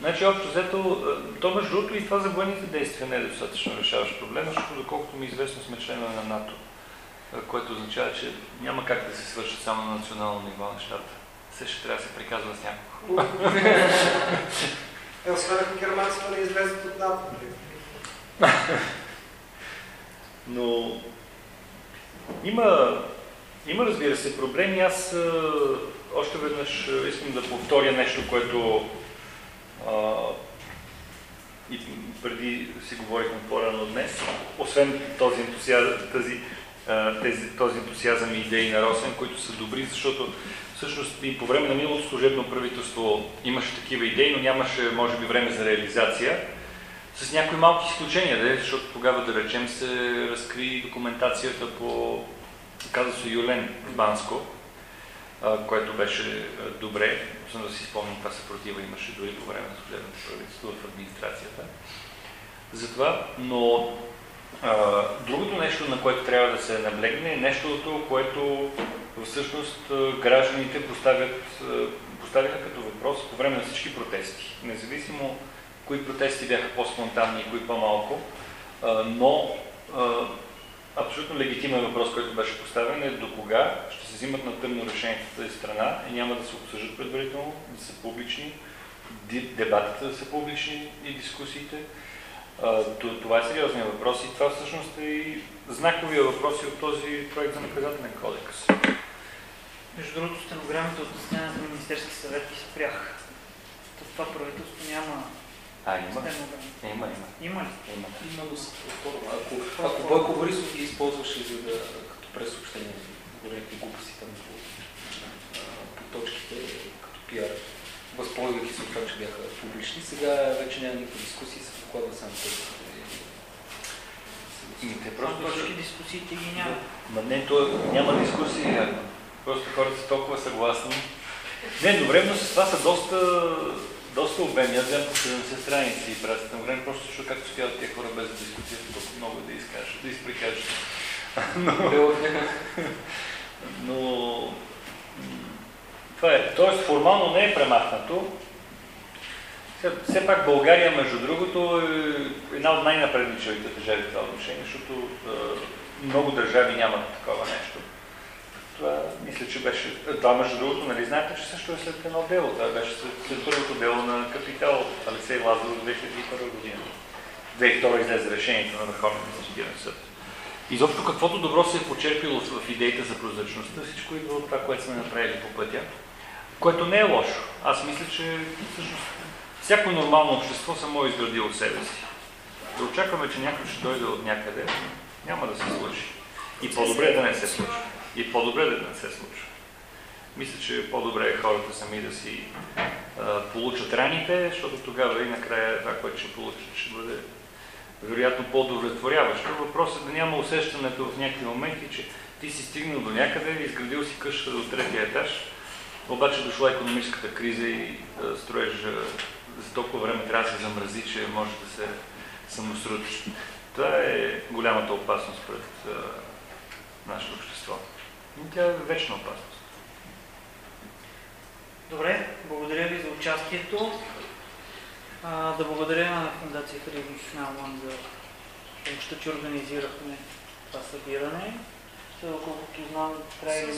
Значи, общо взето, то между другото и това за военните действия не е достатъчно решаващ проблем, защото доколкото ми е известно сме членове на НАТО, което означава, че няма как да се свършат само на национално ниво нещата. Все ще трябва да се приказва с някого. [LAUGHS] Е, освен ако германците не излезат от НАТО. [LAUGHS] Но има, има разбира се проблеми. Аз още веднъж искам да повторя нещо, което а, и преди си говорихме по-рано днес, освен този ентусиазъм, тази, тези, този ентусиазъм и идеи на Росен, които са добри, защото всъщност и по време на миналото служебно правителство имаше такива идеи, но нямаше, може би, време за реализация. С някои малки изключения, защото тогава, да речем, се разкри документацията по казусо Юлен Банско, което беше добре. Съм да си спомням, каква съпротива имаше дори по време на служебното правителство в администрацията. Затова, но а, другото нещо, на което трябва да се наблегне, е нещото, което всъщност гражданите поставят, поставяха като въпрос по време на всички протести. Независимо кои протести бяха по-спонтанни и кои по-малко, но абсолютно легитимен въпрос, който беше поставен е до кога ще взимат на тъмно решение в тази страна и няма да се обсъждат предварително, да са публични, дебатите да са публични и дискусиите. Това е сериозният въпрос и това всъщност е и знаковия въпрос и от този проект за наказателен кодекс. Между другото, стенограмите от заседанието на Министерски съвет ги спрях. Това правителство няма а, има? Има, има. Има ли? Има. Има, но ако, ако Бойко Борисов ги използваше за да, като пресъобщение, някакви глупости там по, по точките, като пиар, възползвайки се от това, че бяха публични, сега вече няма никаква дискусия, се докладва само тези. Те просто точки дискусиите ги няма. Ма не, то няма дискусии, просто хората са толкова съгласни. Не, едновременно с това са доста доста обемни. Аз вземам по 70 страници и правя на време, просто защото както стоят тези хора без да дискутират толкова много да изкажат, да изприкажат. [LAUGHS] но, но това е. Тоест формално не е премахнато. Все пак България, между другото, е една от най-напредничавите държави в това отношение, защото е, много държави нямат такова нещо. Това мисля, че беше... Това, между другото, нали знаете, че също е след едно дело. Това беше след, след първото дело на Капитал Алексей Лазаров 2001 година. 2002 излезе решението на Върховния административен съд. Изобщо каквото добро се е почерпило в идеите за прозрачността, всичко идва от това, което сме направили по пътя, което не е лошо. Аз мисля, че всъщност всяко нормално общество само е изградило от себе си. Да очакваме, че някой ще дойде от някъде, няма да се случи. И по-добре е да не се случва. И по-добре е да не се случва. Мисля, че по-добре е хората сами да си а, получат раните, защото тогава и накрая това, което ще получат, ще бъде вероятно по-удовлетворяващо. Въпросът е да няма усещането в някакви моменти, че ти си стигнал до някъде, изградил си къщата до третия етаж, обаче дошла економическата криза и строеж за толкова време трябва да се замрази, че може да се самосрути. Това е голямата опасност пред нашето общество. И тя е вечна опасност. Добре, благодаря ви за участието. А, да благодаря на Фундация Фридрих Науман за помощта, че организирахме това събиране. Доколкото знам, трябва или